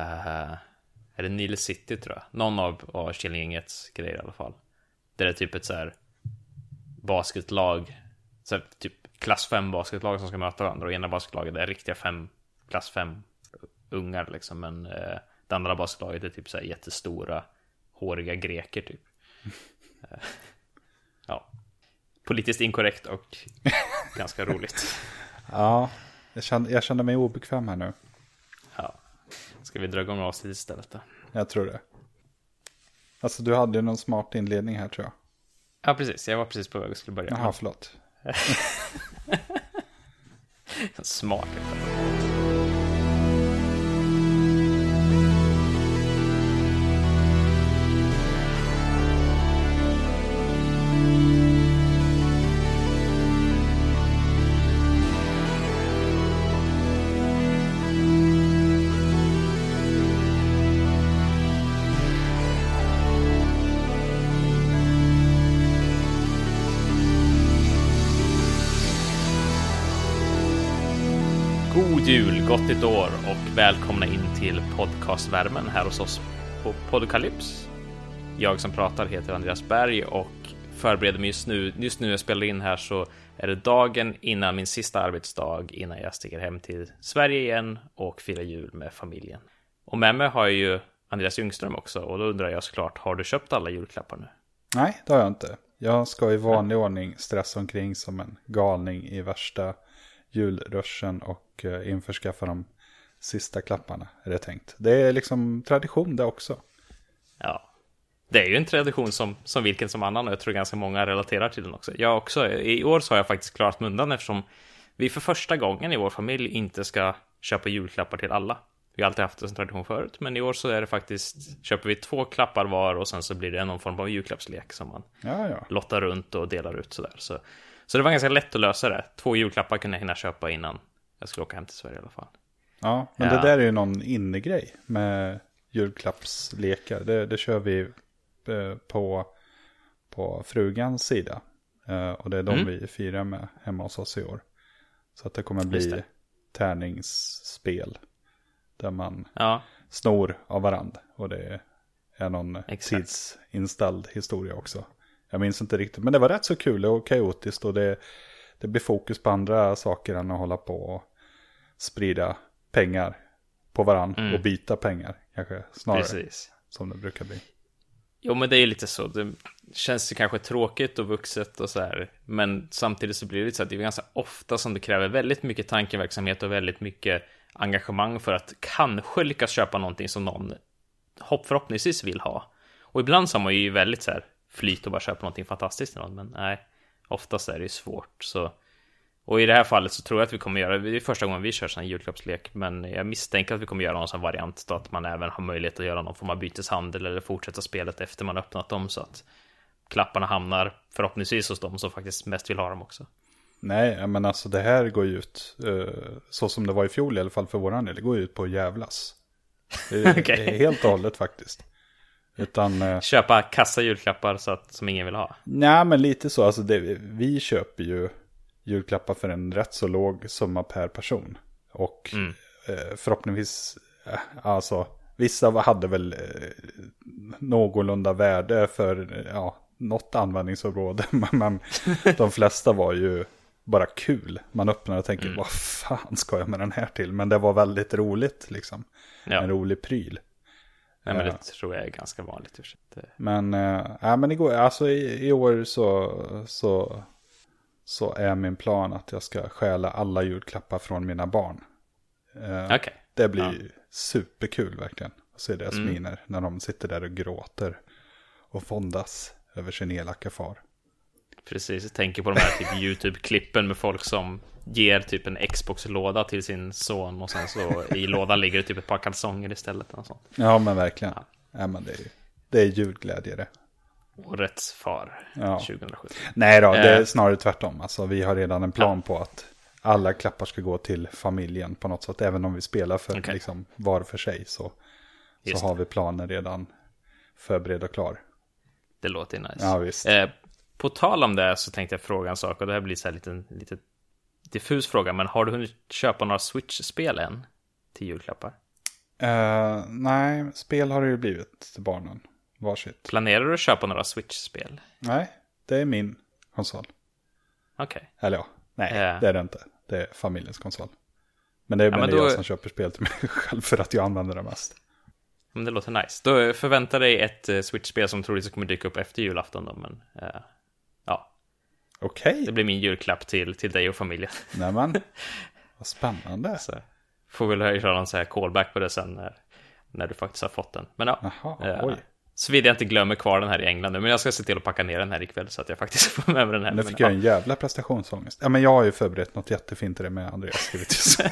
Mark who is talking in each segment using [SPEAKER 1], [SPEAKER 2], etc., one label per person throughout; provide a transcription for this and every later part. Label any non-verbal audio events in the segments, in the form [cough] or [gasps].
[SPEAKER 1] Eh, är det Nile City tror jag? Någon av, av Killinggängets grejer i alla fall. Det är typ ett så här basketlag, så här, typ klass 5 basketlag som ska möta varandra och ena basketlaget är riktiga fem, klass 5 ungar liksom. Men eh, det andra basketlaget är typ så här jättestora, håriga greker typ. Eh, ja. Politiskt inkorrekt och ganska roligt. [laughs]
[SPEAKER 2] Ja, jag kände, jag känner mig obekväm här nu.
[SPEAKER 1] Ska vi dra igång avsnittet istället då?
[SPEAKER 2] Jag tror det. Alltså du hade ju någon smart inledning här tror jag.
[SPEAKER 1] Ja, precis. Jag var precis på väg och skulle börja.
[SPEAKER 2] Jaha, förlåt. [laughs]
[SPEAKER 1] Smart. Nytt år och välkomna in till podcastvärmen här hos oss på Podcalyps. Jag som pratar heter Andreas Berg och förbereder mig just nu. Just nu jag spelar in här så är det dagen innan min sista arbetsdag innan jag sticker hem till Sverige igen och firar jul med familjen. Och med mig har jag ju Andreas Ljungström också och då undrar jag såklart, har du köpt alla julklappar nu?
[SPEAKER 2] Nej, det har jag inte. Jag ska i vanlig ordning stressa omkring som en galning i värsta julruschen och eh, införskaffa de sista klapparna, är det tänkt. Det är liksom tradition det också.
[SPEAKER 1] Ja, det är ju en tradition som, som vilken som annan och jag tror ganska många relaterar till den också. Jag också, i år så har jag faktiskt klarat mig undan eftersom vi för första gången i vår familj inte ska köpa julklappar till alla. Vi har alltid haft en tradition förut, men i år så är det faktiskt, köper vi två klappar var och sen så blir det någon form av julklappslek som man
[SPEAKER 2] Ja, ja.
[SPEAKER 1] lottar runt och delar ut sådär. Så, så det var ganska lätt att lösa det. Två julklappar kunde jag hinna köpa innan jag skulle åka hem till Sverige i alla fall.
[SPEAKER 2] Ja, men
[SPEAKER 1] Ja.
[SPEAKER 2] det där är ju någon innegrej med julklappslekar. Det, det kör vi eh, på, på frugans sida. Eh, Och det är de
[SPEAKER 1] Mm.
[SPEAKER 2] vi firar med hemma hos oss i år. Så att det kommer bli
[SPEAKER 1] det.
[SPEAKER 2] tärningsspel. Där man
[SPEAKER 1] Ja,
[SPEAKER 2] snor av varandra. Och det är någon
[SPEAKER 1] Exakt.
[SPEAKER 2] tidsinställd historia också. Jag minns inte riktigt, men det var rätt så kul och kaotiskt. Och det, det blir fokus på andra saker än att hålla på och sprida pengar på varandra.
[SPEAKER 1] Mm.
[SPEAKER 2] Och byta pengar kanske snarare.
[SPEAKER 1] precis.
[SPEAKER 2] Som det brukar bli.
[SPEAKER 1] Jo, men det är ju lite så. Det känns ju kanske tråkigt och vuxet och så här. Men samtidigt så blir det så att det är ganska ofta som det kräver väldigt mycket tankeverksamhet och väldigt mycket engagemang för att kanske lyckas köpa någonting som någon hopp förhoppningsvis vill ha. Och ibland så har man ju väldigt så här flyt och bara köpa någonting fantastiskt till någon, men nej, oftast är det ju svårt. Så och i det här fallet så tror jag att vi kommer göra, det är första gången vi kör sån här julklappslek, men jag misstänker att vi kommer göra någon sån variant då att man även har möjlighet att göra någon form av byteshandel eller fortsätta spelet efter man öppnat dem så att klapparna hamnar förhoppningsvis hos dem som faktiskt mest vill ha dem också.
[SPEAKER 2] Nej, men alltså det här går ju ut, eh, så som det var i fjol i alla fall för våran del, det går ju ut på att jävlas. Är [laughs] helt och hållet faktiskt. Utan, eh,
[SPEAKER 1] Köpa kassa julklappar så att, som ingen vill ha.
[SPEAKER 2] nej men lite så, alltså det, vi köper ju julklappar för en rätt så låg summa per person. Och
[SPEAKER 1] Mm.
[SPEAKER 2] eh, förhoppningsvis, eh, alltså vissa hade väl någorlunda värde för ja, något användningsområde. [laughs] Men, de flesta var ju bara kul. Man öppnar och tänker, vad fan ska jag med den här till? Men det var väldigt roligt liksom.
[SPEAKER 1] Ja,
[SPEAKER 2] En rolig pryl.
[SPEAKER 1] Nej, men
[SPEAKER 2] ja.
[SPEAKER 1] det tror jag är ganska vanligt. för sig.
[SPEAKER 2] Men, äh, ja, men igår, alltså i, i år så, så, så är min plan att jag ska stjäla alla julklappar från mina barn. Eh,
[SPEAKER 1] Okej.
[SPEAKER 2] Det blir
[SPEAKER 1] Ja.
[SPEAKER 2] superkul verkligen. Att se deras
[SPEAKER 1] Mm.
[SPEAKER 2] miner när de sitter där och gråter. Och våndas över sin elaka far.
[SPEAKER 1] Precis, jag tänker på de här typ [laughs] YouTube-klippen med folk som ger typ en Xbox-låda till sin son och sen så i [laughs] lådan ligger det typ ett par kalsonger istället. Och sånt.
[SPEAKER 2] Ja men verkligen.
[SPEAKER 1] Ja.
[SPEAKER 2] Ja. men det, är, det är julglädje det.
[SPEAKER 1] Årets far
[SPEAKER 2] Ja.
[SPEAKER 1] 2007.
[SPEAKER 2] Nej då, det är
[SPEAKER 1] Eh.
[SPEAKER 2] snarare tvärtom. Alltså, vi har redan en plan på att alla klappar ska gå till familjen på något sätt. Även om vi spelar för,
[SPEAKER 1] Okej.
[SPEAKER 2] liksom, var för sig så, så har vi planen redan förberedd och klar.
[SPEAKER 1] Det låter nice.
[SPEAKER 2] Ja, visst.
[SPEAKER 1] Eh, på tal om det så tänkte jag fråga en sak och det här blir så här lite, lite diffus fråga. Men har du hunnit köpa några Switch-spel än till julklappar?
[SPEAKER 2] Eh, nej, spel har det ju blivit till barnen. Varsitt.
[SPEAKER 1] Planerar du att köpa några Switch-spel?
[SPEAKER 2] Nej, det är min konsol.
[SPEAKER 1] Okej.
[SPEAKER 2] Eller ja, nej
[SPEAKER 1] Ja.
[SPEAKER 2] det är det inte. Det är familjens konsol. Men det är
[SPEAKER 1] Ja, men
[SPEAKER 2] jag
[SPEAKER 1] då-
[SPEAKER 2] som köper spel till mig [laughs] själv för att jag använder det mest.
[SPEAKER 1] Men det låter nice. Då förvänta dig ett eh, Switch-spel som troligtvis kommer dyka upp efter julafton då, men ja,
[SPEAKER 2] Okej,
[SPEAKER 1] det blir min julklapp till, till dig och familjen.
[SPEAKER 2] nej men [laughs] vad spännande.
[SPEAKER 1] Så får väl köra någon så här callback på det sen när, när du faktiskt har fått den. Men ja,
[SPEAKER 2] Jaha,
[SPEAKER 1] eh,
[SPEAKER 2] oj.
[SPEAKER 1] såvida jag inte glömmer kvar den här i England nu, men jag ska se till att packa ner den här ikväll så att jag faktiskt [laughs] får med mig den här.
[SPEAKER 2] Nu
[SPEAKER 1] Men,
[SPEAKER 2] fick
[SPEAKER 1] ja.
[SPEAKER 2] jag en jävla prestationsångest. Ja, men jag har ju förberett något jättefint till det med Andreas givetvis. [laughs]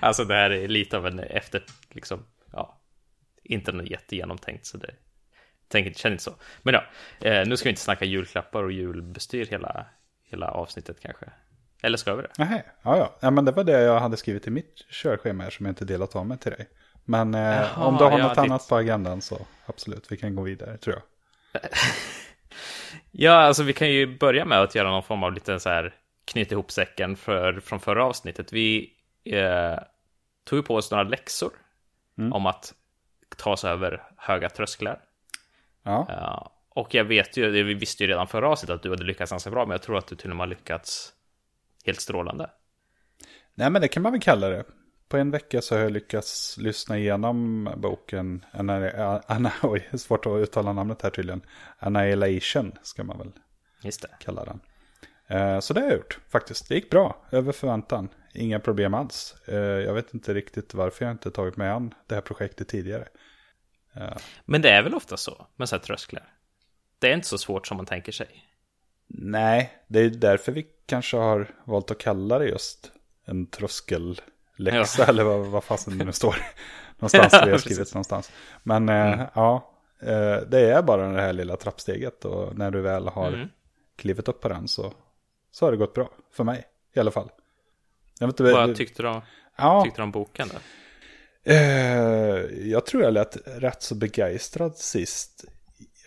[SPEAKER 1] Alltså det här är lite av en efter, liksom, ja, inte något jättegenomtänkt så det tänker, känner inte så. Men ja, eh, nu ska vi inte snacka julklappar och julbestyr hela, hela avsnittet kanske. Eller ska vi det?
[SPEAKER 2] Nej, ja, ja. ja, men det var det jag hade skrivit i mitt körschema som jag inte delat av med till dig. Men eh,
[SPEAKER 1] Jaha,
[SPEAKER 2] om du har
[SPEAKER 1] ja,
[SPEAKER 2] något
[SPEAKER 1] ditt-
[SPEAKER 2] annat på agendan så absolut, vi kan gå vidare tror jag. [laughs]
[SPEAKER 1] Ja, alltså vi kan ju börja med att göra någon form av lite så här knyta ihop säcken för, från förra avsnittet. Vi eh, tog ju på oss några läxor om att ta oss över höga trösklar.
[SPEAKER 2] Ja,
[SPEAKER 1] Ja, och jag vet ju, vi visste ju redan förra avsnittet att du hade lyckats ganska bra, men jag tror att du till och med har lyckats helt strålande.
[SPEAKER 2] nej men det kan man väl kalla det. På en vecka så har jag lyckats lyssna igenom boken, Anna, [laughs] oj, svårt att uttala namnet här tydligen. Annihilation ska man väl kalla den. Eh, Så det har jag gjort faktiskt. Det gick bra, över förväntan. Inga problem alls. Eh, Jag vet inte riktigt varför jag inte tagit mig an det här projektet tidigare.
[SPEAKER 1] Men det är väl ofta så med så här trösklar. Det är inte så svårt som man tänker sig.
[SPEAKER 2] Nej, det är därför vi kanske har valt att kalla det just en tröskelläxa.
[SPEAKER 1] Ja.
[SPEAKER 2] Eller vad, vad fasen det nu står. [laughs] Någonstans där vi har
[SPEAKER 1] Precis.
[SPEAKER 2] skrivit någonstans. Men eh, ja, eh, det är bara det här lilla trappsteget. Och när du väl har
[SPEAKER 1] Mm.
[SPEAKER 2] klivit upp på den så, så har det gått bra. För mig i alla fall. Jag vet inte,
[SPEAKER 1] Vad tyckte du, om-
[SPEAKER 2] ja,
[SPEAKER 1] tyckte du om boken då?
[SPEAKER 2] Eh, jag tror jag lät rätt så begeistrad sist.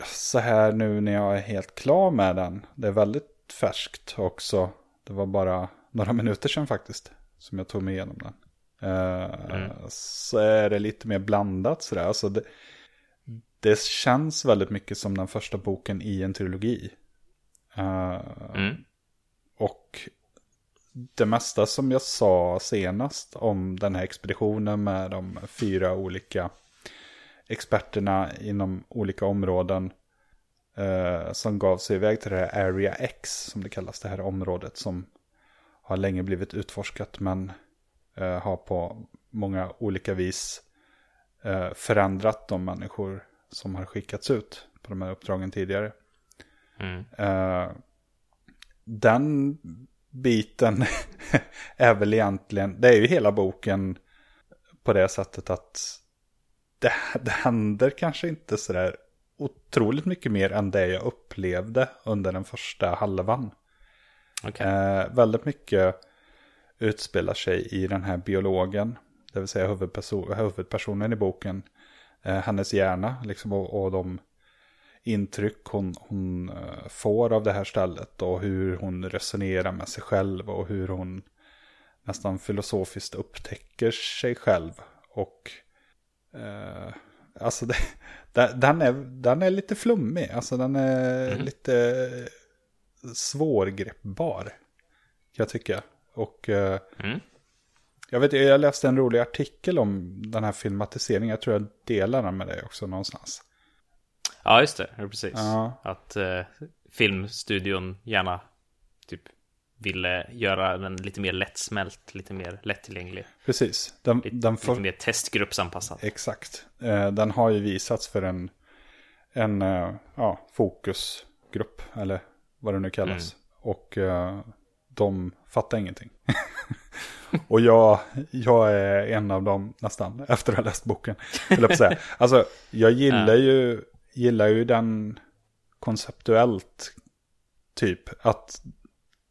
[SPEAKER 2] Så här nu när jag är helt klar med den. Det är väldigt färskt också. Det var bara några minuter sedan faktiskt. Som jag tog mig igenom den. Eh, Så är det lite mer blandat sådär. Alltså det, det känns väldigt mycket som den första boken i en trilogi. Eh,
[SPEAKER 1] Mm.
[SPEAKER 2] och det mesta som jag sa senast om den här expeditionen med de fyra olika experterna inom olika områden eh, som gav sig iväg till det här Area X som det kallas, det här området som har länge blivit utforskat men eh, har på många olika vis eh, förändrat de människor som har skickats ut på de här uppdragen tidigare.
[SPEAKER 1] Mm.
[SPEAKER 2] Eh, den biten [laughs] är väl egentligen, det är ju hela boken på det sättet att det, det händer kanske inte sådär otroligt mycket mer än det jag upplevde under den första halvan.
[SPEAKER 1] Okej.
[SPEAKER 2] Eh, väldigt mycket utspelar sig i den här biologen, det vill säga huvudperson, huvudpersonen i boken, eh, hennes hjärna liksom, och, och de intryck hon, hon eh, får av det här stället och hur hon resonerar med sig själv och hur hon nästan filosofiskt upptäcker sig själv. Och eh, alltså det, [laughs] den, är, den är lite flummig, alltså den är lite svårgreppbar. Kan jag tycka. Och eh,
[SPEAKER 1] Mm.
[SPEAKER 2] jag vet, jag läste en rolig artikel om den här filmatiseringen. Jag tror jag delar den med dig också någonstans.
[SPEAKER 1] Ja, just det. Precis.
[SPEAKER 2] Ja.
[SPEAKER 1] Att eh, filmstudion gärna typ ville göra den lite mer lättsmält, lite mer lättillgänglig.
[SPEAKER 2] Precis. Den,
[SPEAKER 1] Lite,
[SPEAKER 2] den
[SPEAKER 1] lite
[SPEAKER 2] för,
[SPEAKER 1] mer testgruppsanpassad.
[SPEAKER 2] exakt. Eh, den har ju visats för en, en eh, ja, fokusgrupp. Eller vad det nu kallas. Och eh, de fattar ingenting. [laughs] Och jag, jag är en av dem nästan, efter att ha läst boken. På säga. [laughs] Alltså, jag gillar ju, gillar ju den konceptuellt, typ. Att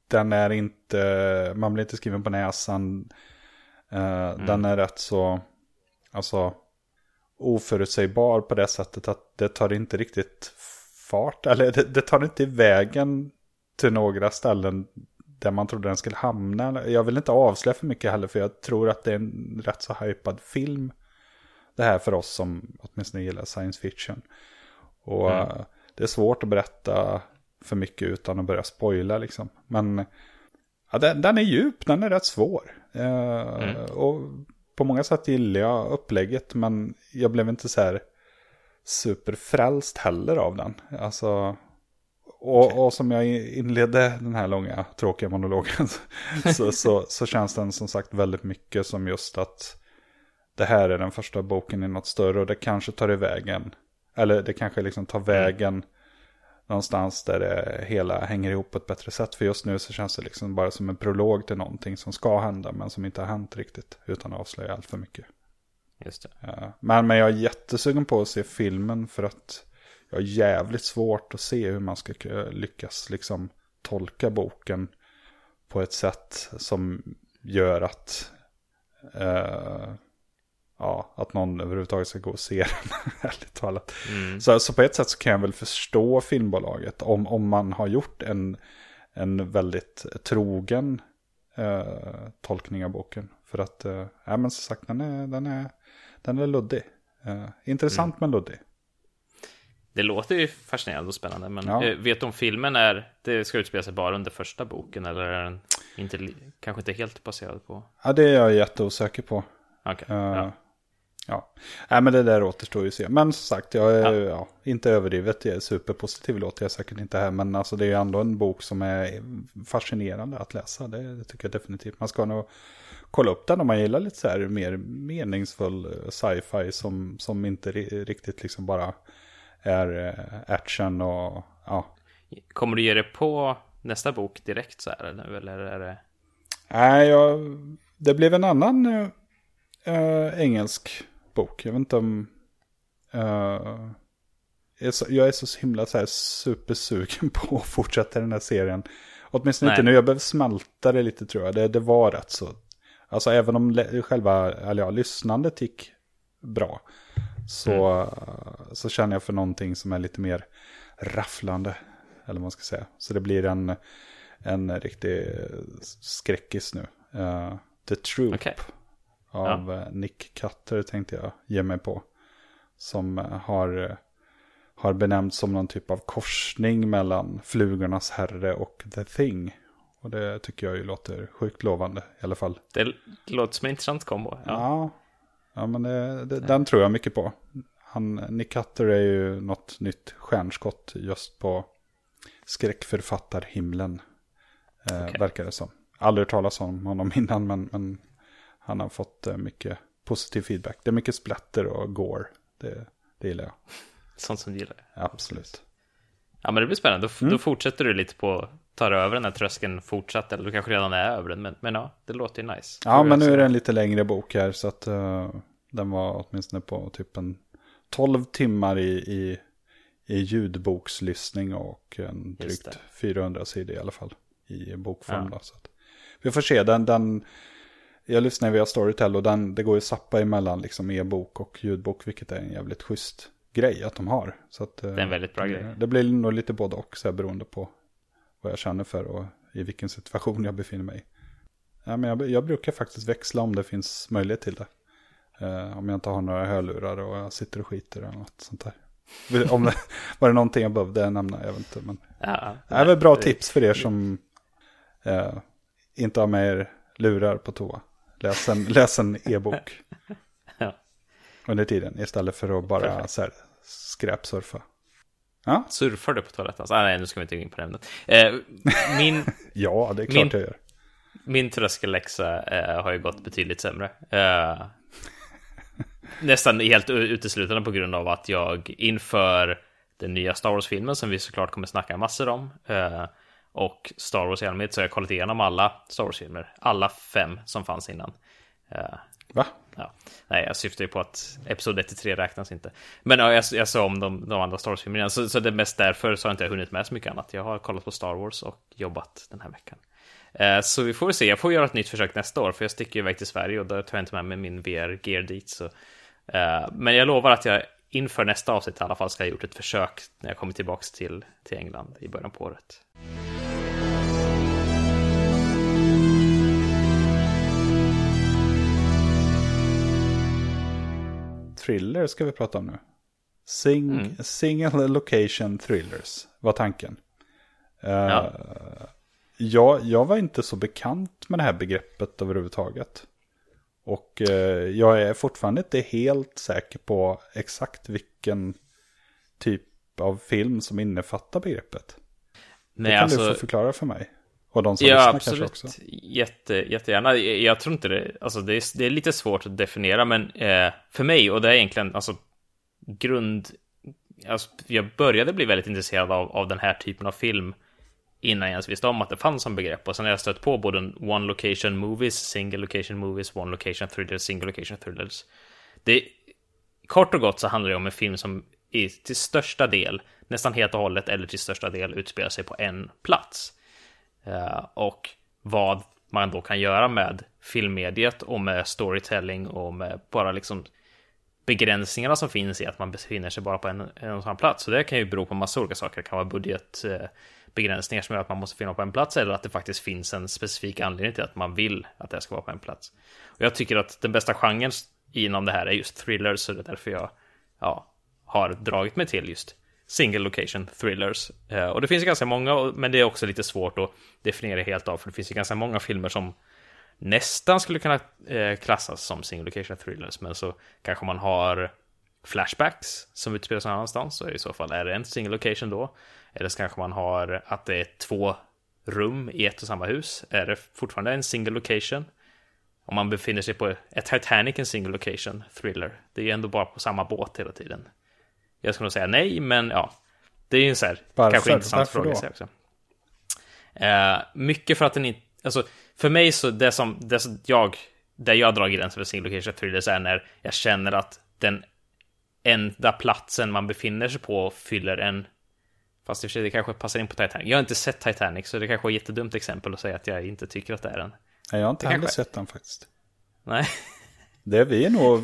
[SPEAKER 2] den är inte, man blir inte skriven på näsan. Eh, Den är rätt så, alltså, oförutsägbar på det sättet att det tar inte riktigt fart. Eller det, det tar inte vägen till några ställen där man trodde den skulle hamna. Jag vill inte avslöja för mycket heller för jag tror att det är en rätt så hypad film. Det här för oss som åtminstone gillar science fiction. Och mm. Eh, det är svårt att berätta för mycket utan att börja spoila liksom. Men ja, den, den är djup, den är rätt svår. Eh, mm. Och på många sätt gillar jag upplägget men jag blev inte så här superfrälst heller av den. Alltså, och, okay. och, som jag inledde den här långa tråkiga monologen [laughs] så, så, så, känns den som sagt väldigt mycket som just att det här är den första boken i något större och det kanske tar i vägen. Eller det kanske liksom tar mm. vägen mm. någonstans där det hela hänger ihop på ett bättre sätt. För just nu så känns det liksom bara som en prolog till någonting som ska hända men som inte har hänt riktigt utan att avslöja allt för mycket.
[SPEAKER 1] Just det.
[SPEAKER 2] Ja. Men, men jag är jättesugen på att se filmen för att jag har jävligt svårt att se hur man ska lyckas liksom tolka boken på ett sätt som gör att, uh, ja, att någon överhuvudtaget ska gå och se [laughs] den, ärligt talat. Mm. Så, så på ett sätt så kan jag väl förstå filmbolaget om, om man har gjort en, en väldigt trogen uh, tolkning av boken. För att, uh, ja men som sagt, den är, den är, den är luddig. Uh, intressant mm. men luddig.
[SPEAKER 1] Det låter ju fascinerande och spännande, men ja. Eh, vet du om filmen är, det ska utspela sig bara under första boken eller är den inte, kanske inte helt baserad på?
[SPEAKER 2] Ja, det är jag jätteosäker på.
[SPEAKER 1] Okay. Uh, ja.
[SPEAKER 2] Ja. Nej, men det där återstår ju att se. Men som sagt, jag är ja. ja inte överdrivet, jag är superpositiv låter jag säkert inte här. Men alltså det är ju ändå en bok som är fascinerande att läsa. Det, tycker jag definitivt. Man ska nog kolla upp den om man gillar lite så här mer meningsfull sci-fi som, som inte riktigt liksom bara är eh, action och ja.
[SPEAKER 1] Kommer du ge dig på nästa bok direkt så här nu eller är det?
[SPEAKER 2] Nej, jag, det blev en annan äh, engelsk bok. Jag vet inte om... Äh, jag är så himla så här supersugen [laughs] på att fortsätta den här serien. Åtminstone Nej. inte nu, jag behöver smälta det lite tror jag. Det, det var rätt så. Alltså även om själva, eller ja, lyssnandet gick bra så, mm. så känner jag för någonting som är lite mer rafflande. Eller vad man ska säga. Så det blir en, en riktig skräckis nu. Uh, The Troop okay. Av ja. Nick Cutter tänkte jag ge mig på. Som har, har benämnts som någon typ av korsning mellan Flugornas Herre och The Thing. Och det tycker jag ju låter sjukt lovande i alla fall.
[SPEAKER 1] Det låter som en intressant kombo.
[SPEAKER 2] Ja, ja Ja, men det, det, den tror jag mycket på. Han, Nick Cutter är ju något nytt stjärnskott just på skräckförfattarhimlen. Eh, okay. Verkar det som. Aldrig talas om honom innan, men, men han har fått eh, mycket positiv feedback. Det är mycket splatter och gore. Det, det gillar jag.
[SPEAKER 1] Sånt som du gillar?
[SPEAKER 2] Absolut.
[SPEAKER 1] Ja, men det blir spännande. Då, mm. då fortsätter du lite på tar över den här tröskeln fortsatt, eller du kanske redan är över den, men, men ja, det låter ju nice.
[SPEAKER 2] Ja, men nu är det en lite längre bok här, så att uh, den var åtminstone på typ en 12 timmar i, i, i ljudbokslyssning och en drygt 400 sidor i alla fall i bokform. Ja. Då, så att, vi får se, den, den, jag lyssnar via Storytel och den, det går ju sappa emellan liksom e-bok och ljudbok, vilket är en jävligt schysst grej att de har. Så att,
[SPEAKER 1] det är en väldigt bra
[SPEAKER 2] det,
[SPEAKER 1] grej.
[SPEAKER 2] Det blir nog lite både och, så här, beroende på vad jag känner för och i vilken situation jag befinner mig. Ja, men jag, jag brukar faktiskt växla om det finns möjlighet till det. Uh, om jag inte har några hörlurar och jag sitter och skiter eller något sånt där. [laughs] Om det, var det någonting jag behövde nämna, jag vet inte. Men...
[SPEAKER 1] Ja,
[SPEAKER 2] det är väl bra tips för er som uh, inte har med er lurar på toa. Läs en, läs en e-bok [laughs]
[SPEAKER 1] ja.
[SPEAKER 2] under tiden istället för att bara så här, skräpsurfa. Ja.
[SPEAKER 1] Surfar du på toaletten? Alltså, ah, nej, nu ska vi inte gå in på ämnet. Eh, min, [laughs]
[SPEAKER 2] ja, det är klart min, jag gör.
[SPEAKER 1] Min tröskelläxa eh, har ju gått betydligt sämre. Eh, nästan helt uteslutande på grund av att jag inför den nya Star Wars-filmen som vi såklart kommer snacka massor om eh, och Star Wars i allmänhet så har jag kollat igenom alla Star Wars-filmer. Alla fem som fanns innan.
[SPEAKER 2] Eh, Va?
[SPEAKER 1] Ja. Nej, jag syftar ju på att Episod 1-3 räknas inte. Men ja, jag, jag såg om de, de andra Star Wars-filmerna, så, så det är mest därför så har jag inte hunnit med så mycket annat. Jag har kollat på Star Wars och jobbat den här veckan. Eh, så vi får se, jag får göra ett nytt försök nästa år, för jag sticker iväg till Sverige och då tar jag inte med mig min VR-gear dit. Så. Eh, men jag lovar att jag inför nästa avsnitt i alla fall ska ha gjort ett försök när jag kommer tillbaka till, till England i början på året.
[SPEAKER 2] Thriller ska vi prata om nu. Sing,
[SPEAKER 1] Mm.
[SPEAKER 2] Single location thrillers var tanken. Eh,
[SPEAKER 1] Ja.
[SPEAKER 2] jag, jag var inte så bekant med det här begreppet överhuvudtaget. Och eh, jag är fortfarande inte helt säker på exakt vilken typ av film som innefattar begreppet.
[SPEAKER 1] Nej,
[SPEAKER 2] det kan
[SPEAKER 1] alltså,
[SPEAKER 2] du få förklara för mig. Och de som
[SPEAKER 1] Ja,
[SPEAKER 2] lyssnar kanske också.
[SPEAKER 1] absolut. Jätte, jättegärna. Jag, jag tror inte det, alltså det är, det är lite svårt att definiera, men eh, för mig, och det är egentligen, alltså grund, alltså, jag började bli väldigt intresserad av, av den här typen av film innan jag ens visste om att det fanns som begrepp. Och sen har jag stött på både one location movies, single location movies, one location thrillers, single location thrillers. Det, kort och gott så handlar det om en film som i, till största del, nästan helt och hållet eller till största del utspelar sig på en plats. Eh, och vad man då kan göra med filmmediet och med storytelling och med bara liksom begränsningarna som finns i att man befinner sig bara på en, en och samma plats. Så det kan ju bero på massa olika saker. Det kan vara budgetbegränsningar som gör att man måste finna på en plats eller att det faktiskt finns en specifik anledning till att man vill att det ska vara på en plats. Och jag tycker att den bästa genren inom det här är just thrillers, så det är därför jag ja, har dragit mig till just single location thrillers. Eh, och det finns ganska många, men det är också lite svårt att definiera helt av, för det finns ju ganska många filmer som nästan skulle kunna eh, klassas som single location thrillers, men så kanske man har flashbacks som utspelas någon annanstans, så i så fall är det en single location då. Eller så kanske man har att det är två rum i ett och samma hus, är det fortfarande en single location? Om man befinner sig på ett Titanic, en single location thriller. Det är ju ändå bara på samma båt hela tiden. Jag skulle nog säga nej, men ja. Det är ju en så här,
[SPEAKER 2] Varför?
[SPEAKER 1] kanske intressant
[SPEAKER 2] Varför
[SPEAKER 1] fråga
[SPEAKER 2] då?
[SPEAKER 1] sig också. Eh, mycket för att den inte, alltså för mig så det som, det som jag, där jag drar gränsen för single location thrillers är när jag känner att den enda platsen man befinner sig på fyller en Fast i och för sig, det kanske passar in på Titanic. Jag har inte sett Titanic, så det kanske var ett jättedumt exempel att säga att jag inte tycker att det är den.
[SPEAKER 2] Nej, jag har inte
[SPEAKER 1] Det
[SPEAKER 2] heller sett den faktiskt.
[SPEAKER 1] Nej.
[SPEAKER 2] Det är vi är nog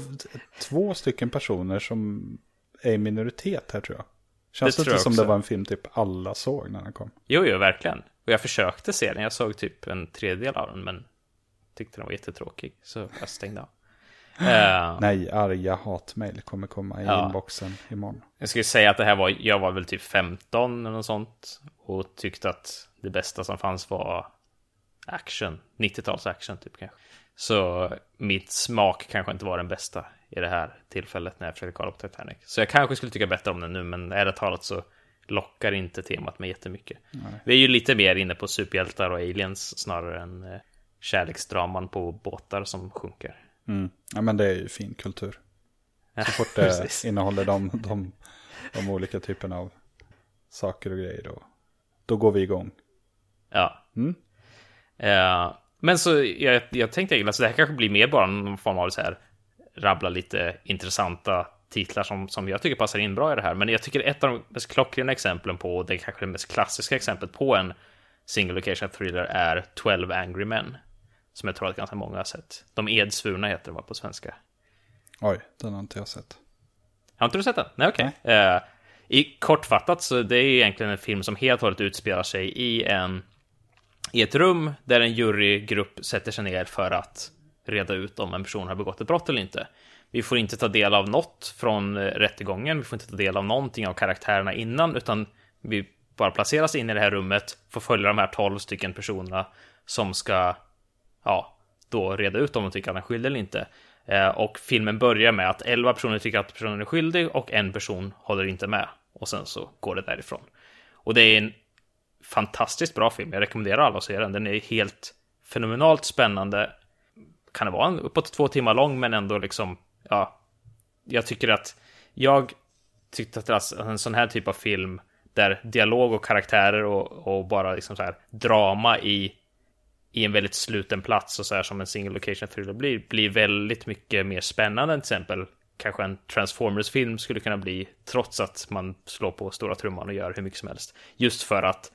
[SPEAKER 2] två stycken personer som är i minoritet här tror jag. Känns
[SPEAKER 1] Det
[SPEAKER 2] det inte som
[SPEAKER 1] också.
[SPEAKER 2] det var en film typ alla såg när den kom?
[SPEAKER 1] Jo, jo, verkligen. Och jag försökte se den. Jag såg typ en tredjedel av den, men tyckte den var jättetråkig. Så jag stängde av. [gasps] Eh,
[SPEAKER 2] Nej, arga hatmejl kommer komma i
[SPEAKER 1] Ja.
[SPEAKER 2] inboxen imorgon.
[SPEAKER 1] jag skulle säga att det här var, jag var väl typ 15 eller något sånt. Och tyckte att det bästa som fanns var action. 90-tals action typ kanske. Så mitt smak kanske inte var den bästa i det här tillfället när jag försökte kolla på Titanic. Så jag kanske skulle tycka bättre om den nu, men ärligt talat så lockar inte temat mig jättemycket. Vi är ju lite mer inne på superhjältar och aliens snarare än eh, kärleksdraman på båtar som sjunker.
[SPEAKER 2] Mm. Ja, men det är ju fin kultur. Så [laughs] fort det innehåller de, de, de olika typerna av saker och grejer då, då går vi igång.
[SPEAKER 1] Ja.
[SPEAKER 2] Mm.
[SPEAKER 1] Eh, men så jag, jag tänkte egentligen, så det här kanske blir mer bara någon form av så här rabbla lite intressanta titlar som, som jag tycker passar in bra i det här. Men jag tycker ett av de mest klockrena exemplen på, det kanske det mest klassiska exemplet på en single location thriller är 12 Angry Men. Som jag tror att ganska många har sett. De edsvurna heter det va på svenska.
[SPEAKER 2] Oj, den har inte jag sett.
[SPEAKER 1] Har inte du sett den? Nej, okej. Eh, I kortfattat så det är egentligen en film som helt och hållet utspelar sig i en i ett rum där en jurygrupp sätter sig ner för att reda ut om en person har begått ett brott eller inte. Vi får inte ta del av något från eh, rättegången, vi får inte ta del av någonting av karaktärerna innan, utan vi bara placeras in i det här rummet, får följa de här 12 stycken personerna som ska, ja, då reda ut om de tycker att han är skyldig eller inte. Eh, och filmen börjar med att 11 personer tycker att personen är skyldig och en person håller inte med. Och sen så går det därifrån. Och det är en fantastiskt bra film. Jag rekommenderar alla att se den. Den är helt fenomenalt spännande. Kan det vara en uppåt två timmar lång, men ändå liksom, ja. Jag tycker att jag tyckte att alltså en sån här typ av film där dialog och karaktärer och, och bara liksom så här drama i i en väldigt sluten plats och så här som en single location thriller blir, blir väldigt mycket mer spännande än till exempel kanske en Transformers-film skulle kunna bli, trots att man slår på stora trumman och gör hur mycket som helst. Just för att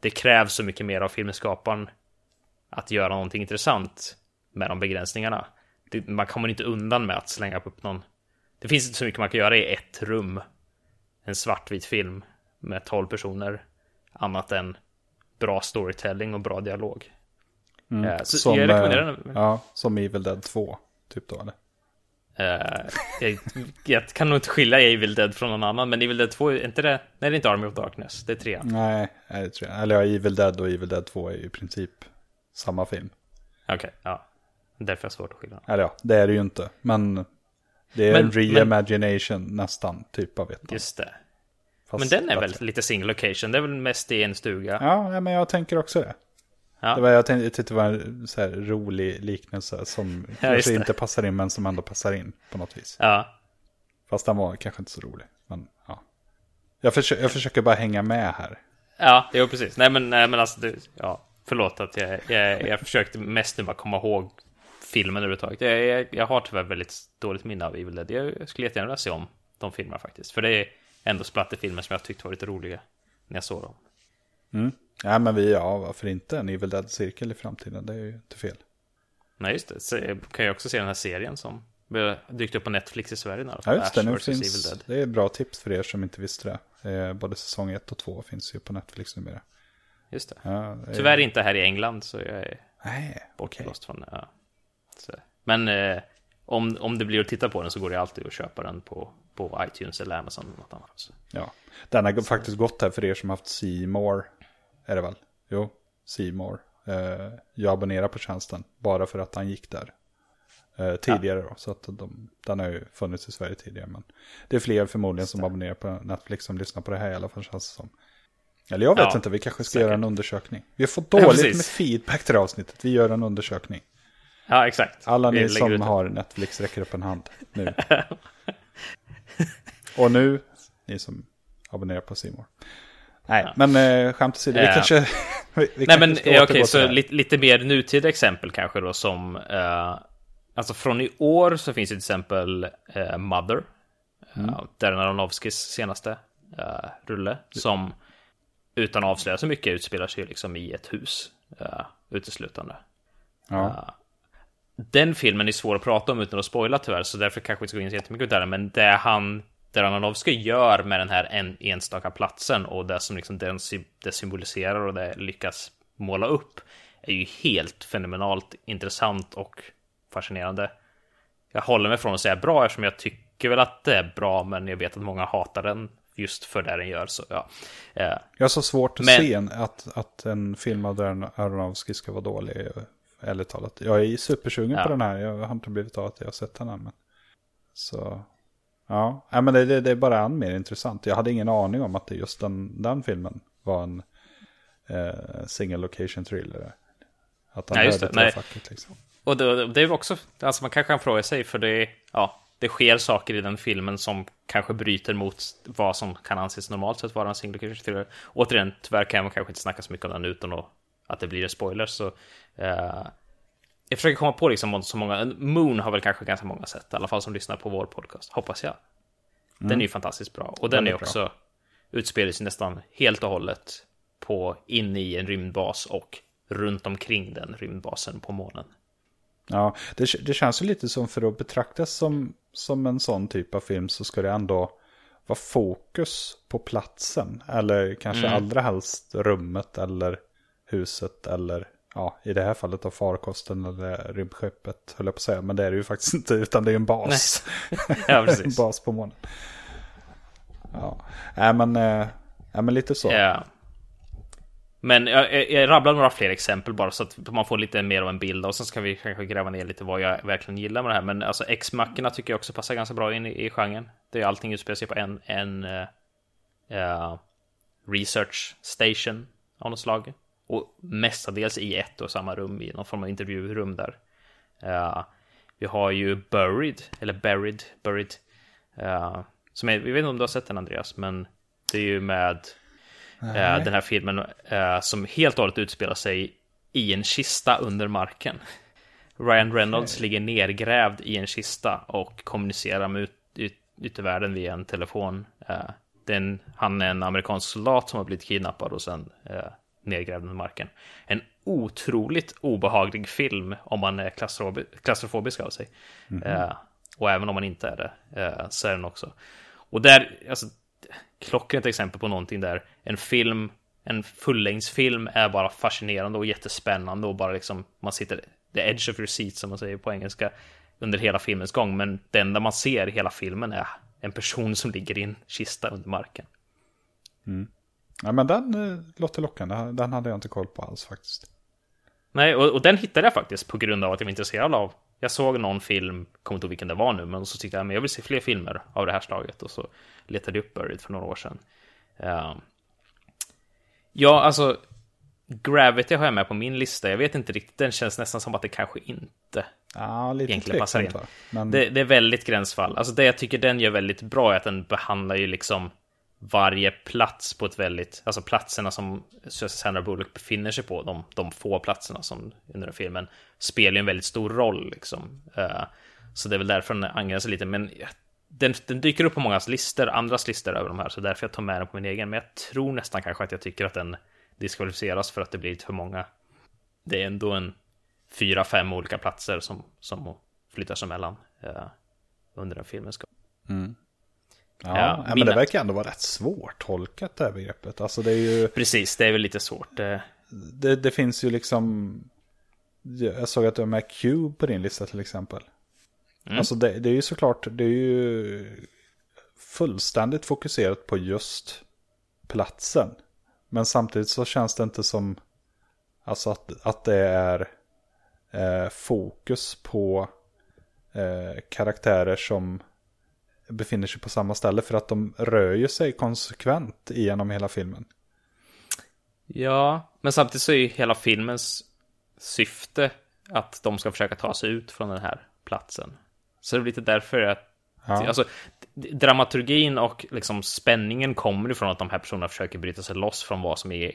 [SPEAKER 1] det krävs så mycket mer av filmskaparen att göra någonting intressant med de begränsningarna. Det, man kommer inte undan med att slänga upp någon... Det finns inte så mycket man kan göra i ett rum. En svartvit film med 12 personer. Annat än bra storytelling och bra dialog. Eh, Så
[SPEAKER 2] Som,
[SPEAKER 1] jag rekommenderar
[SPEAKER 2] eh,
[SPEAKER 1] den.
[SPEAKER 2] Ja, som Evil Dead 2, typ då eller?
[SPEAKER 1] Uh, jag, jag, kan nog inte skilja Evil Dead från någon annan, men Evil Dead 2, är inte det? Nej, det är inte Army of Darkness, det är trean.
[SPEAKER 2] Nej, det är trean. Eller ja, Evil Dead och Evil Dead 2 är ju i princip samma film.
[SPEAKER 1] Okej, okay, ja. Därför är det svårt att skilja.
[SPEAKER 2] Eller ja, det är det ju inte. Men det är men, en reimagination men... nästan, typ av ett.
[SPEAKER 1] Just det. Fast men den är väl lite single location, det är väl mest i en stuga.
[SPEAKER 2] Ja, men jag tänker också det. Ja. Det var, jag tänkte, jag tyckte det var en så här rolig liknelse som [laughs] ja, kanske inte passar in men som ändå passar in på något vis.
[SPEAKER 1] Ja.
[SPEAKER 2] Fast den var kanske inte så rolig. Men ja. Jag, försöker, jag försöker bara hänga med här.
[SPEAKER 1] Ja, det är precis. Nej men, nej, men alltså, det, ja, förlåt att jag, jag, jag försökte mest nu bara komma ihåg filmen överhuvudtaget. Jag, jag, jag har tyvärr väldigt dåligt minne av Evil Dead. Jag skulle jättegärna vilja se om de filmerna faktiskt. För det är ändå splatterfilmer som jag tyckte var lite roliga när jag såg dem.
[SPEAKER 2] Mm. Ja, men vi, ja, varför inte en Evil Dead-cirkel i framtiden? Det är ju inte fel.
[SPEAKER 1] Nej, just det. Så kan jag också se den här serien som dykt upp på Netflix i Sverige nu.
[SPEAKER 2] Ja, just det. Nu finns, det är bra tips för er som inte visste det. Eh, både säsong 1 och 2 finns ju på Netflix numera.
[SPEAKER 1] Just det. Ja, det är... Tyvärr inte här i England, så jag är
[SPEAKER 2] Nej,
[SPEAKER 1] bortblåst från det. Ja. Men eh, om, om det blir att titta på den så går det alltid att köpa den på, på iTunes eller Amazon eller något annat. Så.
[SPEAKER 2] Ja, den har så. faktiskt gått här för er som haft Seymour är det väl? Jo, Seymour. Eh, jag abonnerar på tjänsten bara för att han gick där. Eh, tidigare ja. då, så att de, den har ju funnits i Sverige tidigare. Men det är fler förmodligen som abonnerar på Netflix som lyssnar på det här i alla fall känns det som. Eller jag vet ja, inte, vi kanske ska säkert. göra en undersökning. Vi har fått dåligt ja, med feedback till det avsnittet, vi gör en undersökning.
[SPEAKER 1] Ja, exakt.
[SPEAKER 2] Alla ni som har Netflix räcker upp en hand nu. [laughs] Och nu, ni som abonnerar på Simor. Nej, ja. men eh, skämt åsido, vi ja. kanske... [laughs]
[SPEAKER 1] vi, vi Nej, men okej, okay, så lite, lite mer nutida exempel kanske då som... Eh, alltså från i år så finns det till exempel eh, Mother. Mm. Uh, Darren Aronofskys senaste uh, rulle. Som utan att avslöja så mycket utspelar sig liksom i ett hus. Uh, uteslutande. Ja. Uh, den filmen är svår att prata om utan att spoila tyvärr, så därför kanske vi inte ska gå in så jättemycket där. Men det han det Aronofsky gör med den här en, enstaka platsen och det som liksom den, det symboliserar och det lyckas måla upp är ju helt fenomenalt intressant och fascinerande. Jag håller mig från att säga bra eftersom jag tycker väl att det är bra, men jag vet att många hatar den just för det den gör. Så, ja.
[SPEAKER 2] Eh, jag har så svårt att men... se att, att en film av Darren Aronofsky ska vara dålig, ärligt talat. Jag är supersugen ja. på den här, jag har inte blivit av att jag har sett den än. Men... Så Ja, ja men det, det, det är bara än mer intressant. Jag hade ingen aning om att det just den, den filmen var en eh, single location thriller. Att han
[SPEAKER 1] Nej, just det. Nej. Facket, liksom. Och det, det är också, alltså man kanske kan fråga sig, för det, ja, det sker saker i den filmen som kanske bryter mot vad som kan anses normalt sett vara en single location thriller. Återigen, tyvärr kan man kanske inte snacka så mycket om den utan att, att det blir en spoiler. Så, eh, jag försöker komma på liksom så många, Moon har väl kanske ganska många sett, i alla fall som lyssnar på vår podcast, hoppas jag. Den mm. är ju fantastiskt bra. Och den är också, bra. utspelar sig nästan helt och hållet på inne i en rymdbas och runt omkring den rymdbasen på månen.
[SPEAKER 2] Ja, det, det känns ju lite som för att betraktas som, som en sån typ av film så ska det ändå vara fokus på platsen. Eller kanske mm. allra helst rummet eller huset eller ja, i det här fallet av farkosten eller rymdskeppet, höll jag på att säga. Men det är det ju faktiskt [laughs] inte, utan det är en bas.
[SPEAKER 1] ja, [laughs] precis.
[SPEAKER 2] en bas på månen. Ja, äh, men, äh, men lite så.
[SPEAKER 1] Ja. Men jag, jag rabblar några fler exempel bara så att man får lite mer av en bild och sen ska vi kanske gräva ner lite vad jag verkligen gillar med det här. Men alltså X-mackorna tycker jag också passar ganska bra in i, i genren. Det är allting utspelar sig på en, en uh, research station av något slag. Och mestadels i ett och samma rum, i någon form av intervjurum där. Uh, vi har ju Buried, eller Buried, Buried. Uh, som är, vi vet inte om du har sett den Andreas, men det är ju med uh, den här filmen som helt och hållet utspelar sig i en kista under marken. Ryan Reynolds okay. ligger nergrävd i en kista och kommunicerar med ut, ut, yttervärlden via en telefon. Den, han är en amerikansk soldat som har blivit kidnappad och sen nedgrävd under marken. En otroligt obehaglig film om man är klaustrofobisk av sig. Mm -hmm. uh, och även om man inte är det, uh, så är den också. Och där, alltså, klockrent exempel på någonting där en film, en fullängdsfilm är bara fascinerande och jättespännande och bara liksom, man sitter the edge of your seat som man säger på engelska. under hela filmens gång, men det enda man ser i hela filmen är en person som ligger i en kista under marken.
[SPEAKER 2] Ja, men den eh, låter lockande. Den hade jag inte koll på alls faktiskt.
[SPEAKER 1] Nej, och, och den hittade jag faktiskt på grund av att jag var intresserad av. Jag såg någon film, kommer inte ihåg vilken det var nu, men så tyckte jag att jag vill se fler filmer av det här slaget och så letade jag upp Buried för några år sedan. Uh, ja, alltså Gravity har jag med på min lista. Jag vet inte riktigt, den känns nästan som att det kanske inte
[SPEAKER 2] ja, lite
[SPEAKER 1] egentligen passar in.
[SPEAKER 2] Men...
[SPEAKER 1] Det, det, är väldigt gränsfall. Alltså det jag tycker den gör väldigt bra är att den behandlar ju liksom varje plats på ett väldigt, alltså platserna som Sandra Bullock befinner sig på, de, de få platserna som under den filmen, spelar ju en väldigt stor roll liksom. Uh, så det är väl därför den angränsar lite, men den, den, dyker upp på mångas listor, andras listor över de här, så därför jag tar med den på min egen, men jag tror nästan kanske att jag tycker att den diskvalificeras för att det blir lite för många. Det är ändå en fyra, fem olika platser som, som flyttar sig mellan uh, under den filmens gång.
[SPEAKER 2] Mm. Ja, ja men det verkar ändå vara rätt svårt tolkat det här begreppet. Alltså det är ju...
[SPEAKER 1] Precis, det är väl lite svårt. Det,
[SPEAKER 2] det, det finns ju liksom... Jag såg att du har med Cube på din lista till exempel. Mm. Alltså det, det, är ju såklart, det är ju fullständigt fokuserat på just platsen. Men samtidigt så känns det inte som alltså att, att det är eh, fokus på eh, karaktärer som befinner sig på samma ställe för att de rör ju sig konsekvent genom hela filmen.
[SPEAKER 1] Ja, men samtidigt så är ju hela filmens syfte att de ska försöka ta sig ut från den här platsen. Så det är lite därför att ja. alltså, dramaturgin och liksom spänningen kommer ifrån att de här personerna försöker bryta sig loss från vad som är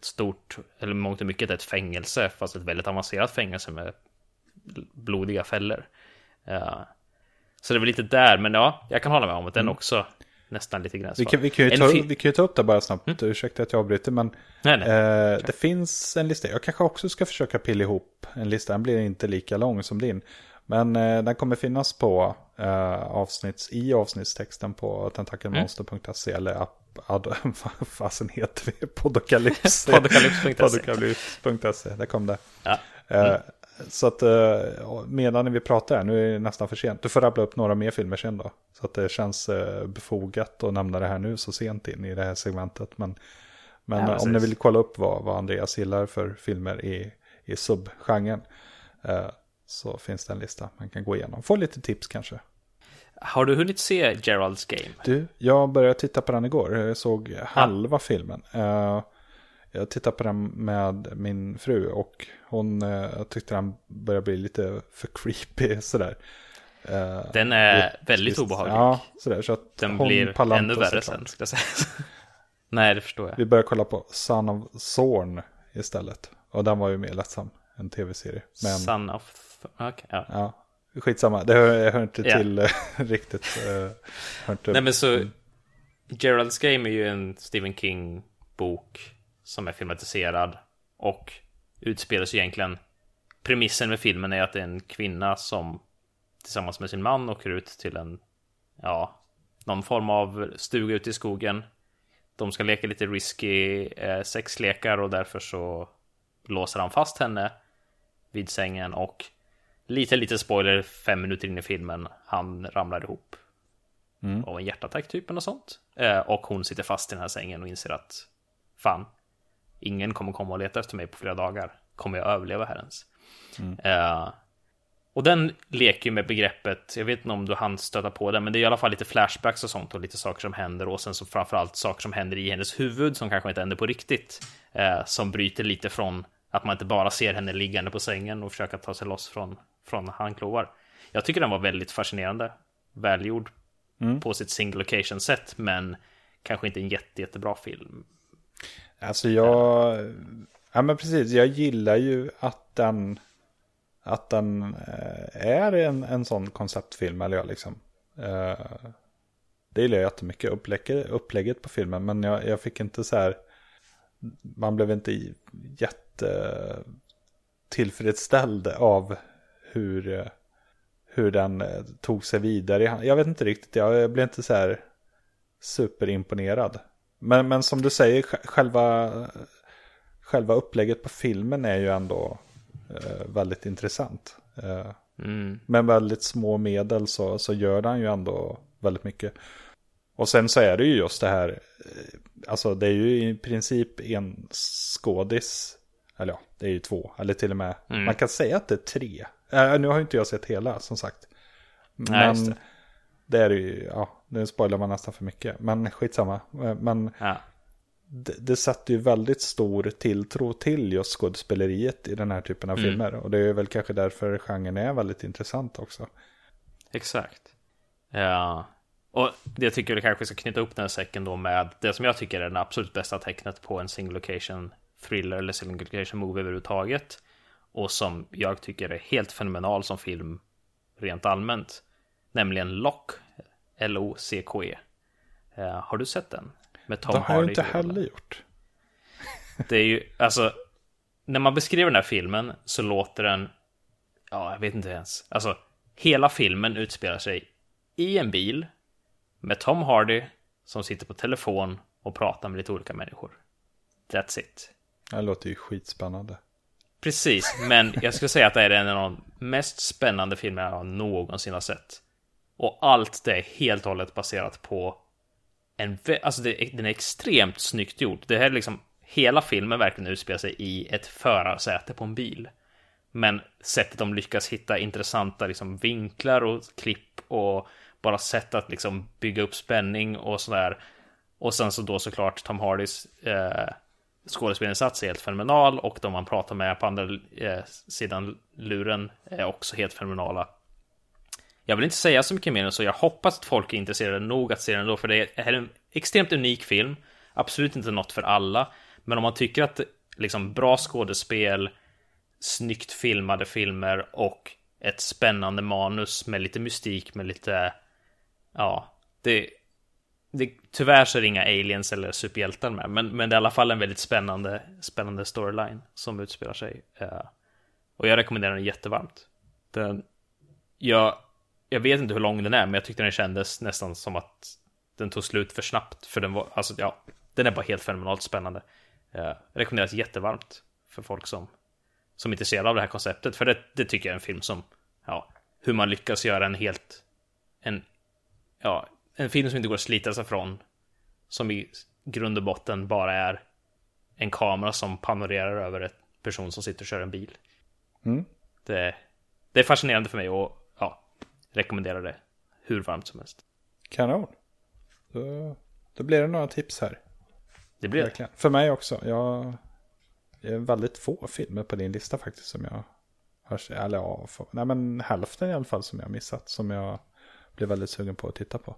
[SPEAKER 1] stort, eller mångt och mycket ett fängelse, fast ett väldigt avancerat fängelse med blodiga fällor. Uh, så det är väl lite där, men ja, jag kan hålla med om att den mm. också nästan lite gränsfall.
[SPEAKER 2] Vi kan, vi, kan ju ta, vi kan ju ta upp det bara snabbt, mm. ursäkta att jag avbryter, men nej, nej. Eh, det finns en lista. Jag kanske också ska försöka pilla ihop en lista, den blir inte lika lång som din. Men eh, den kommer finnas på eh, avsnitts, i avsnittstexten på tentakelmonster.se mm. eller app, ad, [laughs] vad fasen heter vi? Podokalyps. [laughs]
[SPEAKER 1] Podokalyps.se.
[SPEAKER 2] Podokalyps.se, där kom det. Ja. Eh, mm. Så att eh, medan vi pratar här, nu är det nästan för sent. Du får rabbla upp några mer filmer sen då. Så att det känns eh, befogat att nämna det här nu så sent in i det här segmentet. Men, men ja, om ni vill kolla upp vad, vad Andreas gillar för filmer i, i subgenren. Eh, så finns det en lista man kan gå igenom. Få lite tips kanske.
[SPEAKER 1] Har du hunnit se Geralds Game?
[SPEAKER 2] Du, jag började titta på den igår. Jag såg halva ja. filmen. Jag tittade på den med min fru och hon eh, tyckte den började bli lite för creepy sådär.
[SPEAKER 1] Eh, den är och, väldigt obehaglig.
[SPEAKER 2] Ja, sådär. Så att
[SPEAKER 1] den blir ännu värre sen, ska jag säga. [laughs] Nej, det förstår jag.
[SPEAKER 2] Vi började kolla på Son of Zorn istället. Och den var ju mer lättsam, en tv-serie.
[SPEAKER 1] Men... Son of... Okej, okay, ja.
[SPEAKER 2] ja. Skitsamma, det hör, hör inte yeah. till [laughs] riktigt.
[SPEAKER 1] hör inte... Nej, men så... Mm. Gerald's Game är ju en Stephen King-bok som är filmatiserad och utspelas egentligen premissen med filmen är att det är en kvinna som tillsammans med sin man åker ut till en ja, någon form av stuga ute i skogen. De ska leka lite risky eh, sexlekar och därför så låser han fast henne vid sängen och lite lite spoiler fem minuter in i filmen han ramlar ihop mm. av en hjärtattack typ och sånt. Eh, och hon sitter fast i den här sängen och inser att fan, ingen kommer komma och leta efter mig på flera dagar. Kommer jag överleva här ens? Mm. Uh, och den leker ju med begreppet, jag vet inte om du hann stöta på det, men det är i alla fall lite flashbacks och sånt och lite saker som händer och sen så framförallt saker som händer i hennes huvud som kanske inte händer på riktigt. Uh, som bryter lite från att man inte bara ser henne liggande på sängen och försöka ta sig loss från, från handklovar. Jag tycker den var väldigt fascinerande, välgjord mm. på sitt single location sätt, men kanske inte en jätte, jättebra film.
[SPEAKER 2] Alltså jag, ja men precis, jag gillar ju att den, att den eh, är en, en sån konceptfilm, eller jag liksom. Eh, det gillar jag jättemycket, upplägget, upplägget på filmen, men jag, jag fick inte så här, man blev inte jätte tillfredsställd av hur, eh, hur den tog sig vidare. Jag vet inte riktigt, jag blev inte så här superimponerad. Men, men som du säger, själva, själva upplägget på filmen är ju ändå eh, väldigt intressant. Eh,
[SPEAKER 1] Mm.
[SPEAKER 2] Med väldigt små medel så, så gör den ju ändå väldigt mycket. Och sen så är det ju just det här, eh, alltså det är ju i princip en skådis, eller ja, det är ju två, eller till och med,
[SPEAKER 1] Mm.
[SPEAKER 2] man kan säga att det är tre. Äh, nu har ju inte jag sett hela, som sagt.
[SPEAKER 1] Nej,
[SPEAKER 2] Men
[SPEAKER 1] det.
[SPEAKER 2] Det är ju, ja, nu spoilar man nästan för mycket. Men skitsamma. Eh, Men
[SPEAKER 1] Ja.
[SPEAKER 2] det, det sätter ju väldigt stor tilltro till just skådespeleriet i den här typen av
[SPEAKER 1] Mm.
[SPEAKER 2] filmer. Och det är väl kanske därför genren är väldigt intressant också.
[SPEAKER 1] Exakt. Ja. Och det tycker jag kanske ska knyta upp den här säcken då med det som jag tycker är det absolut bästa tecknet på en single location thriller eller single location movie överhuvudtaget. Och som jag tycker är helt fenomenal som film rent allmänt. Nämligen Lock. L-O-C-K-E. Eh, har du sett den? Med Tom
[SPEAKER 2] det har jag
[SPEAKER 1] Hardy
[SPEAKER 2] inte
[SPEAKER 1] i huvudrollen.
[SPEAKER 2] heller gjort. [laughs]
[SPEAKER 1] Det är ju, alltså, när man beskriver den här filmen så låter den, ja, jag vet inte ens. Alltså, hela filmen utspelar sig i en bil med Tom Hardy som sitter på telefon och pratar med lite olika människor. That's it.
[SPEAKER 2] Det låter ju skitspännande.
[SPEAKER 1] Precis, men jag skulle säga att det är en av de mest spännande filmer jag någonsin har sett. Och allt det är helt och hållet baserat på en, alltså det, den är extremt snyggt gjord. Det här är liksom, hela filmen verkligen utspelar sig i ett förarsäte på en bil. Men sättet de lyckas hitta intressanta liksom, vinklar och klipp och bara sätt att liksom bygga upp spänning och sådär. Och sen så då såklart Tom Hardys eh, skådespelinsats är helt fenomenal och de man pratar med på andra eh, sidan luren är också helt fenomenala. Jag vill inte säga så mycket mer än så. Jag hoppas att folk är intresserade nog att se den då, för det är en extremt unik film. Absolut inte något för alla, men om man tycker att liksom bra skådespel, snyggt filmade filmer och ett spännande manus med lite mystik, med lite, ja, det, det tyvärr så är det inga aliens eller superhjältar med, men, men det är i alla fall en väldigt spännande, spännande storyline som utspelar sig. Eh, och jag rekommenderar den jättevarmt. Den, jag, jag vet inte hur lång den är, men jag tyckte den kändes nästan som att den tog slut för snabbt. För den var, alltså ja, den är bara helt fenomenalt spännande. Eh, rekommenderas jättevarmt för folk som, som är intresserade av det här konceptet. För det, det tycker jag är en film som, ja, hur man lyckas göra en helt, en, ja, en film som inte går att slita sig från. Som i grund och botten bara är en kamera som panorerar över en person som sitter och kör en bil.
[SPEAKER 2] Mm.
[SPEAKER 1] Det, det är fascinerande för mig och rekommenderar det hur varmt som helst.
[SPEAKER 2] Kanon. Då, då blir det några tips här.
[SPEAKER 1] Det blir det.
[SPEAKER 2] Verkligen. För mig också. Jag det är väldigt få filmer på din lista faktiskt som jag har eller ja, nej men hälften i alla fall som jag missat. Som jag blev väldigt sugen på att titta på.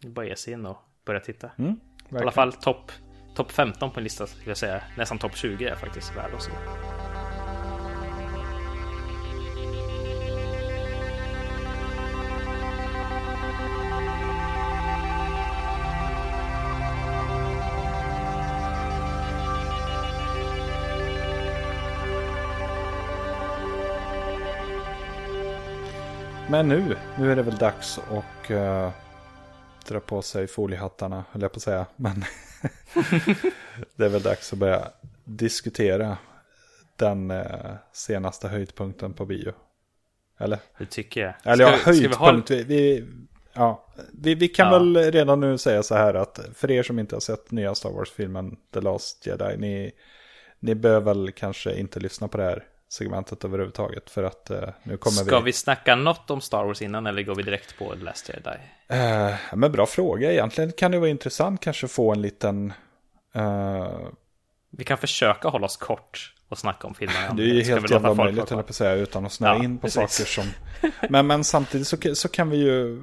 [SPEAKER 1] Det Bara ge sig in och börja titta.
[SPEAKER 2] Mm,
[SPEAKER 1] I alla fall topp top 15 på en lista skulle jag säga. Nästan topp 20 är faktiskt värd att se.
[SPEAKER 2] Men nu, nu är det väl dags att eh, dra på sig foliehattarna, höll jag på att säga. Men [laughs] det är väl dags att börja diskutera den eh, senaste höjdpunkten på bio. Eller?
[SPEAKER 1] Det tycker jag.
[SPEAKER 2] Eller ja,
[SPEAKER 1] Ska- vi ha-
[SPEAKER 2] höjdpunkt. Vi, vi, ja, vi, vi kan
[SPEAKER 1] Ja.
[SPEAKER 2] väl redan nu säga så här att för er som inte har sett nya Star Wars-filmen The Last Jedi, ni, ni bör väl kanske inte lyssna på det här segmentet överhuvudtaget. För att eh, nu kommer
[SPEAKER 1] Ska
[SPEAKER 2] vi...
[SPEAKER 1] vi snacka något om Star Wars innan eller går vi direkt på The Last Jedi?
[SPEAKER 2] Eh, men bra fråga, egentligen kan det vara intressant kanske få en liten... eh,
[SPEAKER 1] Vi kan försöka hålla oss kort och snacka om filmerna. [laughs]
[SPEAKER 2] det är ju
[SPEAKER 1] Ska
[SPEAKER 2] helt jävla möjligt, höll jag säga, utan att snöa
[SPEAKER 1] Ja,
[SPEAKER 2] in på
[SPEAKER 1] precis.
[SPEAKER 2] saker som... Men, men samtidigt så, så kan vi ju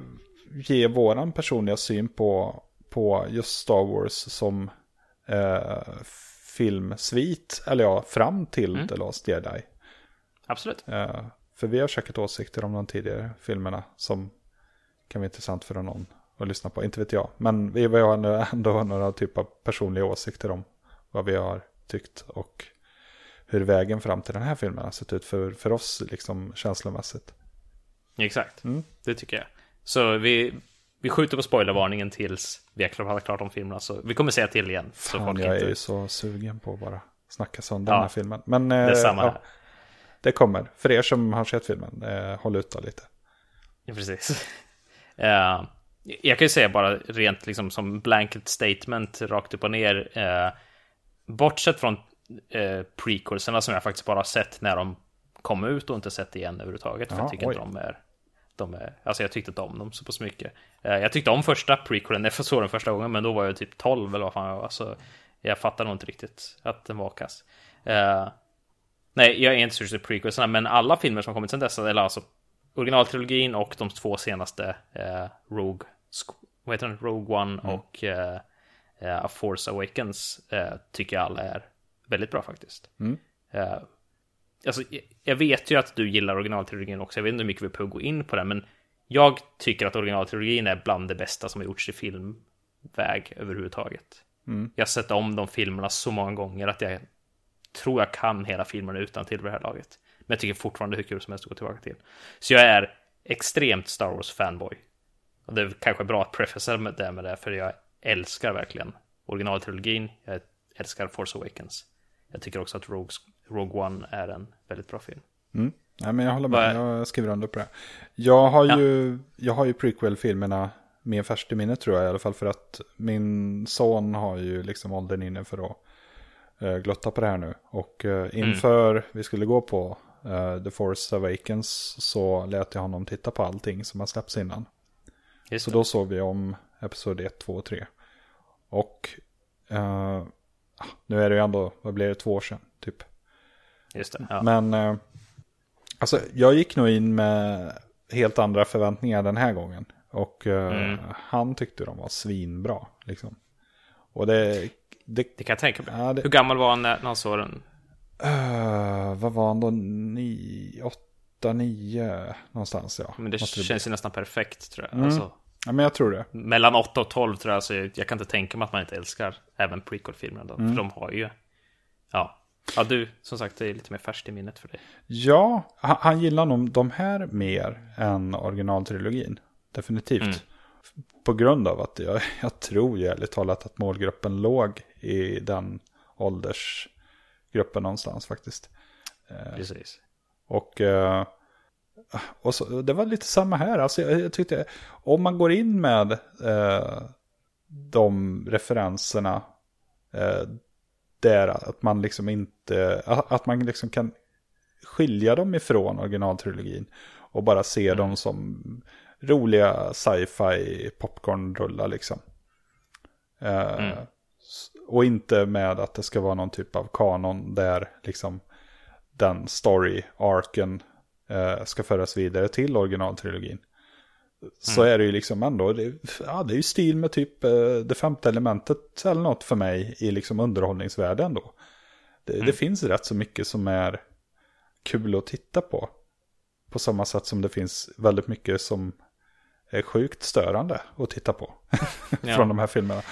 [SPEAKER 2] ge våran personliga syn på, på just Star Wars som eh, filmsvit, eller ja, fram till
[SPEAKER 1] Mm.
[SPEAKER 2] The Last Jedi.
[SPEAKER 1] Absolut.
[SPEAKER 2] Eh, för vi har säkert åsikter om de tidigare filmerna som kan vara intressant för någon att lyssna på. Inte vet jag, men vi har [laughs] ändå, några typ av personliga åsikter om vad vi har tyckt och hur vägen fram till den här filmen har sett ut för, för oss liksom känslomässigt.
[SPEAKER 1] Exakt.
[SPEAKER 2] Mm.
[SPEAKER 1] Det tycker jag. Så vi, vi skjuter på spoilervarningen tills vi har klarat klart om filmerna. Så vi kommer säga till igen. Så
[SPEAKER 2] Fan,
[SPEAKER 1] folk
[SPEAKER 2] jag är
[SPEAKER 1] inte...
[SPEAKER 2] ju så sugen på att bara snacka sönder
[SPEAKER 1] Ja.
[SPEAKER 2] den här filmen. Men, eh,
[SPEAKER 1] Det är samma
[SPEAKER 2] ja,
[SPEAKER 1] här.
[SPEAKER 2] Det kommer. För er som har sett filmen, eh, håll ut då lite.
[SPEAKER 1] Ja, precis. Uh, [laughs] jag kan ju säga bara rent liksom som blanket statement rakt upp och ner. Uh, bortsett från uh, prequelserna som jag faktiskt bara har sett när de kom ut och inte sett igen överhuvudtaget. För ja, jag tycker oj. inte de är, de är... Alltså jag tyckte inte om dem så pass mycket. Jag tyckte om första prequelen jag såg den första gången, men då var jag typ 12 eller vad fan jag var. Så jag fattar nog inte riktigt att den var kass. Nej, jag är inte så intresserad av prequelserna, men alla filmer som kommit sedan dess, eller alltså originaltrilogin och de två senaste uh, Rogue, vad heter den? Rogue One mm. och uh, A Force Awakens tycker jag alla är väldigt bra faktiskt. Mm. alltså, jag vet ju att du gillar originaltrilogin också, jag vet inte hur mycket vi behöver gå in på det, men jag tycker att originaltrilogin är bland det bästa som har gjorts i filmväg överhuvudtaget. Mm. Jag har sett om de filmerna så många gånger att jag tror jag kan hela filmen utan till det här laget. Men jag tycker fortfarande hur kul som helst att gå tillbaka till. Så jag är extremt Star Wars fanboy. Och det är kanske bra att prefacea med det med det, för jag älskar verkligen originaltrilogin. Jag älskar Force Awakens. Jag tycker också att Rogue, Rogue One är en väldigt bra film.
[SPEAKER 2] Mm. Nej, men jag håller med, jag skriver under på det. Jag har ju, ja. jag har ju prequel-filmerna mer färskt i minnet tror jag i alla fall för att min son har ju liksom åldern inne för att uh, glotta på det här nu. Och uh, inför mm. vi skulle gå på uh, The Force Awakens så lät jag honom titta på allting som har släppts innan. Just så det. då såg vi om Episod 1, 2 och 3. Och uh, nu är det ju ändå, vad blir det, två år sedan typ.
[SPEAKER 1] Just det, ja.
[SPEAKER 2] Men alltså jag gick nog in med helt andra förväntningar den här gången. Och uh, mm. han tyckte de var svinbra. Liksom. Och det,
[SPEAKER 1] det, det kan jag tänka mig. Ja, det, Hur gammal var han när han såg den?
[SPEAKER 2] Uh, vad var han då? Ni, åtta, nio någonstans ja.
[SPEAKER 1] Men det Måste känns ju nästan perfekt tror jag. Mm. Alltså,
[SPEAKER 2] ja men jag tror det.
[SPEAKER 1] Mellan 8 och 12 tror jag. Så jag, jag kan inte tänka mig att man inte älskar även prequel-filmerna. Mm. För de har ju, ja. Ja, du, som sagt, det är lite mer färskt i minnet för dig.
[SPEAKER 2] Ja, han, han gillar nog de här mer än originaltrilogin definitivt. Mm. På grund av att jag, jag tror ju ärligt talat att målgruppen låg i den åldersgruppen någonstans faktiskt.
[SPEAKER 1] Eh, Precis.
[SPEAKER 2] Och, eh, och så, det var lite samma här. Alltså jag, jag tyckte, om man går in med eh, de referenserna eh, där att man liksom inte, att man liksom kan skilja dem ifrån originaltrilogin och bara se mm. dem som roliga sci-fi popcornrullar liksom. Eh, mm. Och inte med att det ska vara någon typ av kanon där liksom den story-arken uh, ska föras vidare till originaltrilogin. Så mm. är det ju liksom ändå, det, ja, det är ju stil med typ uh, det femte elementet eller något för mig i liksom underhållningsvärde ändå. Det, mm. det finns rätt så mycket som är kul att titta på. På samma sätt som det finns väldigt mycket som är sjukt störande att titta på. [laughs] från de här filmerna.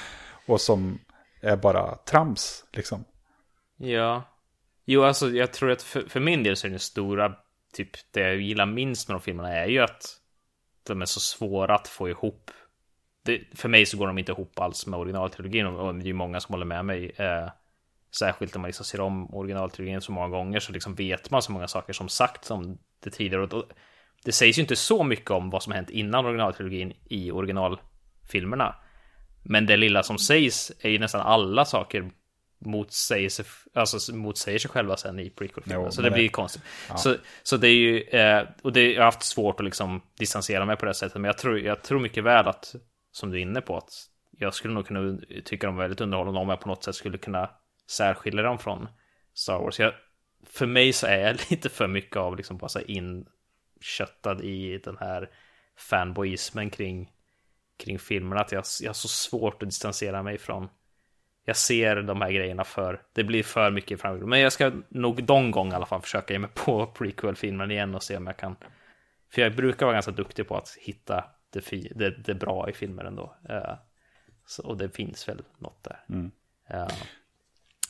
[SPEAKER 2] Och som är bara trams liksom.
[SPEAKER 1] Ja. Jo, alltså jag tror att för, för min del så är det stora, typ det jag gillar minst med de filmerna är ju att de är så svåra att få ihop. Det, för mig så går de inte ihop alls med originaltrilogin och det är ju många som håller med mig. Eh, särskilt när man liksom ser om originaltrilogin så många gånger så liksom vet man så många saker som sagts om det tidigare. Och det sägs ju inte så mycket om vad som hänt innan originaltrilogin i originalfilmerna. Men det lilla som sägs är ju nästan alla saker motsäger sig, alltså motsäger sig själva sen i prequel-filmen. Så det, det blir konstigt. Ja. Så, så det är ju, eh, och det, jag har haft svårt att liksom distansera mig på det sättet. Men jag tror, jag tror mycket väl att, som du är inne på, att jag skulle nog kunna tycka de väldigt underhållande om jag på något sätt skulle kunna särskilja dem från Star Wars. Jag, för mig så är jag [laughs] lite för mycket av liksom bara in köttad i den här fanboismen kring, kring filmerna att jag, jag har så svårt att distansera mig från jag ser de här grejerna för, det blir för mycket framgång. Men jag ska nog någon gång i alla fall försöka ge mig på [laughs] prequel-filmen igen och se om jag kan. För jag brukar vara ganska duktig på att hitta det, det, det bra i filmer ändå. Uh, så, och det finns väl något där. Mm. Uh,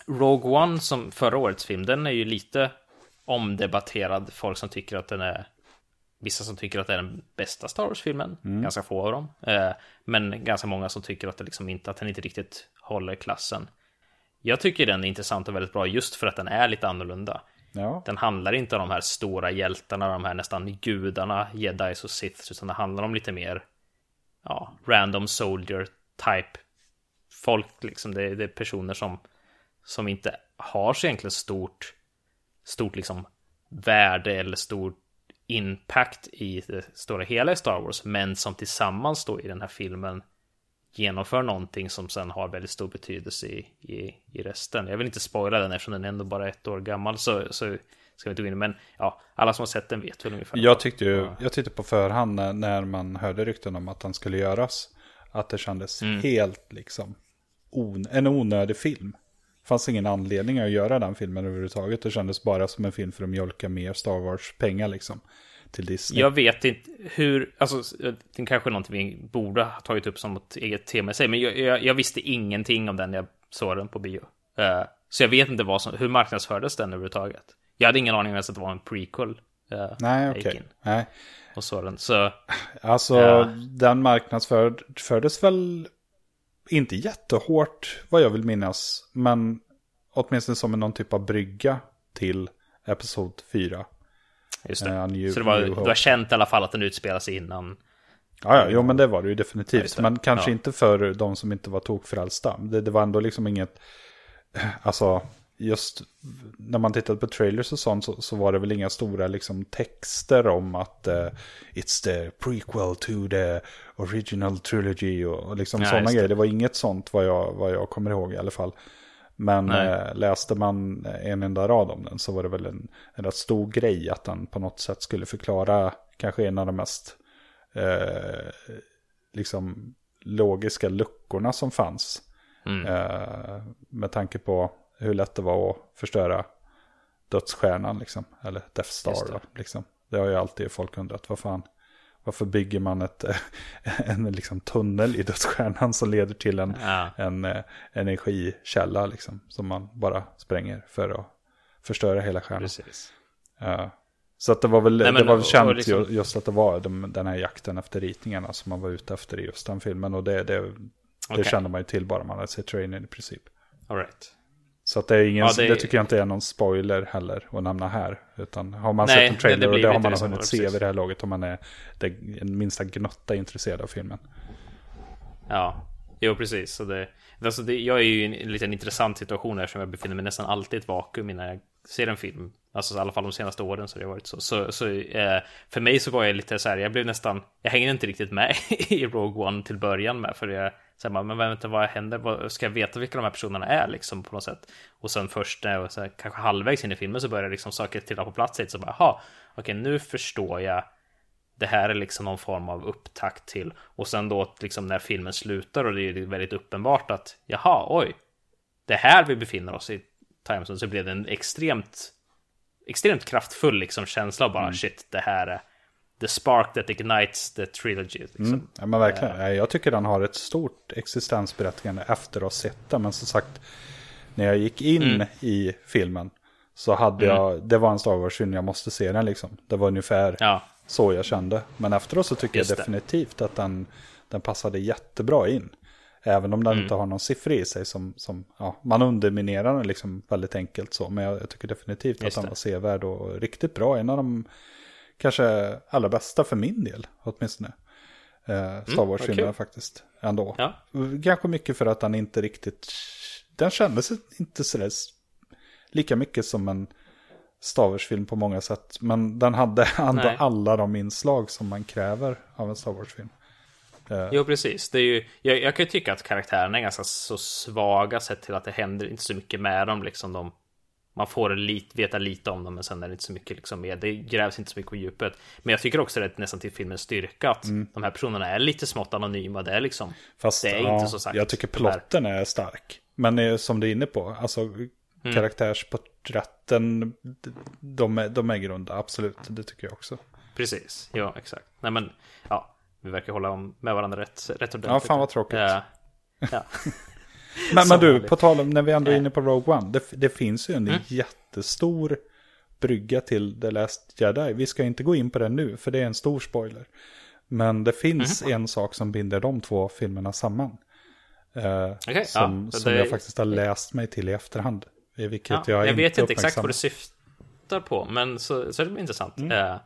[SPEAKER 1] Rogue One som förra årets film, den är ju lite omdebatterad. Folk som tycker att den är vissa som tycker att det är den bästa Star Wars-filmen, mm. ganska få av dem. Eh, men ganska många som tycker att, det liksom inte, att den inte riktigt håller klassen. Jag tycker den är intressant och väldigt bra just för att den är lite annorlunda.
[SPEAKER 2] Ja.
[SPEAKER 1] Den handlar inte om de här stora hjältarna, de här nästan gudarna, jedis och siths, utan det handlar om lite mer, ja, random soldier type folk liksom. Det, det är personer som, som inte har så egentligen stort, stort liksom värde eller stor impact i det stora hela i Star Wars, men som tillsammans då i den här filmen genomför någonting som sen har väldigt stor betydelse i, i, i resten. Jag vill inte spoila den eftersom den är ändå bara ett år gammal så, så ska vi inte gå in men ja, alla som har sett den vet väl ungefär.
[SPEAKER 2] Jag tyckte ju, jag tyckte på förhand när, när man hörde rykten om att den skulle göras, att det kändes
[SPEAKER 1] Mm.
[SPEAKER 2] helt liksom on, en onödig film. Fanns ingen anledning att göra den filmen överhuvudtaget. Det kändes bara som en film för att mjölka mer Star Wars-pengar liksom. Till Disney.
[SPEAKER 1] Jag vet inte hur, alltså det är kanske någonting vi borde ha tagit upp som ett eget tema i sig, men jag, jag, jag visste ingenting om den när jag såg den på bio. Eh, så jag vet inte vad som, hur marknadsfördes den överhuvudtaget. Jag hade ingen aning ens att det var en prequel. eh,
[SPEAKER 2] Nej, okej. Nej.
[SPEAKER 1] Och såg den, så
[SPEAKER 2] Alltså,
[SPEAKER 1] Ja.
[SPEAKER 2] den marknadsfördes väl inte jättehårt, vad jag vill minnas. Men åtminstone som någon typ av brygga till Episod 4.
[SPEAKER 1] just det.
[SPEAKER 2] Eh, New-
[SPEAKER 1] så det var,
[SPEAKER 2] Hope.
[SPEAKER 1] var känt i alla fall att den utspelar sig innan.
[SPEAKER 2] Ja, ja, jo men det var det ju
[SPEAKER 1] Ja,
[SPEAKER 2] definitivt.
[SPEAKER 1] just det.
[SPEAKER 2] Men kanske
[SPEAKER 1] Ja.
[SPEAKER 2] inte för de som inte var tokfrälsta. Det, det var ändå liksom inget, alltså just när man tittade på trailers och sånt så, så var det väl inga stora liksom texter om att eh, it's the prequel to the original trilogy och, och liksom
[SPEAKER 1] Ja,
[SPEAKER 2] sådana grejer. Det var inget sånt vad jag, vad jag kommer ihåg i alla fall. Men eh, läste man en enda rad om den så var det väl en, en rätt stor grej att den på något sätt skulle förklara kanske en av de mest eh, liksom logiska luckorna som fanns.
[SPEAKER 1] Mm.
[SPEAKER 2] Eh, med tanke på hur lätt det var att förstöra dödsstjärnan liksom. Eller Death Star
[SPEAKER 1] det.
[SPEAKER 2] då, liksom. Det har ju alltid folk undrat, vad fan. Varför bygger man ett, [laughs] en liksom tunnel i dödsstjärnan som leder till en,
[SPEAKER 1] Ja.
[SPEAKER 2] en eh, energikälla liksom. Som man bara spränger för att förstöra hela stjärnan.
[SPEAKER 1] Precis.
[SPEAKER 2] Ja. Så att det var väl,
[SPEAKER 1] Nej, men
[SPEAKER 2] det var väl känt
[SPEAKER 1] och liksom-
[SPEAKER 2] ju- just att det var de, den här jakten efter ritningarna som man var ute efter i just den filmen. Och det, det, det
[SPEAKER 1] Okej.
[SPEAKER 2] kände man ju till bara man hade sett trailern i princip.
[SPEAKER 1] All right.
[SPEAKER 2] Så att det, är ingen,
[SPEAKER 1] Ja,
[SPEAKER 2] det...
[SPEAKER 1] det-
[SPEAKER 2] tycker jag inte är någon spoiler heller att nämna här. Utan har man
[SPEAKER 1] Nej,
[SPEAKER 2] sett en trailer
[SPEAKER 1] det
[SPEAKER 2] och det har man
[SPEAKER 1] det som
[SPEAKER 2] hunnit se
[SPEAKER 1] precis.
[SPEAKER 2] vid det här laget om man är det, en minsta gnutta intresserad av filmen.
[SPEAKER 1] Ja, jo precis. Så det, alltså det, jag är ju i en, en liten intressant situation eftersom jag befinner mig nästan alltid i ett vakuum innan jag ser en film. Alltså i alla fall de senaste åren så har det varit så. Så, så eh, för mig så var jag lite så här, jag blev nästan, jag hängde inte riktigt med [laughs] i Rogue One till början med. För jag, så här, men vänta, vad händer? Vad, ska jag veta vilka de här personerna är liksom på något sätt? Och sen först när jag var så här, kanske halvvägs in i filmen så började liksom saker trilla på plats lite. Så bara, jaha, okej nu förstår jag det här är liksom någon form av upptakt till och sen då liksom när filmen slutar och det är väldigt uppenbart att jaha, oj, det är här vi befinner oss i timezone så blev det en extremt extremt kraftfull liksom känsla av bara shit, det här är the spark that ignites the trilogy. Liksom.
[SPEAKER 2] Mm. Ja, men verkligen. Nej, Jag tycker den har ett stort existensberättigande efter att ha sett den. Men som sagt, när jag gick in
[SPEAKER 1] Mm.
[SPEAKER 2] i filmen så hade jag, det var en Star Wars-film, jag måste se den liksom. Det var ungefär
[SPEAKER 1] Ja,
[SPEAKER 2] så jag kände. Men efteråt så tycker
[SPEAKER 1] Just
[SPEAKER 2] jag
[SPEAKER 1] det.
[SPEAKER 2] definitivt att den, den passade jättebra in. Även om den
[SPEAKER 1] Mm.
[SPEAKER 2] inte har någon siffra i sig som, som ja, man underminerar den liksom väldigt enkelt så. Men jag, jag tycker definitivt att
[SPEAKER 1] Just
[SPEAKER 2] den
[SPEAKER 1] det.
[SPEAKER 2] var sevärd och riktigt bra. En av de kanske allra bästa för min del åtminstone. Eh, Star
[SPEAKER 1] vad
[SPEAKER 2] Wars-filmerna
[SPEAKER 1] kul.
[SPEAKER 2] faktiskt. Ändå.
[SPEAKER 1] Ja.
[SPEAKER 2] Kanske mycket för att den inte riktigt, den kändes inte sådär lika mycket som en Star Wars-film på många sätt. Men den hade ändå alla de inslag som man kräver av en Star Wars-film. Eh,
[SPEAKER 1] jo precis. Det är ju, jag, jag kan ju tycka att karaktärerna är ganska så svaga sett till att det händer inte så mycket med dem. Liksom de, man får lite, veta lite om dem men sen är det inte så mycket liksom med. Det grävs inte så mycket på djupet. Men jag tycker också det är nästan till filmens styrka att de här personerna är lite smått anonyma. Det är liksom,
[SPEAKER 2] Fast
[SPEAKER 1] det är
[SPEAKER 2] ja,
[SPEAKER 1] inte så sagt.
[SPEAKER 2] jag tycker plotten är stark. Men eh, som du är inne på, alltså
[SPEAKER 1] Mm.
[SPEAKER 2] karaktärsporträtten, de är, de är grunda, absolut. Det tycker jag också.
[SPEAKER 1] Precis, ja exakt. Nej men, ja, vi verkar hålla med varandra rätt, rätt ordentligt.
[SPEAKER 2] Ja, fan vad tråkigt.
[SPEAKER 1] Ja. [laughs] ja.
[SPEAKER 2] Men, men du, på tal om när vi ändå är
[SPEAKER 1] Eh.
[SPEAKER 2] inne på Rogue One. Det, det finns ju en
[SPEAKER 1] Mm.
[SPEAKER 2] jättestor brygga till The Last Jedi. Vi ska inte gå in på det nu, för det är en stor spoiler. Men det finns
[SPEAKER 1] Mhm.
[SPEAKER 2] en sak som binder de två filmerna samman. Eh,
[SPEAKER 1] Okej,
[SPEAKER 2] som
[SPEAKER 1] ja,
[SPEAKER 2] som
[SPEAKER 1] det-
[SPEAKER 2] jag faktiskt har läst mig till i efterhand. Vilket
[SPEAKER 1] Ja,
[SPEAKER 2] jag,
[SPEAKER 1] jag,
[SPEAKER 2] inte
[SPEAKER 1] vet inte exakt vad det
[SPEAKER 2] uppmärksammat.
[SPEAKER 1] syftar på. Men så, så det blir intressant. Mm. Uh,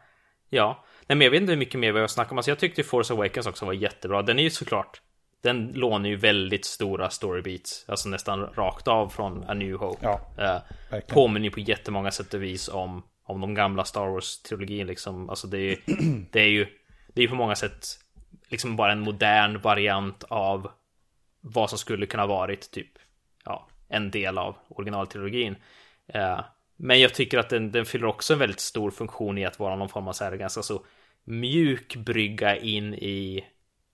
[SPEAKER 1] ja, nej men jag vet inte hur mycket mer vi har snackat om. Alltså jag tyckte Force Awakens också var jättebra. Den är ju såklart den lånar ju väldigt stora storybeats, alltså nästan rakt av från A New Hope. Ja, eh, påminner ju på jättemånga sätt och vis om, om de gamla Star Wars-trilogin liksom. Alltså det är, [clears throat] det är ju, det är på många sätt liksom bara en modern variant av vad som skulle kunna varit typ, ja, en del av originaltrilogin. Eh, men jag tycker att den, den fyller också en väldigt stor funktion i att vara någon form av så här ganska så mjuk brygga in i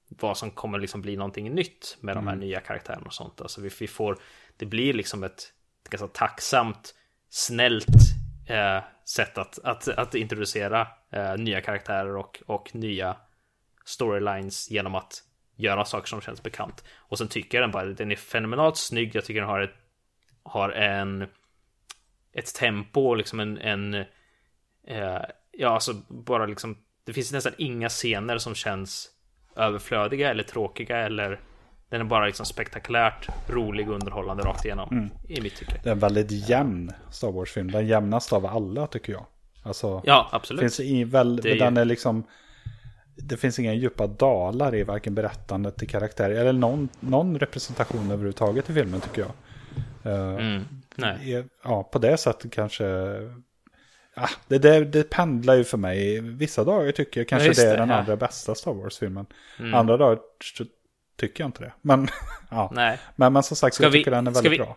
[SPEAKER 1] vad som kommer liksom bli någonting nytt med de här mm. nya karaktärerna och sånt. Alltså vi, vi får, det blir liksom ett ganska tacksamt, snällt eh, sätt att, att, att introducera eh, nya karaktärer och, och nya storylines genom att göra saker som känns bekant. Och sen tycker jag den bara, den är fenomenalt snygg. Jag tycker den har ett, har en, ett tempo och liksom en, en eh, ja alltså bara liksom, det finns nästan inga scener som känns överflödiga eller tråkiga eller den är bara liksom spektakulärt rolig och underhållande rakt igenom. Mm. I mitt tycke.
[SPEAKER 2] Det är en väldigt jämn Star Wars-film. Den jämnaste av alla tycker jag. Alltså,
[SPEAKER 1] ja, absolut.
[SPEAKER 2] Finns i, väl, det är den är liksom... Det finns inga djupa dalar i varken berättandet i karaktärer eller någon, någon representation överhuvudtaget i filmen tycker jag.
[SPEAKER 1] Uh, mm, nej.
[SPEAKER 2] Ja, på det sättet kanske Ah, det, det, det pendlar ju för mig. Vissa dagar tycker jag kanske ja, det är det, den ja. allra bästa Star Wars-filmen. Mm. Andra dagar tycker jag inte det. Men, [laughs] ja. nej. men, men som sagt, ska jag tycker vi, den är väldigt vi, bra.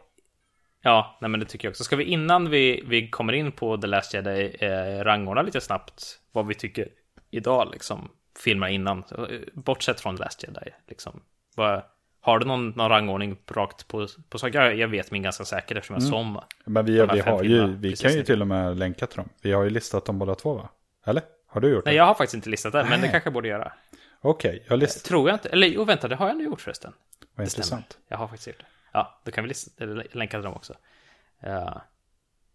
[SPEAKER 1] Ja, nej, men det tycker jag också. Ska vi innan vi, vi kommer in på The Last Jedi eh, rangordna lite snabbt vad vi tycker idag, liksom, filmer innan, bortsett från The Last Jedi, liksom. Vad, har du någon, någon rangordning rakt på, på saker? Jag, jag vet min ganska säkert eftersom jag mm. som.
[SPEAKER 2] Men vi, vi har ju, vi kan ju till och med länka till dem. Vi har ju listat dem båda två va? Eller? Har du gjort
[SPEAKER 1] det? Nej, jag har faktiskt inte listat det, men det kanske jag borde göra.
[SPEAKER 2] Okej, okay, jag listar.
[SPEAKER 1] Tror jag inte. Eller jo, vänta, det har jag nu gjort förresten.
[SPEAKER 2] Vad intressant.
[SPEAKER 1] Stämmer. Jag har faktiskt gjort det. Ja, då kan vi lista, länka till dem också. Uh,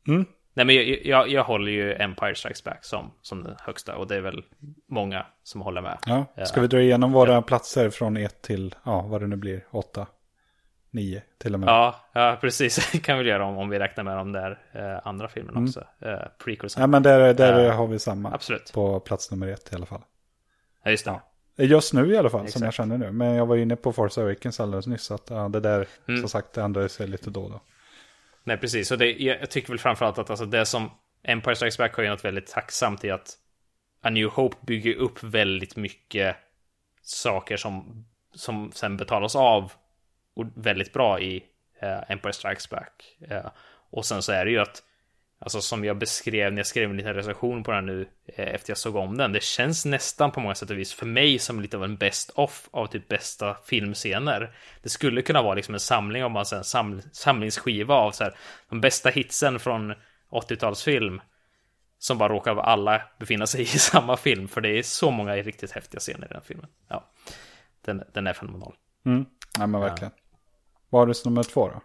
[SPEAKER 2] mm.
[SPEAKER 1] Nej, men jag, jag, jag, håller ju Empire Strikes Back som, som den högsta och det är väl många som håller med.
[SPEAKER 2] Ja, ska vi dra igenom våra ja. platser från 1 till, ja, vad det nu blir, 8, 9 till och med.
[SPEAKER 1] Ja, ja precis. Det [laughs] kan vi göra om, om vi räknar med de där eh, andra filmerna mm. också. Eh, prequels.
[SPEAKER 2] Ja, men där, där uh, har vi samma.
[SPEAKER 1] Absolut.
[SPEAKER 2] På plats nummer 1 i alla fall.
[SPEAKER 1] Ja, just det. Ja.
[SPEAKER 2] Just nu i alla fall, Exakt. som jag känner nu. Men jag var inne på Force Awakens alldeles nyss. Att ja, det där, mm. som sagt, det ändrar sig lite då och då.
[SPEAKER 1] Nej, precis. Och det, jag tycker väl framförallt att alltså det som Empire Strikes Back har ju något väldigt tacksamt i att A New Hope bygger upp väldigt mycket saker som, som sen betalas av väldigt bra i uh, Empire Strikes Back. Uh, och sen så är det ju att Alltså som jag beskrev när jag skrev en liten recension på den nu eh, efter jag såg om den. Det känns nästan på många sätt och vis för mig som lite av en best off av typ bästa filmscener. Det skulle kunna vara liksom en samling om man en sam samlingsskiva av så här, de bästa hitsen från 80-talsfilm. Som bara råkar alla befinna sig [laughs] i samma film. För det är så många riktigt häftiga scener i den filmen. Ja, den, den är fenomenal.
[SPEAKER 2] Mm. Ja men verkligen. Ja. Vad har du som nummer två då?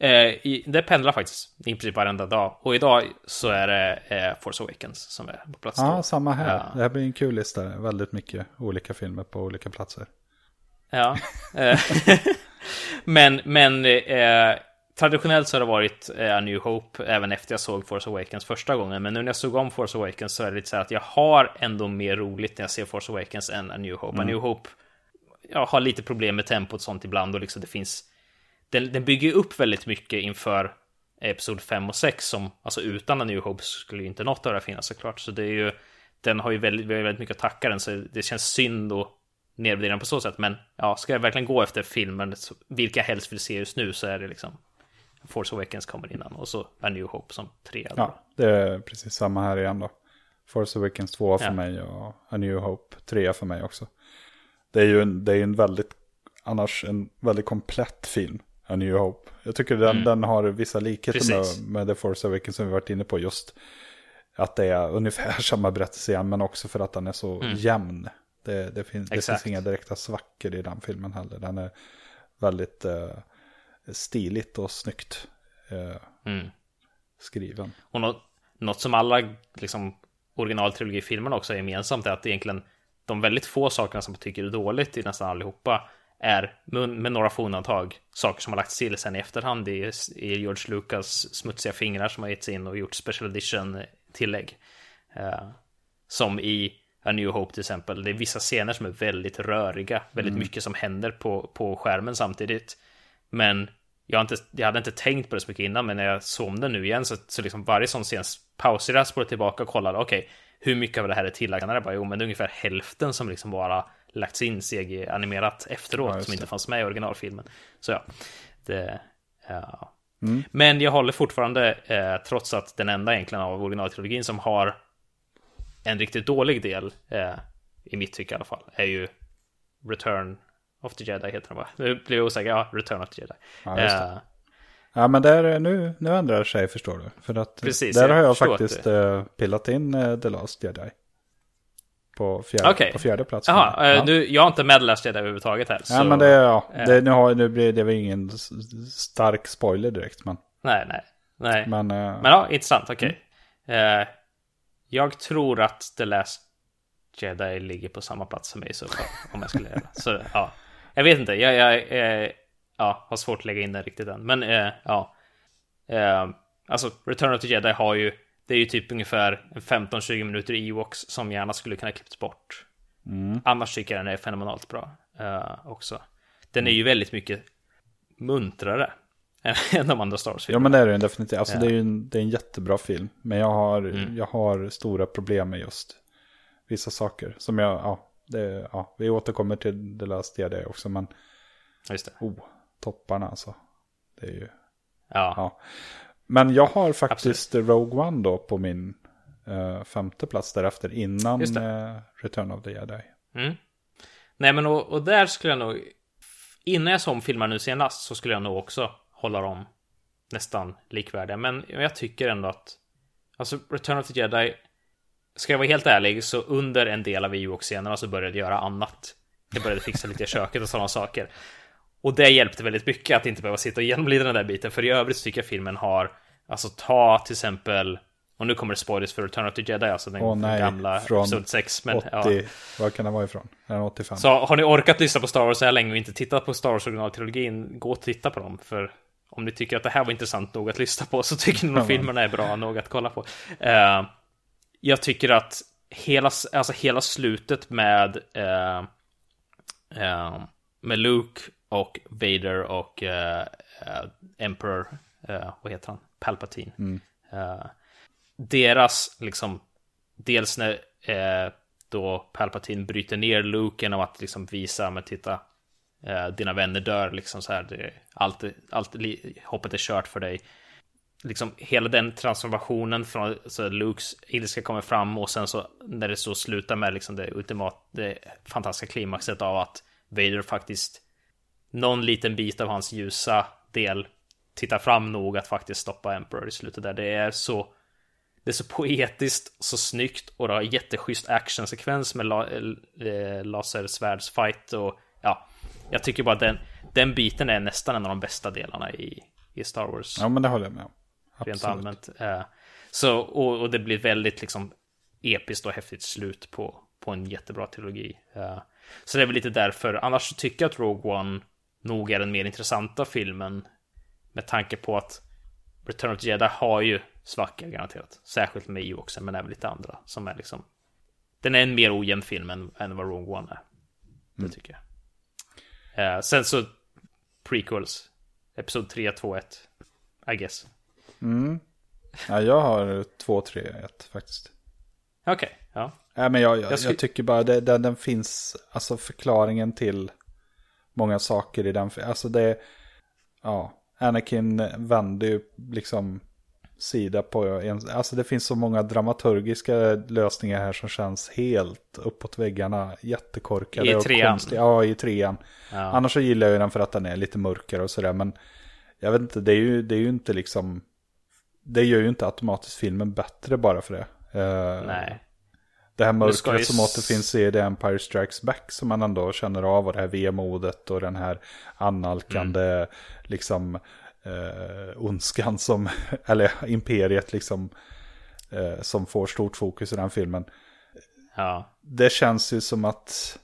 [SPEAKER 1] Eh, det pendlar faktiskt i princip varenda dag. Och idag så är det eh, Force Awakens som är på plats.
[SPEAKER 2] Ja, då. samma här. Ja. Det här blir en kul lista. Väldigt mycket olika filmer på olika platser.
[SPEAKER 1] Ja. Eh, [laughs] men men eh, traditionellt så har det varit eh, A New Hope även efter jag såg Force Awakens första gången. Men nu när jag såg om Force Awakens så är det lite så här att jag har ändå mer roligt när jag ser Force Awakens än A New Hope. Mm. A New Hope jag har lite problem med tempot och sånt ibland och liksom det finns den, den bygger upp väldigt mycket inför Episod 5 och 6 som, alltså utan A New Hope skulle ju inte något av det finnas såklart. Så det är ju, den har ju väldigt, väldigt mycket att tacka den, så det känns synd att nedvärdera den på så sätt. Men ja, ska jag verkligen gå efter filmen, vilka jag helst vill se just nu, så är det liksom Force Awakens kommer innan och så A New Hope som tre.
[SPEAKER 2] Ja, det är precis samma här igen då. Force Awakens 2 för ja. mig och A New Hope 3 för mig också. Det är ju en, det är en väldigt, annars en väldigt komplett film. A New Hope. Jag tycker den, mm. den har vissa likheter med, med The Force Awakens som vi varit inne på just. Att det är ungefär [laughs] samma berättelse igen, men också för att den är så mm. jämn. Det, det, fin det finns inga direkta svackor i den filmen heller. Den är väldigt uh, stiligt och snyggt uh, mm. skriven.
[SPEAKER 1] Och något, något som alla liksom, originaltrilogifilmerna också är gemensamt är att egentligen de väldigt få sakerna som man tycker är dåligt i nästan allihopa är, med några få undantag, saker som har lagts till sen i efterhand i, i George Lucas smutsiga fingrar som har getts in och gjort special edition tillägg. Uh, som i A New Hope till exempel. Det är vissa scener som är väldigt röriga, väldigt mm. mycket som händer på, på skärmen samtidigt. Men jag, inte, jag hade inte tänkt på det så mycket innan, men när jag såg om det nu igen så, så liksom varje sån scen pausade jag, spårade tillbaka och kollade, okej, okay, hur mycket av det här är tillagt? Jag bara, jo, men det är ungefär hälften som liksom bara lagts in CG-animerat efteråt, ja, som inte fanns med i originalfilmen. Så ja, det... Ja. Mm. Men jag håller fortfarande, eh, trots att den enda egentligen av originaltrilogin som har en riktigt dålig del, eh, i mitt tycke i alla fall, är ju Return of the Jedi heter den va? Nu blir jag osäker, ja, Return of the Jedi.
[SPEAKER 2] Ja, eh, ja men där, nu, nu ändrar det sig förstår du. För att Precis, där har jag faktiskt. Eh, pillat in uh, The Last Jedi. På fjärde, okay. på fjärde plats.
[SPEAKER 1] Jaha, ja. nu, jag har inte med The Last Jedi överhuvudtaget här.
[SPEAKER 2] Ja, så, men det, ja, det, nu, har, nu blir det väl ingen stark spoiler direkt. Men...
[SPEAKER 1] Nej, nej. nej. Men, uh, men ja, intressant, okej. Okay. Mm. Uh, jag tror att The Last Jedi ligger på samma plats som mig så [laughs] om jag skulle Så ja, jag vet inte. Jag, jag eh, ja, har svårt att lägga in den riktigt än. Men eh, ja, eh, alltså Return of the Jedi har ju, det är ju typ ungefär 15-20 minuter i Ewoks som gärna skulle kunna klippts bort. Mm. Annars tycker jag den är fenomenalt bra eh, också. Den är ju väldigt mycket muntrare [laughs] än de andra Star Wars-filmerna.
[SPEAKER 2] Ja men det är den definitivt. Alltså ja. det är ju en, det är en jättebra film. Men jag har, mm. jag har stora problem med just vissa saker. Som jag, ja, det, ja vi återkommer till The Last Jedi också. Men,
[SPEAKER 1] just det.
[SPEAKER 2] Oh, topparna alltså. Det är ju,
[SPEAKER 1] ja. ja.
[SPEAKER 2] Men jag har faktiskt Absolut. Rogue One då på min uh, femte plats därefter. Innan uh, Return of the Jedi.
[SPEAKER 1] Mm. Nej men och, och där skulle jag nog, innan jag såg om filmen nu senast så skulle jag nog också hålla dem nästan likvärdiga. Men jag tycker ändå att Alltså Return of the Jedi Ska jag vara helt ärlig så under en del av Ewok-scenerna så började jag göra annat. Jag började fixa lite i köket och sådana saker. Och det hjälpte väldigt mycket att inte behöva sitta och genomlida den där biten. För i övrigt så tycker jag filmen har Alltså ta till exempel Och nu kommer det spoilers för Return of the Jedi Alltså den,
[SPEAKER 2] oh, nej,
[SPEAKER 1] gamla
[SPEAKER 2] från
[SPEAKER 1] Episod 6 men,
[SPEAKER 2] 80, ja. Vad kan det vara ifrån? Är 85?
[SPEAKER 1] Så har ni orkat lyssna på Star Wars så här länge och inte tittat på Star Wars originaltrilogin Gå och titta på dem för om ni tycker att det här var intressant nog att lyssna på så tycker ni nog filmerna är bra nog att kolla på. Uh, jag tycker att hela, alltså hela slutet med uh, uh, med Luke och Vader och Emperor, vad heter han? Palpatine. Mm. deras liksom, dels när då Palpatine bryter ner Luke genom att liksom visa, men titta, eh, dina vänner dör liksom så här. Det, allt, allt, hoppet är kört för dig. Liksom hela den transformationen från så Lukes ilska kommer fram och sen så när det så slutar med liksom det ultimat, det fantastiska klimaxet av att Vader faktiskt någon liten bit av hans ljusa del tittar fram nog att faktiskt stoppa Emperor i slutet där. Det är så det är så poetiskt, så snyggt och det har jätteschysst actionsekvens med la, eh, lasersvärdsfight och ja, jag tycker bara den, den biten är nästan en av de bästa delarna i, i Star Wars.
[SPEAKER 2] Ja, men det håller jag med om.
[SPEAKER 1] Rent allmänt. Eh, så, och, och, det blir väldigt liksom episkt och häftigt slut på, på en jättebra trilogi. Eh, så det är väl lite därför. Annars så tycker jag att Rogue One nog är den mer intressanta filmen. Med tanke på att Return of the Jedi har ju svackor garanterat. Särskilt med Ewoksen, men även lite andra som är liksom... Den är en mer ojämn film än, än vad Rogue One är. Det mm. tycker jag. Uh, sen så prequels. Episod 3, 2, 1. I guess.
[SPEAKER 2] Mm. Ja, jag har 2, 3, 1 faktiskt.
[SPEAKER 1] Okej, okay, ja.
[SPEAKER 2] Ja, men jag, jag, jag, jag tycker bara det, den, den finns, alltså förklaringen till många saker i den. Alltså det, ja, Anakin vänder ju liksom sida på en, alltså det finns så många dramaturgiska lösningar här som känns helt uppåt väggarna, jättekorkade.
[SPEAKER 1] I trean?
[SPEAKER 2] Och ja, i trean. Ja. Annars så gillar jag den för att den är lite mörkare och sådär, men jag vet inte, det är ju, det är ju inte liksom, det gör ju inte automatiskt filmen bättre bara för det.
[SPEAKER 1] Uh, Nej.
[SPEAKER 2] Det här mörkret som återfinns i The Empire Strikes Back som man ändå känner av och det här vemodet och den här annalkande mm. liksom eh, ondskan som, [laughs] eller imperiet liksom, eh, som får stort fokus i den filmen.
[SPEAKER 1] Ja.
[SPEAKER 2] Det känns ju som att,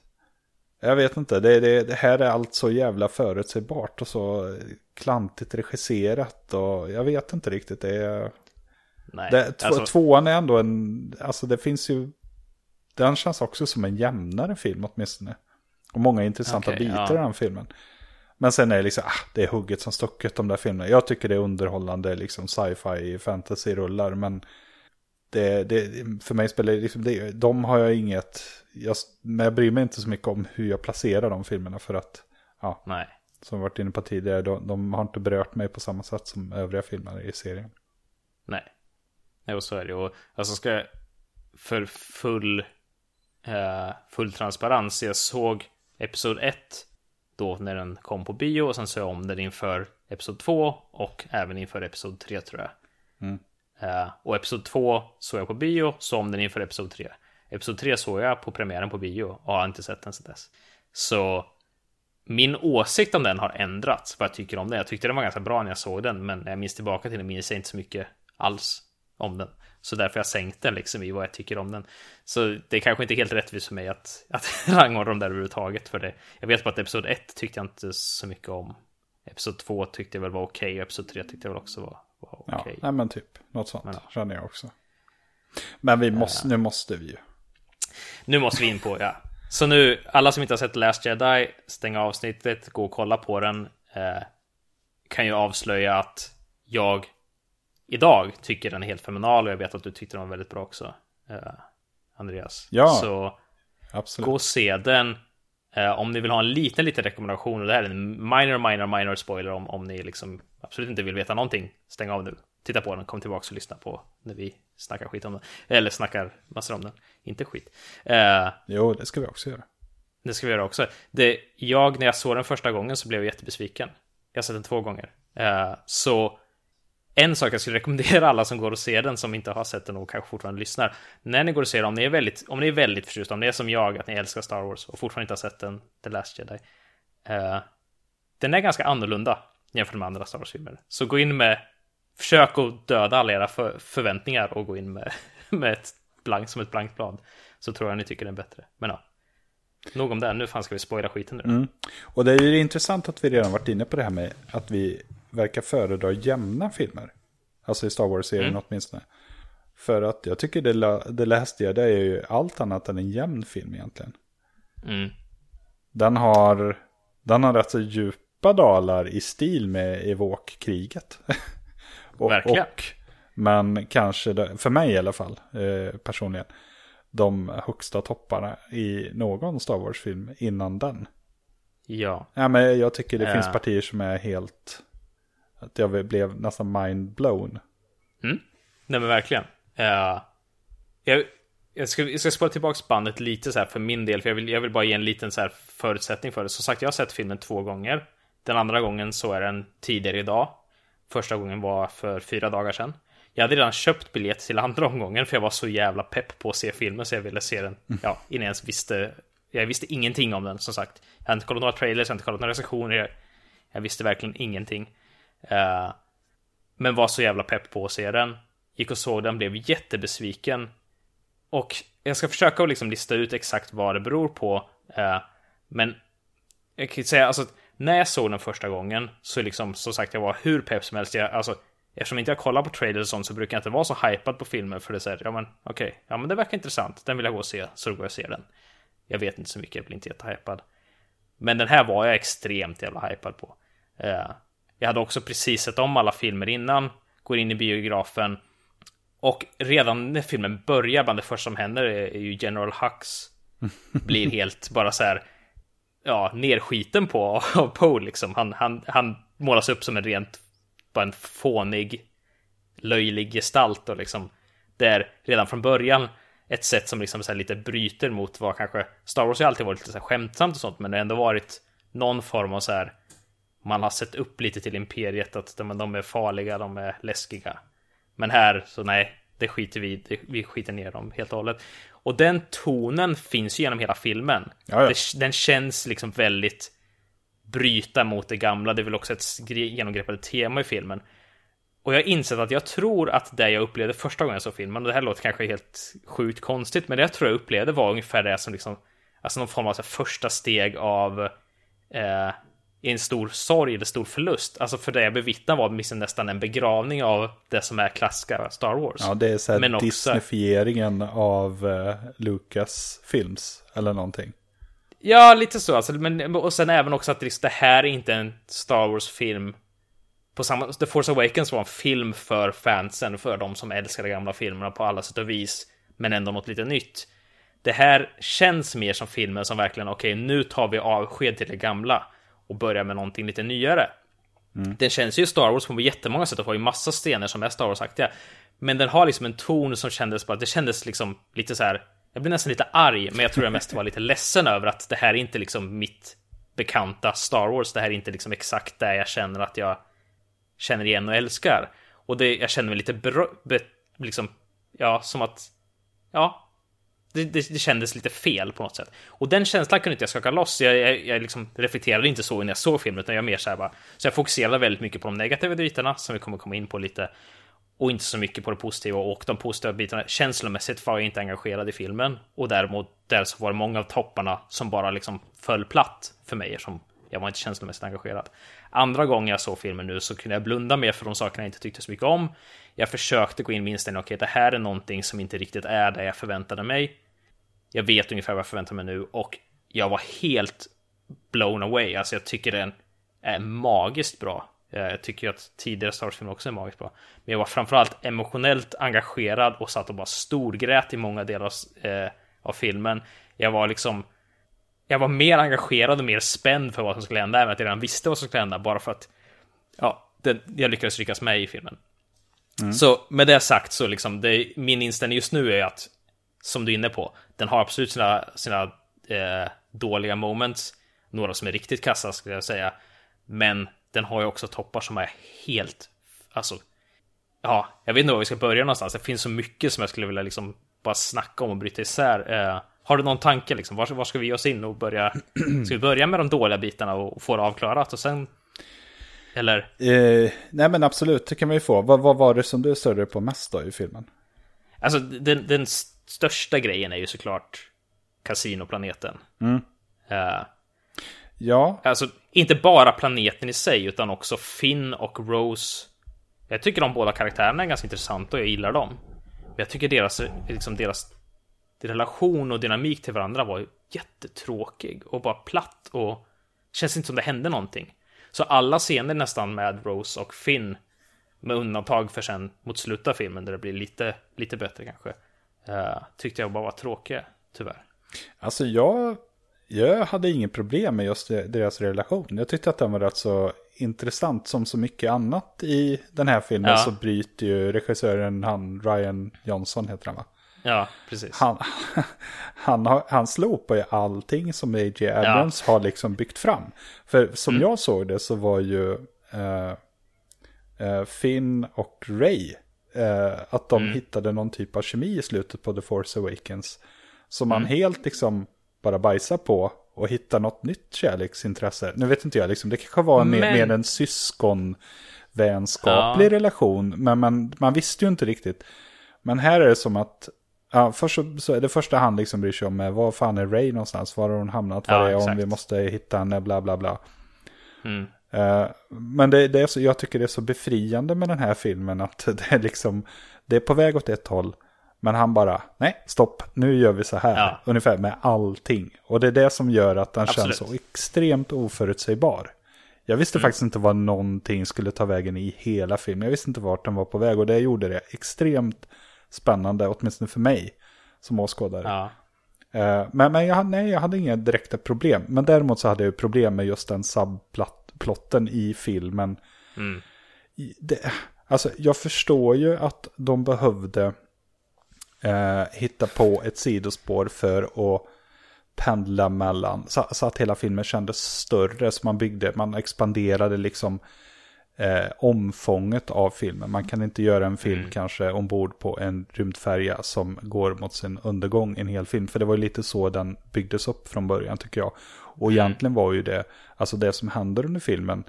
[SPEAKER 2] Jag vet inte, det, det, det här är allt så jävla förutsägbart och så klantigt regisserat och jag vet inte riktigt. Det är...
[SPEAKER 1] Nej,
[SPEAKER 2] det,
[SPEAKER 1] alltså,
[SPEAKER 2] Tvåan är ändå en, alltså det finns ju, den känns också som en jämnare film åtminstone. Och många intressanta
[SPEAKER 1] Okej,
[SPEAKER 2] bitar
[SPEAKER 1] ja.
[SPEAKER 2] i den filmen. Men sen är det liksom, ah, det är hugget som stucket de där filmerna. Jag tycker det är underhållande, liksom sci-fi, fantasy-rullar. Men det, det, för mig spelar det liksom, det, de har jag inget, jag, men jag bryr mig inte så mycket om hur jag placerar de filmerna. För att, ja,
[SPEAKER 1] nej.
[SPEAKER 2] som varit inne på tidigare, de, de har inte berört mig på samma sätt som övriga filmer i serien.
[SPEAKER 1] Nej. Jo, så är det. Och alltså ska jag för full, full transparens. Jag såg Episod 1 då när den kom på bio och sen såg jag om den inför Episod 2 och även inför Episod 3 tror jag.
[SPEAKER 2] Mm.
[SPEAKER 1] Eh, och Episod 2 såg jag på bio, så om den inför Episod 3. Episod 3 såg jag på premiären på bio och har inte sett den sedan dess. Så min åsikt om den har ändrats, vad jag tycker om den. Jag tyckte den var ganska bra när jag såg den, men när jag minns tillbaka till den minns jag inte så mycket alls om den. Så därför har jag sänkt den liksom i vad jag tycker om den. Så det är kanske inte helt rättvist för mig att, [laughs] att rangordna dem där överhuvudtaget. För det. Jag vet bara att Episod 1 tyckte jag inte så mycket om. Episod 2 tyckte jag väl var okej och Episod 3 tyckte jag väl också var, var
[SPEAKER 2] Ja,
[SPEAKER 1] okej.
[SPEAKER 2] nej men typ, något sånt
[SPEAKER 1] Men ja.
[SPEAKER 2] känner jag också. Men vi måste, nu måste vi ju.
[SPEAKER 1] Nu måste vi in på, ja. Så nu, alla som inte har sett Last Jedi, stäng av avsnittet, gå och kolla på den. Eh, kan ju avslöja att jag idag tycker den är helt fenomenal och jag vet att du tyckte den var väldigt bra också. Eh, Andreas.
[SPEAKER 2] Ja.
[SPEAKER 1] Så
[SPEAKER 2] Absolut.
[SPEAKER 1] gå och se den. Eh, om ni vill ha en liten, liten rekommendation, och det här är en minor, minor, minor spoiler om, om ni liksom absolut inte vill veta någonting, stäng av nu. Titta på den, kom tillbaka och lyssna på när vi snackar skit om den. Eller snackar massor om den. Inte skit. Eh,
[SPEAKER 2] Jo, det ska vi också göra.
[SPEAKER 1] det ska vi göra också. Det, jag, när jag såg den första gången så blev jag jättebesviken. Jag har sett den två gånger. Så en sak jag skulle rekommendera alla som går och ser den, som inte har sett den och kanske fortfarande lyssnar. När ni går och ser den, om ni är väldigt, om ni är väldigt förtjusta, om ni är som jag, att ni älskar Star Wars och fortfarande inte har sett den, The Last Jedi. Eh, den är ganska annorlunda jämfört med andra Star Wars-filmer. Så gå in med, försök att döda alla era för, förväntningar och gå in med, [laughs] med ett blankt, som ett blankt blad. Så tror jag ni tycker den är bättre. Men ja. Nog om det, nu fan ska vi spoila skiten nu.
[SPEAKER 2] Mm. Och det är ju intressant att vi redan varit inne på det här med att vi verkar föredra jämna filmer. Alltså i Star Wars-serien
[SPEAKER 1] Mm.
[SPEAKER 2] åtminstone. För att jag tycker det, läste jag, det är ju allt annat än en jämn film egentligen.
[SPEAKER 1] Mm.
[SPEAKER 2] Den har, den har rätt så djupa dalar i stil med Evoke-kriget. [laughs] och,
[SPEAKER 1] Verkligen.
[SPEAKER 2] Och, men kanske, för mig i alla fall, eh, personligen, de högsta topparna i någon Star Wars-film innan den.
[SPEAKER 1] Ja.
[SPEAKER 2] Ja, men jag tycker det
[SPEAKER 1] Ja.
[SPEAKER 2] finns partier som är helt... Att jag blev nästan mind-blown.
[SPEAKER 1] Nej men verkligen. Eh, jag, jag, ska, jag ska spåra tillbaka bandet lite så här för min del, för jag vill, jag vill bara ge en liten så här förutsättning för det. Som sagt, jag har sett filmen två gånger. Den andra gången så är den tidigare idag. Första gången var för fyra dagar sedan. Jag hade redan köpt biljett till andra omgången för jag var så jävla pepp på att se filmen så jag ville se den. Ja, innan jag ens visste. Jag visste ingenting om den som sagt. Jag hade inte kollat några trailers, jag hade inte kollat några recensioner. Jag, jag visste verkligen ingenting. Eh, men var så jävla pepp på att se den. Gick och såg den, blev jättebesviken. Och jag ska försöka att liksom lista ut exakt vad det beror på. Eh, men jag kan ju säga, alltså, när jag såg den första gången så liksom, som sagt, jag var hur pepp som helst. Jag, alltså, eftersom inte jag kollar på trailers och sånt så brukar jag inte vara så hypad på filmer för det säger, ja men okej, ja men det verkar intressant, den vill jag gå och se, så då går jag och ser den. Jag vet inte så mycket, jag blir inte jättehypad. Men den här var jag extremt jävla hypad på. Eh, jag hade också precis sett om alla filmer innan, går in i biografen. Och redan när filmen börjar, bland det första som händer är, ju General Hux [laughs] blir helt bara så här ja, nerskiten på [laughs] av Poe liksom. Han, han, han målas upp som en rent, bara en fånig, löjlig gestalt och liksom. Det är redan från början ett sätt som liksom så här lite bryter mot vad kanske Star Wars har alltid varit lite så här skämtsamt och sånt, men det har ändå varit någon form av så här. Man har sett upp lite till imperiet att de, de är farliga, de är läskiga. Men här så nej, det skiter vi. Det- Vi skiter ner dem helt och hållet. Och den tonen finns ju genom hela filmen. Det, den känns liksom väldigt bryta mot det gamla. Det är väl också ett genomgripande tema i filmen. Och jag har insett att jag tror att det jag upplevde första gången jag såg filmen, och det här låter kanske helt sjukt konstigt, men det jag tror jag upplevde var ungefär det som liksom alltså någon form av första steg av eh, en stor sorg eller stor förlust. Alltså för det jag bevittnade var liksom nästan en begravning av det som är klassiska Star Wars.
[SPEAKER 2] Ja, det är så här
[SPEAKER 1] Men också-
[SPEAKER 2] Disneyfieringen av eh, Lucas films eller någonting.
[SPEAKER 1] Ja, lite så. Alltså, men, och sen även också att liksom, det här är inte en Star Wars-film. På samma, The Force Awakens var en film för fansen, för de som älskar de gamla filmerna på alla sätt och vis. Men ändå något lite nytt. Det här känns mer som filmen som verkligen, okej, nu tar vi avsked till det gamla och börjar med någonting lite nyare. Den känns ju Star Wars på jättemånga sätt och har ju massa scener som är Star Wars-aktiga. Men den har liksom en ton som kändes bara, det kändes liksom lite så här. Jag blev nästan lite arg, men jag tror jag mest var lite ledsen över att det här är inte liksom mitt bekanta Star Wars. Det här är inte liksom exakt det jag känner att jag känner igen och älskar. Och det, jag känner mig lite bra, be, liksom, ja, som att, ja, det, det, det kändes lite fel på något sätt. Och den känslan kunde inte jag skaka loss. Jag, jag, jag liksom reflekterade inte så när jag såg filmen, utan jag mer så här bara, så jag fokuserade väldigt mycket på de negativa bitarna som vi kommer komma in på lite. Och inte så mycket på det positiva och de positiva bitarna. Känslomässigt var jag inte engagerad i filmen. Och däremot, där så var det många av topparna som bara liksom föll platt för mig som jag var inte känslomässigt engagerad. Andra gången jag såg filmen nu så kunde jag blunda mer för de sakerna jag inte tyckte så mycket om. Jag försökte gå in med inställningen, okej, det här är någonting som inte riktigt är det jag förväntade mig. Jag vet ungefär vad jag förväntar mig nu och jag var helt blown away. Alltså jag tycker den är magiskt bra. Jag tycker att tidigare Star Wars-filmer också är magiskt bra. Men jag var framförallt emotionellt engagerad och satt och bara storgrät i många delar av, eh, av filmen. Jag var liksom jag var mer engagerad och mer spänd för vad som skulle hända, även att jag redan visste vad som skulle hända, bara för att ja, det, jag lyckades ryckas med i filmen. Så med det sagt så liksom, det, min inställning just nu är att, som du är inne på, den har absolut sina, sina eh, dåliga moments, några som är riktigt kassa skulle jag säga, men den har ju också toppar som är helt, alltså, ja, jag vet inte var vi ska börja någonstans, det finns så mycket som jag skulle vilja liksom bara snacka om och bryta isär. Eh, har du någon tanke liksom? Var, var ska vi ge oss in och börja? Ska vi börja med de dåliga bitarna och få det avklarat och sen? Eller?
[SPEAKER 2] Eh, nej men absolut, det kan vi få. Vad, vad var det som du störde på mest då i filmen?
[SPEAKER 1] Alltså den, den största grejen är ju såklart Casinoplaneten.
[SPEAKER 2] Mm.
[SPEAKER 1] Eh,
[SPEAKER 2] Ja,
[SPEAKER 1] alltså inte bara planeten i sig utan också Finn och Rose. Jag tycker de båda karaktärerna är ganska intressanta och jag gillar dem. Men jag tycker deras, liksom deras relation och dynamik till varandra var jättetråkig och bara platt och känns inte som det hände någonting. Så alla scener nästan med Rose och Finn med undantag för sen mot slutet av filmen där det blir lite, lite bättre kanske. Eh, tyckte jag bara var tråkiga, tyvärr.
[SPEAKER 2] alltså jag, jag hade ingen problem med just deras relation. Jag tyckte att den var rätt så intressant som så mycket annat i den här filmen
[SPEAKER 1] Ja.
[SPEAKER 2] så bryter ju regissören, han Ryan Johnson heter han va?
[SPEAKER 1] Ja, precis.
[SPEAKER 2] Han, [laughs] han, har, han slopar ju allting som A.J. Abrams har liksom byggt fram. För som jag såg det så var ju eh, eh, Finn och Ray, eh, att de hittade någon typ av kemi i slutet på The Force Awakens. Som man helt liksom bara bajsar på och hittar något nytt kärleksintresse. Nu vet inte jag, liksom, det kanske var mer,
[SPEAKER 1] Men-
[SPEAKER 2] mer en syskonvänskaplig
[SPEAKER 1] Ja.
[SPEAKER 2] relation. Men man, man visste ju inte riktigt. Men här är det som att, ja, först så, så är det första han liksom bryr sig om är var fan är Ray någonstans? Var har hon hamnat? Var
[SPEAKER 1] Ja,
[SPEAKER 2] är hon? Vi måste hitta henne, bla bla bla.
[SPEAKER 1] Mm.
[SPEAKER 2] Eh, men det, det är så, jag tycker det är så befriande med den här filmen att [laughs] det är liksom, det är på väg åt ett håll. Men han bara, nej, stopp, nu gör vi så här.
[SPEAKER 1] Ja.
[SPEAKER 2] Ungefär med allting. Och det är det som gör att den
[SPEAKER 1] Absolut.
[SPEAKER 2] känns så extremt oförutsägbar. Jag visste faktiskt inte vad någonting skulle ta vägen i hela filmen. Jag visste inte vart den var på väg och det gjorde det extremt spännande, åtminstone för mig som åskådare.
[SPEAKER 1] Ja.
[SPEAKER 2] Eh, Men, men jag, nej, jag hade inga direkta problem. Men däremot så hade jag problem med just den subplotten i filmen.
[SPEAKER 1] Mm.
[SPEAKER 2] Det, alltså jag förstår ju att de behövde eh, hitta på ett sidospår för att pendla mellan. Så, så att hela filmen kändes större. Så man byggde, man expanderade liksom eh, omfånget av filmen. Man kan inte göra en film kanske ombord på en rymdfärja som går mot sin undergång i en hel film. För det var ju lite så den byggdes upp från början tycker jag. Och egentligen var ju det, alltså det som händer under filmen,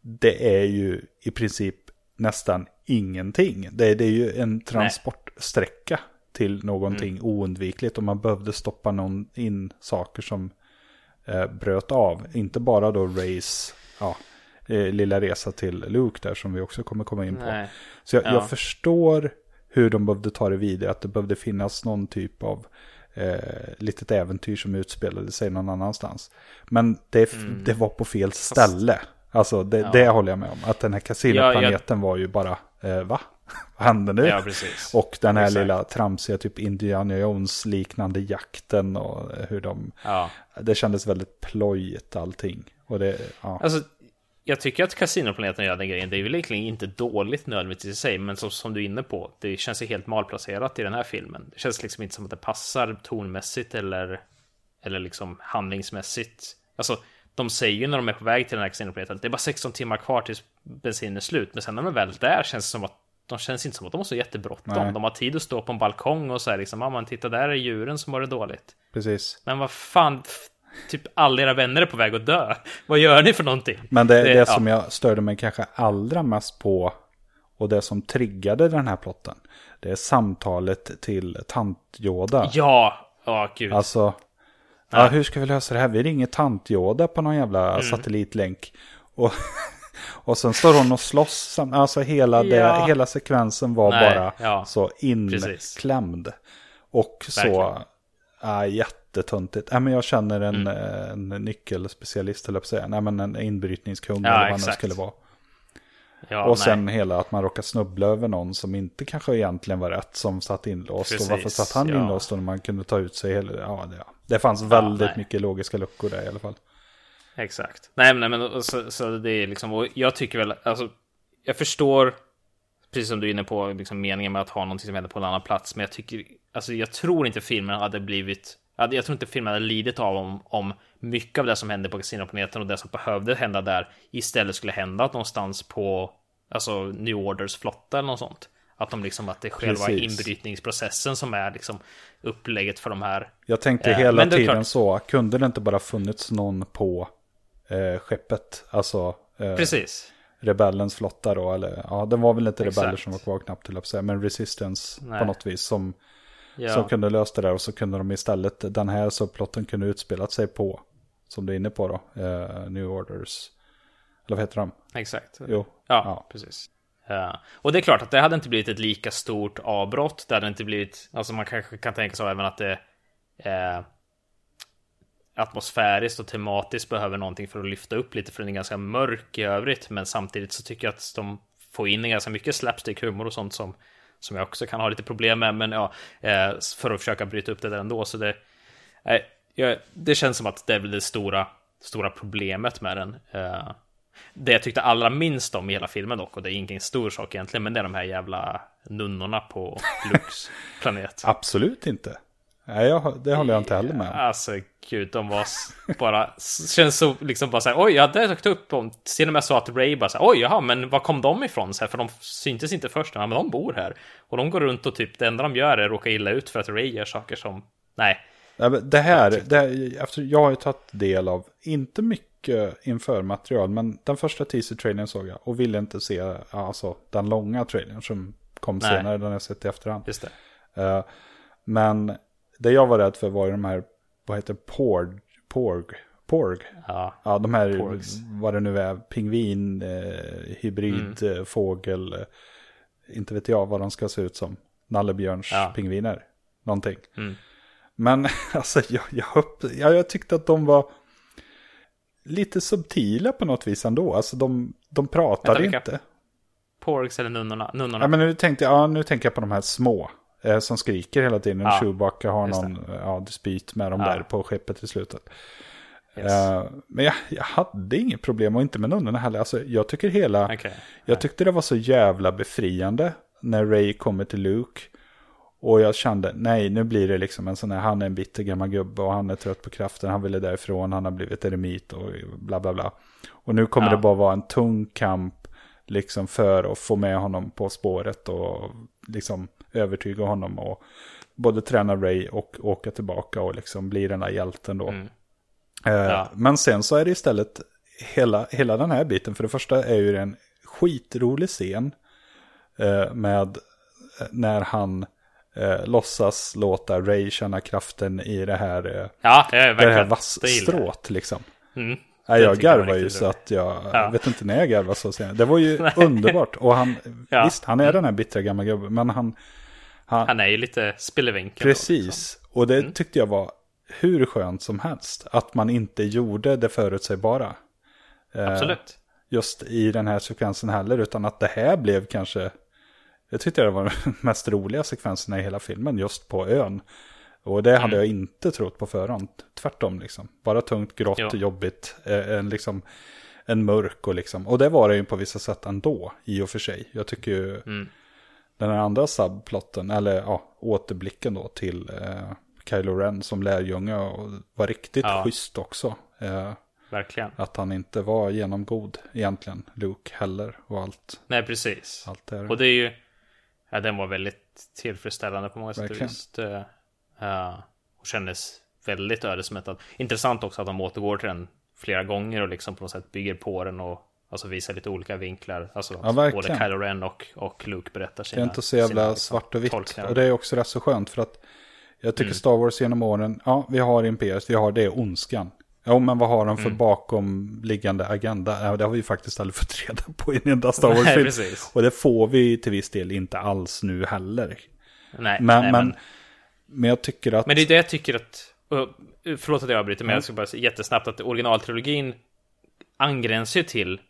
[SPEAKER 2] det är ju i princip nästan ingenting. Det, det är ju en transportsträcka till någonting
[SPEAKER 1] Mm.
[SPEAKER 2] oundvikligt och man behövde stoppa någon in saker som eh, bröt av. Inte bara då Rays ja, eh, lilla resa till Luke där som vi också kommer komma in på.
[SPEAKER 1] Nej.
[SPEAKER 2] Så jag,
[SPEAKER 1] Ja.
[SPEAKER 2] jag förstår hur de behövde ta det vidare, att det behövde finnas någon typ av eh, litet äventyr som utspelade sig någon annanstans. Men det, det var på fel ställe. Alltså det,
[SPEAKER 1] Mm. Ja.
[SPEAKER 2] det håller jag med om. Att den här kasinoplaneten var ju bara, eh, va? [laughs] Vad hände nu?
[SPEAKER 1] Ja, precis.
[SPEAKER 2] och den här
[SPEAKER 1] Exakt.
[SPEAKER 2] lilla tramsiga typ Indiana Jones liknande jakten och hur de,
[SPEAKER 1] Ja.
[SPEAKER 2] det kändes väldigt plojigt allting. Och det, ja.
[SPEAKER 1] Alltså, jag tycker att Casinoplaneten gör den grejen. Det är väl egentligen inte dåligt nödvändigtvis i sig, men som, som du är inne på, det känns ju helt malplacerat i den här filmen. Det känns liksom inte som att det passar tonmässigt eller, eller liksom handlingsmässigt. Alltså, de säger ju när de är på väg till den här Casinoplaneten, det är bara 16 timmar kvar tills bensinen är slut. Men sen när de är väl där känns det som att de känns inte som att de har så jättebråttom. De har tid att stå på en balkong och så här liksom, ja man titta där är djuren som har det dåligt.
[SPEAKER 2] Precis.
[SPEAKER 1] Men vad fan, typ alla era vänner är på väg att dö. Vad gör ni för någonting?
[SPEAKER 2] Men det, det,
[SPEAKER 1] ja.
[SPEAKER 2] som jag störde mig kanske allra mest på och det som triggade den här plotten. Det är samtalet till tant Yoda.
[SPEAKER 1] Ja, ja gud.
[SPEAKER 2] Alltså, ja, hur ska vi lösa det här? Vi ringer tant Yoda på någon jävla
[SPEAKER 1] Mm.
[SPEAKER 2] satellitlänk. Och, [laughs] och sen står hon och slåss. Alltså hela, det,
[SPEAKER 1] Ja.
[SPEAKER 2] hela sekvensen var
[SPEAKER 1] Nej,
[SPEAKER 2] bara
[SPEAKER 1] ja.
[SPEAKER 2] så inklämd. Och så
[SPEAKER 1] Verkligen.
[SPEAKER 2] ja, jättetöntigt. Nej, men jag känner en,
[SPEAKER 1] Mm.
[SPEAKER 2] en nyckelspecialist, eller säga. Nej, men en inbrytningskung
[SPEAKER 1] Ja,
[SPEAKER 2] eller vad det skulle vara.
[SPEAKER 1] ja,
[SPEAKER 2] och
[SPEAKER 1] nej.
[SPEAKER 2] sen hela att man råkar snubbla över någon som inte kanske egentligen var rätt som satt inlåst.
[SPEAKER 1] Precis,
[SPEAKER 2] och varför satt han
[SPEAKER 1] ja.
[SPEAKER 2] inlåst och man kunde ta ut sig hela... Ja, det, det fanns väldigt
[SPEAKER 1] nej.
[SPEAKER 2] mycket logiska luckor där i alla fall.
[SPEAKER 1] Exakt. Nej, men, nej, men så, så det är liksom, och jag tycker väl, alltså, jag förstår, precis som du är inne på, liksom meningen med att ha någonting som händer på en annan plats, men jag tycker, alltså jag tror inte filmen hade blivit, jag tror inte filmen hade lidit av om, om mycket av det som hände på Casinoplaneten och det som behövde hända där istället skulle hända någonstans på, alltså New Orders flotta eller något sånt. Att de liksom, att det är själva
[SPEAKER 2] Precis.
[SPEAKER 1] inbrytningsprocessen som är liksom upplägget för de här.
[SPEAKER 2] Jag tänkte
[SPEAKER 1] Eh,
[SPEAKER 2] hela
[SPEAKER 1] det
[SPEAKER 2] tiden
[SPEAKER 1] klart.
[SPEAKER 2] så, kunde det inte bara funnits någon på eh, skeppet? Alltså eh,
[SPEAKER 1] Precis.
[SPEAKER 2] rebellens flotta då, eller ja, den var väl inte
[SPEAKER 1] Exakt.
[SPEAKER 2] rebeller som var kvar knappt till att säga, men resistance på
[SPEAKER 1] Nej.
[SPEAKER 2] något vis som,
[SPEAKER 1] Ja.
[SPEAKER 2] som kunde lösa det där och så kunde de istället, den här subplotten kunde utspelat sig på, som du är inne på då, eh, New Orders, eller vad heter de?
[SPEAKER 1] Exakt.
[SPEAKER 2] Jo,
[SPEAKER 1] Ja,
[SPEAKER 2] Ja.
[SPEAKER 1] precis. Ja. Och det är klart att det hade inte blivit ett lika stort avbrott. Det hade inte blivit, alltså man kanske kan tänka sig även att det eh, atmosfäriskt och tematiskt behöver någonting för att lyfta upp lite för den är ganska mörk i övrigt. Men samtidigt så tycker jag att de får in ganska mycket slapstick-humor och sånt som, som jag också kan ha lite problem med. Men ja, eh, för att försöka bryta upp det där ändå. Så det, det känns som att det är väl det stora, stora problemet med den. Eh, det jag tyckte allra minst om i hela filmen dock, och det är ingen stor sak egentligen, men det är de här jävla nunnorna på [laughs] Lux planet.
[SPEAKER 2] absolut inte. Nej, jag, det håller jag inte heller med om.
[SPEAKER 1] Alltså gud, de var bara, känns så liksom bara såhär, oj, jag hade tagit upp om, till och med så att Ray bara såhär, oj, jaha, men var kom de ifrån? Så här, för de syntes inte först, men de bor här. Och de går runt och typ, det enda de gör är att råka illa ut för att Ray gör saker som, nej,
[SPEAKER 2] Nej, men Det här, det här efter, jag har ju tagit del av, inte mycket inför material, men den första teaser-trailern såg jag och ville inte se alltså, den långa trailern som kom
[SPEAKER 1] Nej.
[SPEAKER 2] senare, den jag sett i efterhand.
[SPEAKER 1] just det.
[SPEAKER 2] Eh, men det jag var rädd för var ju de här, vad heter porg, porg, porg.
[SPEAKER 1] Ja,
[SPEAKER 2] Ja, de här,
[SPEAKER 1] Porgs.
[SPEAKER 2] vad det nu är, pingvin, eh, hybrid,
[SPEAKER 1] Mm.
[SPEAKER 2] eh, fågel, eh, inte vet jag vad de ska se ut som. Nallebjörns
[SPEAKER 1] Ja.
[SPEAKER 2] pingviner, någonting.
[SPEAKER 1] Mm.
[SPEAKER 2] Men [laughs] alltså, jag, jag, jag, jag tyckte att de var lite subtila på något vis ändå. Alltså de, de pratade
[SPEAKER 1] Vänta,
[SPEAKER 2] inte.
[SPEAKER 1] Porgs eller nunnorna? nunnorna.
[SPEAKER 2] Ja, men nu tänkte, jag- ja, nu tänker jag på de här små. Eh, som skriker hela tiden.
[SPEAKER 1] Ja,
[SPEAKER 2] Chewbacca har någon ja, dispyt med dem
[SPEAKER 1] Ja.
[SPEAKER 2] där på skeppet i slutet.
[SPEAKER 1] Yes.
[SPEAKER 2] Eh, men jag, jag hade inget problem och inte med nunnorna heller. Alltså, jag tycker hela...
[SPEAKER 1] Okej.
[SPEAKER 2] Jag tyckte det var så jävla befriande när Ray kommer till Luke. Och jag kände, nej nu blir det liksom en sån här, han är en bitter gammal gubbe och han är trött på kraften, han ville därifrån, han har blivit eremit och bla bla bla. Och nu kommer
[SPEAKER 1] Ja.
[SPEAKER 2] det bara vara en tung kamp liksom för att få med honom på spåret och liksom övertyga honom och både träna Ray och åka tillbaka och liksom bli den där hjälten då.
[SPEAKER 1] Mm.
[SPEAKER 2] Eh,
[SPEAKER 1] Ja.
[SPEAKER 2] Men sen så är det istället hela, hela den här biten. För det första är ju det en skitrolig scen eh, med eh, när han eh, låtsas låta Ray känna kraften i det här, eh,
[SPEAKER 1] Ja, är
[SPEAKER 2] det här
[SPEAKER 1] det gillar jag.
[SPEAKER 2] vasstrået liksom.
[SPEAKER 1] Mm.
[SPEAKER 2] Nej, jag garvar ju så att jag
[SPEAKER 1] Ja.
[SPEAKER 2] vet inte när jag garvar så senare. Det var ju [laughs] underbart. Och han,
[SPEAKER 1] Ja. Mm.
[SPEAKER 2] visst, han är den här bittra gamla gubben, men han, han,
[SPEAKER 1] Han är ju lite spillevinkel. då, liksom.
[SPEAKER 2] precis. Och det tyckte jag var hur skönt som helst. Att man inte gjorde det förutsägbara. Eh,
[SPEAKER 1] Absolut.
[SPEAKER 2] Just i den här sekvensen heller, utan att det här blev kanske, jag tyckte det var [laughs] de mest roliga sekvenserna i hela filmen, just på ön. Och det
[SPEAKER 1] Mm.
[SPEAKER 2] hade jag inte trott på förhand. Tvärtom liksom. Bara tungt, grått,
[SPEAKER 1] Ja.
[SPEAKER 2] jobbigt. eh, En, liksom, en mörk och liksom. Och det var det ju på vissa sätt ändå, i och för sig. Jag tycker ju
[SPEAKER 1] Mm.
[SPEAKER 2] Den här andra subplotten, eller ja, återblicken då till eh, Kylo Ren som lärjunge och var riktigt
[SPEAKER 1] Ja.
[SPEAKER 2] schysst också. Eh,
[SPEAKER 1] Verkligen.
[SPEAKER 2] att han inte var genomgod egentligen, Luke heller och allt,
[SPEAKER 1] Nej, precis.
[SPEAKER 2] allt det
[SPEAKER 1] Och det är ju... Ja, den var väldigt tillfredsställande på många sätt och vis. Det, ja, och kändes väldigt ödesmättad. Intressant också att de återgår till den flera gånger och liksom på något sätt bygger på den och alltså visar lite olika vinklar. Alltså
[SPEAKER 2] Ja,
[SPEAKER 1] både Kylo Ren och, och Luke berättar sina
[SPEAKER 2] Det är inte så jävla
[SPEAKER 1] sina, liksom,
[SPEAKER 2] svart och vitt.
[SPEAKER 1] tolkningar.
[SPEAKER 2] Och det är också rätt så skönt för att jag tycker
[SPEAKER 1] Mm.
[SPEAKER 2] Star Wars genom åren, ja vi har Imperiet, vi har det ondskan. Ja men vad har de för
[SPEAKER 1] Mm.
[SPEAKER 2] bakomliggande agenda? Ja, det har vi faktiskt aldrig [laughs] fått reda på i en enda Star Wars-film. Och det får vi till viss del inte alls nu heller.
[SPEAKER 1] Nej,
[SPEAKER 2] Men,
[SPEAKER 1] nej,
[SPEAKER 2] men,
[SPEAKER 1] men,
[SPEAKER 2] jag tycker att...
[SPEAKER 1] men det är det jag tycker att... Förlåt att jag avbryter, men jag ska bara säga jättesnabbt att originaltrilogin angränsar ju till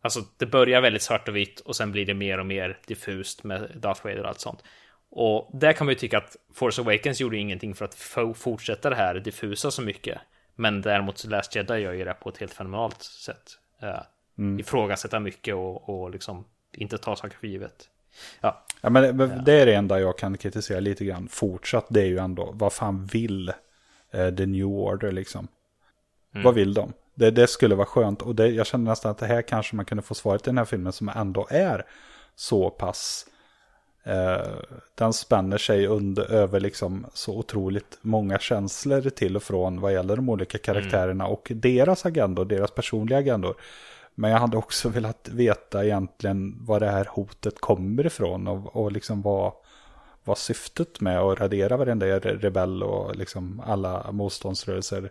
[SPEAKER 1] Alltså det börjar väldigt svart och vitt och sen blir det mer och mer diffust med Darth Vader och allt sånt. Och där kan man ju tycka att Force Awakens gjorde ingenting för att fortsätta det här diffusa så mycket. Men däremot Last Jedi gör ju det på ett helt fenomenalt sätt. Uh,
[SPEAKER 2] Mm.
[SPEAKER 1] Ifrågasätta mycket och, och liksom inte ta saker för givet. Ja,
[SPEAKER 2] Ja, men det, det är det enda jag kan kritisera lite grann fortsatt. Det är ju ändå, vad fan vill eh, The New Order liksom?
[SPEAKER 1] Mm.
[SPEAKER 2] Vad vill de? Det, det skulle vara skönt. Och det, jag känner nästan att det här kanske man kunde få svaret i den här filmen som ändå är så pass. Eh, den spänner sig under, över liksom så otroligt många känslor till och från vad gäller de olika karaktärerna och deras agendor, deras personliga agendor. Men jag hade också velat veta egentligen var det här hotet kommer ifrån och, och liksom vad, vad syftet med att radera varenda rebell och liksom alla motståndsrörelser.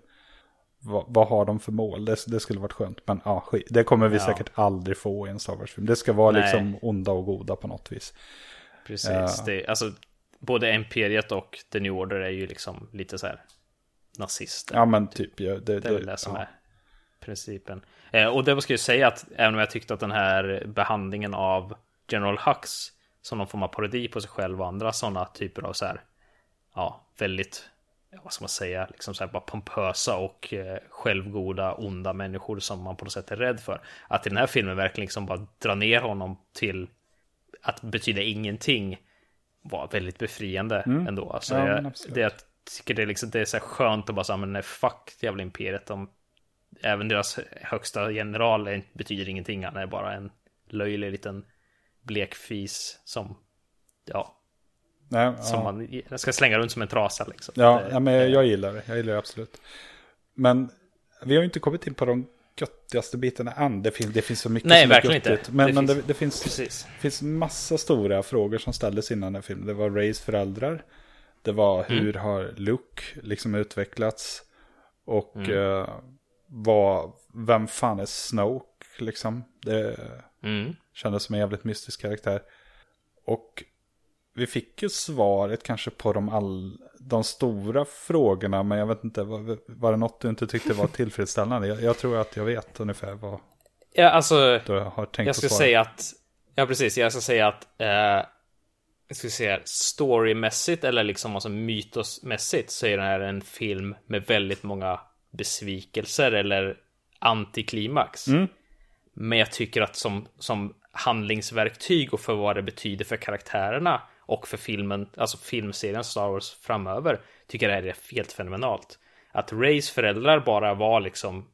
[SPEAKER 2] Vad, vad har de för mål? Det, det skulle varit skönt. Men ja, det kommer vi
[SPEAKER 1] Ja.
[SPEAKER 2] säkert aldrig få i en Star Wars-film. Det ska vara
[SPEAKER 1] Nej.
[SPEAKER 2] liksom onda och goda på något vis.
[SPEAKER 1] precis.
[SPEAKER 2] Ja.
[SPEAKER 1] Det, alltså, både Imperiet och The New Order är ju liksom lite så här nazister.
[SPEAKER 2] Ja men typ. Ja, det,
[SPEAKER 1] Det är väl det som
[SPEAKER 2] ja.
[SPEAKER 1] är principen. Eh, och det ska jag säga att även om jag tyckte att den här behandlingen av General Hux som någon form av parodi på sig själv och andra sådana typer av så här, ja, väldigt, ja, vad ska man säga, liksom så här bara pompösa och eh, självgoda, onda människor som man på något sätt är rädd för. Att i den här filmen verkligen liksom bara dra ner honom till att betyda ingenting var väldigt befriande ändå. Alltså,
[SPEAKER 2] Mm. Ja,
[SPEAKER 1] jag, det, jag tycker det är, liksom, det är så här skönt att bara säga, men nej, fuck jävla imperiet. De, även deras högsta general betyder ingenting. Han är bara en löjlig liten blekfis som, ja,
[SPEAKER 2] Nej,
[SPEAKER 1] som
[SPEAKER 2] ja.
[SPEAKER 1] man ska slänga runt som en trasa liksom.
[SPEAKER 2] Ja,
[SPEAKER 1] Det-
[SPEAKER 2] ja, men jag gillar det. Jag gillar det absolut. Men vi har ju inte kommit in på de göttigaste bitarna än. Det finns, det finns så mycket
[SPEAKER 1] Nej,
[SPEAKER 2] som är
[SPEAKER 1] verkligen inte.
[SPEAKER 2] göttigt. Men,
[SPEAKER 1] Det
[SPEAKER 2] men
[SPEAKER 1] finns-
[SPEAKER 2] det, det finns,
[SPEAKER 1] Precis.
[SPEAKER 2] finns massa stora frågor som ställdes innan den filmen. Det var Rays föräldrar. Det var
[SPEAKER 1] Mm.
[SPEAKER 2] hur har Luke liksom utvecklats. Och
[SPEAKER 1] Mm.
[SPEAKER 2] eh, vad, vem fan är Snoke liksom. Det
[SPEAKER 1] Mm.
[SPEAKER 2] kändes som en jävligt mystisk karaktär. Och vi fick ju svaret kanske på de, all, de stora frågorna. Men jag vet inte, var, var det något du inte tyckte var tillfredsställande? Jag, jag tror att jag vet ungefär vad
[SPEAKER 1] Ja, alltså,
[SPEAKER 2] du har tänkt
[SPEAKER 1] jag ska säga att, ja precis, jag ska säga att, eh, jag ska säga storymässigt eller liksom alltså mytosmässigt så är det här en film med väldigt många besvikelser eller antiklimax.
[SPEAKER 2] Mm.
[SPEAKER 1] Men jag tycker att som, som handlingsverktyg och för vad det betyder för karaktärerna och för filmen, alltså filmserien Star Wars framöver, tycker jag det här är helt fenomenalt. Att Rays föräldrar bara var liksom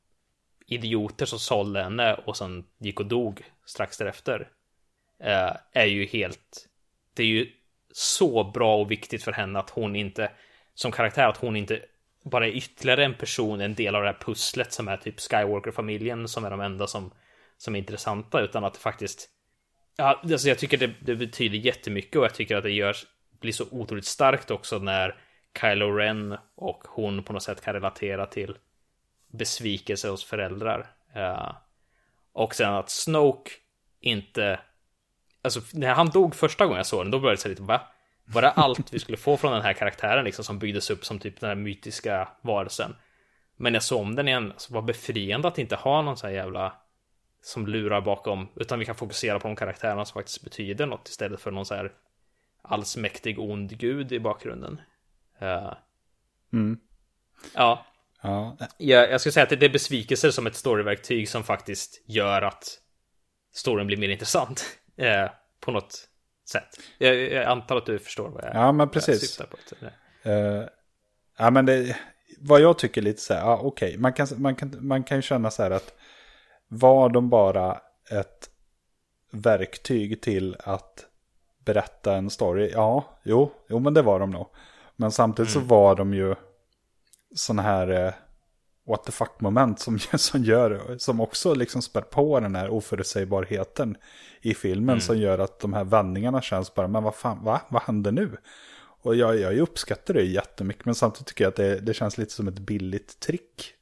[SPEAKER 1] idioter som sålde henne och sen gick och dog strax därefter. Eh, är ju helt... Det är ju så bra och viktigt för henne att hon inte, som karaktär, att hon inte bara är ytterligare en person, en del av det här pusslet som är typ Skywalker-familjen som är de enda som, som är intressanta, utan att det faktiskt... Ja, alltså jag tycker det, det betyder jättemycket och jag tycker att det görs, blir så otroligt starkt också när Kylo Ren och hon på något sätt kan relatera till besvikelse hos föräldrar. Uh, och sen att Snoke inte... Alltså när han dog första gången jag såg den, då började det säga lite, va? Var det allt vi skulle få från den här karaktären liksom som byggdes upp som typ den här mytiska varelsen? Men jag såg om den igen, alltså så var befriande att inte ha någon sån här jävla som lurar bakom, utan vi kan fokusera på de karaktärerna som faktiskt betyder något istället för någon så här allsmäktig ond gud i bakgrunden. Uh,
[SPEAKER 2] mm.
[SPEAKER 1] Ja.
[SPEAKER 2] Ja.
[SPEAKER 1] Jag, jag skulle säga att det är besvikelser som ett storyverktyg som faktiskt gör att storyn blir mer intressant. Uh, på något sätt. Jag, jag, antar att du förstår vad jag,
[SPEAKER 2] ja, men precis.
[SPEAKER 1] syftar på.
[SPEAKER 2] Uh, ja, men det, vad jag tycker lite så här, ja, okej, okay. man, kan, man, kan, man kan ju känna så här att var de bara ett verktyg till att berätta en story? Ja, jo, jo men det var de nog. Men samtidigt mm. så var de ju sådana här eh, what the fuck moment som, [laughs] som gör, som också liksom spär på den här oförutsägbarheten i filmen mm. som gör att de här vändningarna känns bara, men vad fan, va? Vad händer nu? Och jag, jag uppskattar det jättemycket, men samtidigt tycker jag att det, det känns lite som ett billigt trick.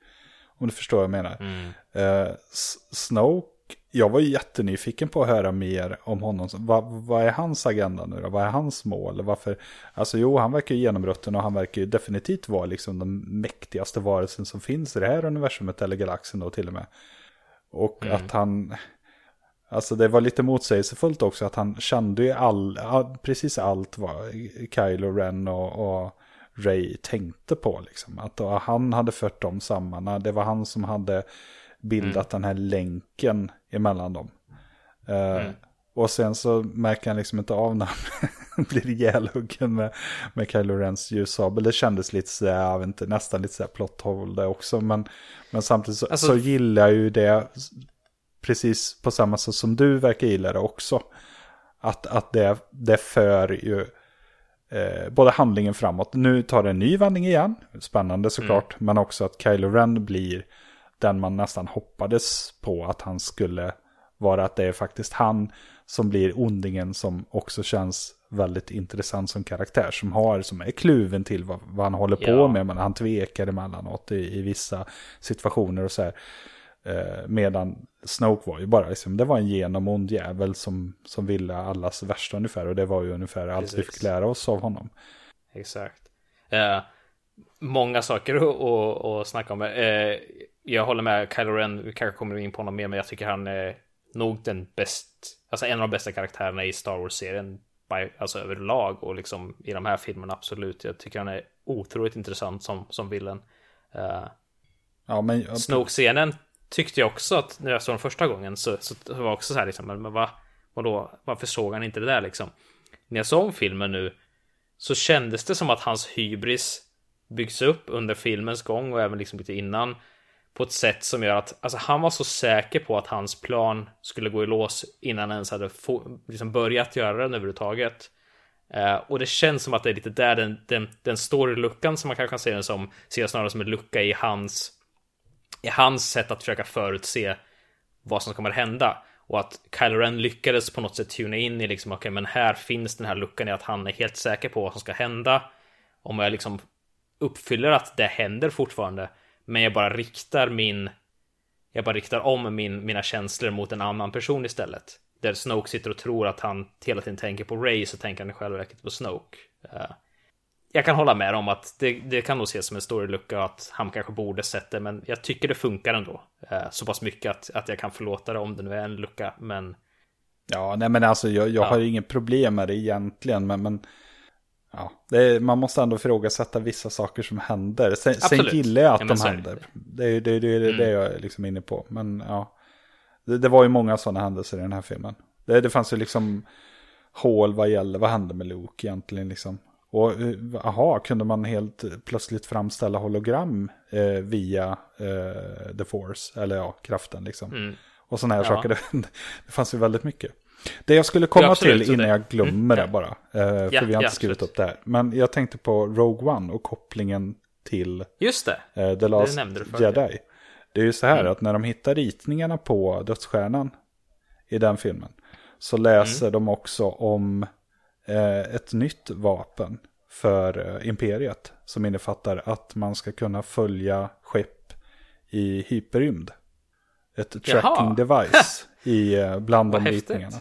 [SPEAKER 2] Om du förstår vad jag menar. Mm. Uh, Snoke, jag var ju jättenyfiken på att höra mer om honom. Vad, är hans agenda nu då? Vad är hans mål? Varför? Alltså jo, han verkar ju genomrutten och han verkar ju definitivt vara liksom den mäktigaste varelsen som finns i det här universumet eller galaxen då till och med. Och mm. att han, Alltså det var lite motsägelsefullt också att han kände ju all, precis allt vad Kylo Ren och, och Ray tänkte på. Liksom. Att han hade fört dem samman. Det var han som hade bildat mm. den här länken emellan dem. Eh, mm. och sen så märker han liksom inte av när han [laughs] blir ihjälhuggen med, med Kylo Rens ljussabel. Det kändes lite så jag vet inte, nästan lite så här plot hole det också. Men, men samtidigt så, alltså, så gillar jag ju det precis på samma sätt som du verkar gilla det också. Att, att det, det för ju eh, både handlingen framåt. Nu tar det en ny vändning igen, spännande såklart. Mm. Men också att Kylo Ren blir den man nästan hoppades på att han skulle vara. Att det är faktiskt han som blir ondingen som också känns väldigt intressant som karaktär. Som har, som är kluven till vad, vad han håller ja. på med. Men han tvekar emellanåt i, i vissa situationer och så här. Eh, medan Snoke var ju bara, liksom, det var en genomond jävel som, som ville allas värsta ungefär. Och det var ju ungefär Precis. allt vi fick lära oss av honom.
[SPEAKER 1] Exakt. Eh, många saker att, att snacka om. Eh, jag håller med Kylo Ren, vi kanske kommer in på honom mer, men jag tycker han är nog den bäst, alltså en av de bästa karaktärerna i Star Wars-serien. Alltså överlag och liksom i de här filmerna absolut. Jag tycker han är otroligt intressant som, som villen. Uh, ja, men... Snoke-scenen tyckte jag också att när jag såg den första gången så, så var jag också så här liksom, men, va, vadå, varför såg han inte det där liksom? När jag såg filmen nu så kändes det som att hans hybris byggs upp under filmens gång och även liksom lite innan på ett sätt som gör att alltså, han var så säker på att hans plan skulle gå i lås innan han ens hade få, liksom börjat göra den överhuvudtaget. Uh, och det känns som att det är lite där den, den, den story-luckan som man kanske kan se den som, ser snarare som en lucka i hans i hans sätt att försöka förutse vad som kommer att hända. Och att Kylo Ren lyckades på något sätt tuna in i liksom, okej, okay, men här finns den här luckan i att han är helt säker på vad som ska hända. Om jag liksom uppfyller att det händer fortfarande, men jag bara riktar min jag bara riktar om min, mina känslor mot en annan person istället. Där Snoke sitter och tror att han hela tiden tänker på Ray så tänker han i själva verket på Snoke. Uh, jag kan hålla med om att det, det kan nog ses som en storylucka och att han kanske borde sett det, men jag tycker det funkar ändå. Eh, så pass mycket att, att jag kan förlåta det om det nu är en lucka, men...
[SPEAKER 2] Ja, nej men alltså jag, jag ja. har ju inget problem med det egentligen, men, men ja, är, man måste ändå ifrågasätta vissa saker som händer. Sen, sen gillar jag att ja, de händer. Det är det, det, det, mm. det jag är liksom inne på, men ja. Det, det var ju många sådana händelser i den här filmen. Det, det fanns ju liksom hål vad gäller, vad hände med Luke egentligen liksom. Och aha, kunde man helt plötsligt framställa hologram eh, via eh, the force, eller ja, kraften liksom. Mm. Och sådana här ja. saker, det, [laughs] det fanns ju väldigt mycket. Det jag skulle komma absolut, till innan jag glömmer mm, det bara, eh, för ja, vi har inte skrivit upp det här. Men jag tänkte på Rogue One och kopplingen till
[SPEAKER 1] Just det,
[SPEAKER 2] eh, The Last det Jedi. Det är ju så här mm. att när de hittar ritningarna på dödsstjärnan i den filmen så läser mm. de också om eh, ett nytt vapen för eh, imperiet. Som innefattar att man ska kunna följa skepp i hyperrymd. Ett tracking
[SPEAKER 1] Jaha.
[SPEAKER 2] device [laughs] i, eh, bland de
[SPEAKER 1] Vad häftigt.
[SPEAKER 2] ritningarna.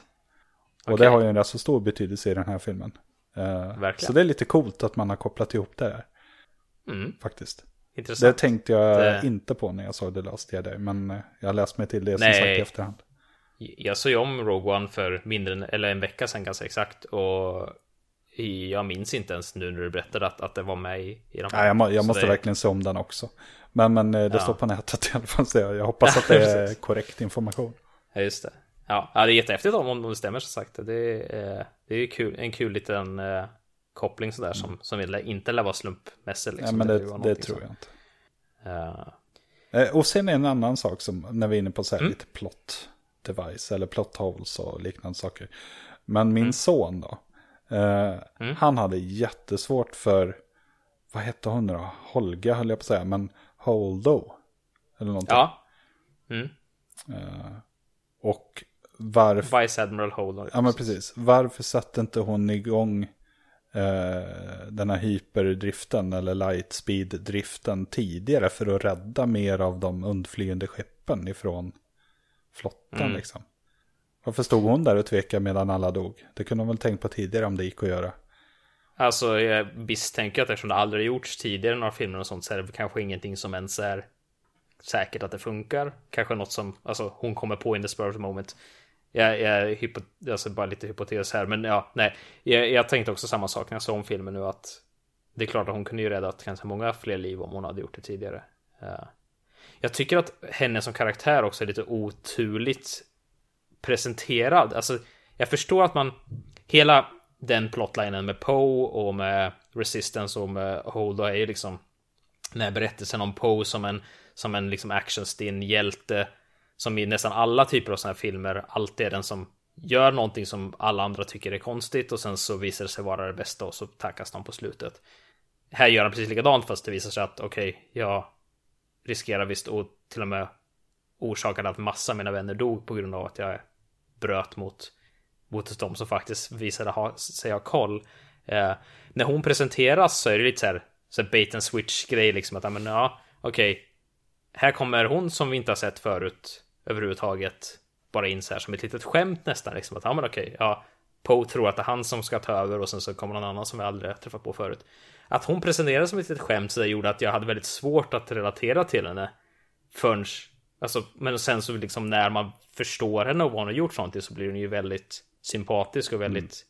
[SPEAKER 2] Och
[SPEAKER 1] Okej.
[SPEAKER 2] det har ju en rätt så stor betydelse i den här filmen. Eh,
[SPEAKER 1] Verkligen.
[SPEAKER 2] Så det är lite coolt att man har kopplat ihop det här.
[SPEAKER 1] Mm,
[SPEAKER 2] Faktiskt. Det
[SPEAKER 1] intressant.
[SPEAKER 2] tänkte jag
[SPEAKER 1] Det-
[SPEAKER 2] inte på när jag såg The Last Jedi. Men eh, jag har läst mig till det som
[SPEAKER 1] Nej.
[SPEAKER 2] sagt i efterhand.
[SPEAKER 1] Jag såg om Rogue One för mindre än, eller en vecka sedan ganska exakt. Och jag minns inte ens nu när du berättade att, att det var med i, i de
[SPEAKER 2] Nej, jag, må, jag måste
[SPEAKER 1] det-
[SPEAKER 2] verkligen se om den också. Men, men eh, det
[SPEAKER 1] Ja.
[SPEAKER 2] står på nätet i alla fall. Så jag, hoppas att det är korrekt information.
[SPEAKER 1] Ja, just det. Ja, ja det är jättehäftigt om, om det stämmer som sagt. Det är, eh, det är kul, en kul liten eh, koppling sådär som, som inte lär vara slumpmässig. Liksom.
[SPEAKER 2] Nej, men det, det
[SPEAKER 1] någonting
[SPEAKER 2] tror jag inte.
[SPEAKER 1] Ja.
[SPEAKER 2] Eh, Och sen en annan sak som, när vi är inne på så här
[SPEAKER 1] Mm.
[SPEAKER 2] lite plot device eller plot holes och liknande saker. Men min
[SPEAKER 1] Mm.
[SPEAKER 2] son då, eh, han hade jättesvårt för, vad hette hon då? Holga höll jag på att säga, men Holdo. Eller någonting.
[SPEAKER 1] ja. Mm.
[SPEAKER 2] Och varför,
[SPEAKER 1] Vice Admiral Holder.
[SPEAKER 2] ja men precis, varför satte inte hon igång eh, den här hyperdriften eller lightspeed-driften tidigare för att rädda mer av de undflyende skeppen ifrån flottan
[SPEAKER 1] Mm.
[SPEAKER 2] liksom. Varför stod hon där och tvekade medan alla dog? Det kunde hon väl tänkt på tidigare om det gick att göra.
[SPEAKER 1] Alltså jag misstänker att eftersom det aldrig gjorts tidigare några filmer och sånt så är det kanske ingenting som ens är säkert att det funkar. Kanske något som alltså, hon kommer på in the spur of the moment. Jag, jag hypo, alltså bara lite hypotes här, men ja, nej. Jag, jag tänkte också samma sak när jag såg om filmen nu att det är klart att hon kunde ju räddat ganska många fler liv om hon hade gjort det tidigare. Ja. Jag tycker att henne som karaktär också är lite oturligt presenterad. Alltså, jag förstår att man hela den plotlinen med Poe och med Resistance och med Holdo är ju liksom den här berättelsen om Poe som en som en liksom actionstinn hjälte som i nästan alla typer av sådana här filmer alltid är den som gör någonting som alla andra tycker är konstigt och sen så visar det sig vara det bästa och så tackas de på slutet. Här gör han precis likadant fast det visar sig att okej, jag riskerar visst och till och med orsakade att massa av mina vänner dog på grund av att jag bröt mot, mot de som faktiskt visade ha, sig ha koll. Eh, när hon presenteras så är det lite så här, så här bait and switch grej liksom att ja, men, ja okej, här kommer hon som vi inte har sett förut överhuvudtaget bara in så här som ett litet skämt nästan liksom att ja men okej, ja Poe tror att det är han som ska ta över och sen så kommer någon annan som vi aldrig träffat på förut. Att hon presenterades som ett litet skämt så det gjorde att jag hade väldigt svårt att relatera till henne förrän Alltså, men sen så liksom när man förstår henne och vad hon har gjort någonting så blir hon ju väldigt sympatisk och väldigt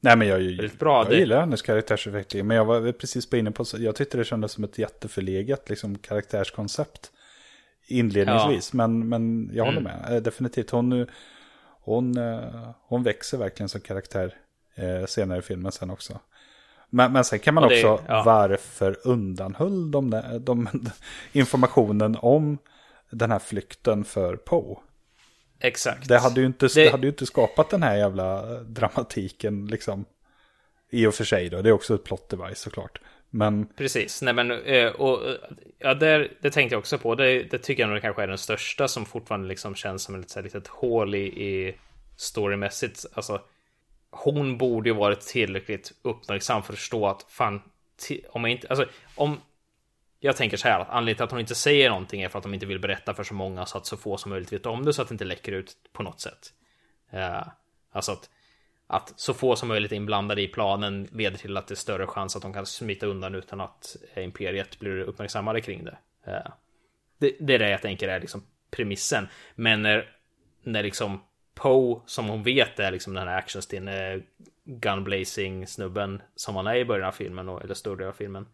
[SPEAKER 2] Nej men jag,
[SPEAKER 1] Väldigt bra,
[SPEAKER 2] jag
[SPEAKER 1] det-
[SPEAKER 2] gillar hennes karaktärsutveckling. Men jag var precis på inne på, jag tyckte det kändes som ett jätteförlegat liksom, karaktärskoncept. Inledningsvis, men, men jag håller
[SPEAKER 1] Mm.
[SPEAKER 2] med. Eh, Definitivt, hon, hon, eh, hon växer verkligen som karaktär eh, senare i filmen sen också. Men, men sen kan man
[SPEAKER 1] det-
[SPEAKER 2] också,
[SPEAKER 1] ja.
[SPEAKER 2] varför undanhöll de, där- de [laughs] informationen om den här flykten för Poe?
[SPEAKER 1] Exakt.
[SPEAKER 2] Det hade ju inte,
[SPEAKER 1] Det-
[SPEAKER 2] det hade ju inte skapat den här jävla dramatiken liksom. I och för sig då, det är också ett plot device såklart. Men
[SPEAKER 1] Precis, nej men eh, och eh, ja, det, det tänkte jag också på. Det, det tycker jag nog kanske är den största som fortfarande liksom känns som ett litet hål i, i storymässigt. Alltså, hon borde ju varit tillräckligt uppmärksam för att förstå att fan, om jag inte, alltså om jag tänker så här att anledningen till att hon inte säger någonting är för att de inte vill berätta för så många så att så få som möjligt vet om det så att det inte läcker ut på något sätt. Eh, alltså att, att så få som möjligt inblandade i planen leder till att det är större chans att de kan smita undan utan att imperiet blir uppmärksammade kring det. Eh, det, det är det jag tänker är liksom premissen. Men när, när liksom Poe, som hon vet är liksom den här actionstinne gunblazing snubben som han är i början av filmen, eller större delen av filmen.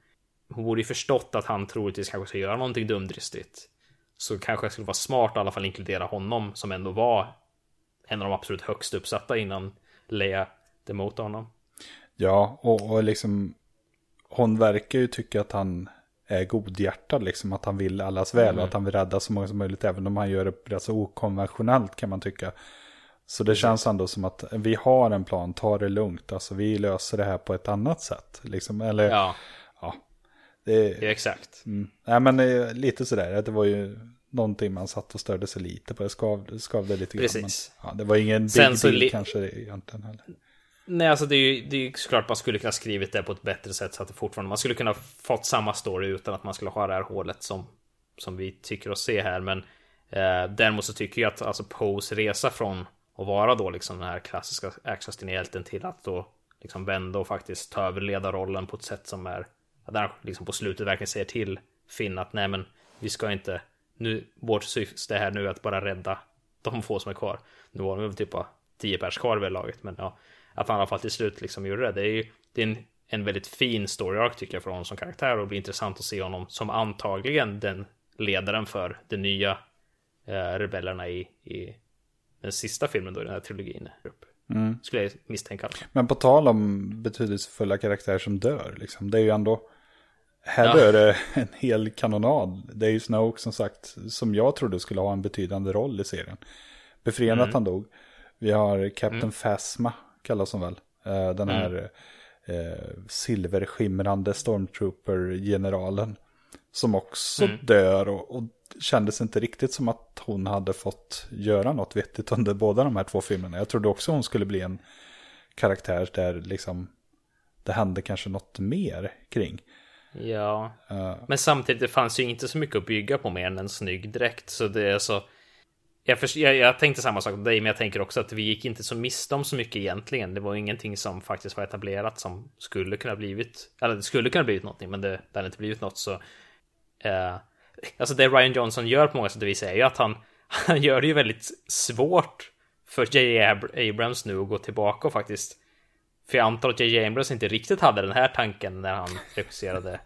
[SPEAKER 1] Hon borde ju förstått att han troligtvis kanske ska göra någonting dumdristigt. Så kanske det skulle vara smart att i alla fall inkludera honom som ändå var en av de absolut högst uppsatta innan Leia demotade honom.
[SPEAKER 2] ja, och, och liksom hon verkar ju tycka att han är godhjärtad liksom. Att han vill allas väl och att han vill rädda så många som möjligt. Även om han gör det rätt så okonventionellt kan man tycka. Så det känns ändå som att vi har en plan, ta det lugnt. Alltså vi löser det här på ett annat sätt. Liksom, eller, ja.
[SPEAKER 1] Ja,
[SPEAKER 2] det,
[SPEAKER 1] ja exakt.
[SPEAKER 2] Mm. Nej men eh, lite sådär, att det var ju någonting man satt och störde sig lite på. Det skav, det skavde lite grann.
[SPEAKER 1] Precis.
[SPEAKER 2] Ja, det var ingen big
[SPEAKER 1] Sen så
[SPEAKER 2] deal kanske egentligen heller.
[SPEAKER 1] Nej, alltså det är ju det är såklart man skulle kunna skrivit det på ett bättre sätt så att det fortfarande man skulle kunna fått samma story utan att man skulle ha det här hålet som som vi tycker oss se här. Men eh, däremot så tycker jag att alltså Poes resa från och vara då liksom den här klassiska actionstenighjälten till att då liksom vända och faktiskt ta över ledarrollen på ett sätt som är Att han liksom på slutet verkligen säger till Finn att nej men vi ska inte nu vårt syfte här nu är att bara rädda de få som är kvar. Nu var de väl typ bara 10 pers kvar vid laget men ja att han i alla fall till slut liksom gjorde det. Det är ju det är en, en väldigt fin story arc tycker jag för honom som karaktär och det blir intressant att se honom som antagligen den ledaren för de nya eh, rebellerna i, i den sista filmen då i den här trilogin. Mm. Skulle jag misstänka.
[SPEAKER 2] Men på tal om betydelsefulla karaktärer som dör, liksom, det är ju ändå... Här ja. dör det en hel kanonad. Det är ju Snoke som sagt, som jag trodde skulle ha en betydande roll i serien. Befriande mm. att han dog. Vi har Captain mm. Phasma, kallas hon väl. Eh, den mm. här eh, silverskimrande stormtrooper-generalen. Som också mm. dör och, och kändes inte riktigt som att hon hade fått göra något vettigt under båda de här två filmerna. Jag trodde också hon skulle bli en karaktär där liksom det hände kanske något mer kring.
[SPEAKER 1] Ja, uh, men samtidigt det fanns ju inte så mycket att bygga på mer än en snygg dräkt. Så det är så... Jag, för, jag, jag tänkte samma sak som dig, men jag tänker också att vi gick inte så miste om så mycket egentligen. Det var ingenting som faktiskt var etablerat som skulle kunna blivit, eller det skulle kunna blivit någonting, men det, det hade inte blivit något så eh, alltså det Ryan Johnson gör på många sätt och vis är ju att han, [laughs] han gör det ju väldigt svårt för J.J. Abrams nu att gå tillbaka och faktiskt för jag antar att J.J. Abrams inte riktigt hade den här tanken när han regisserade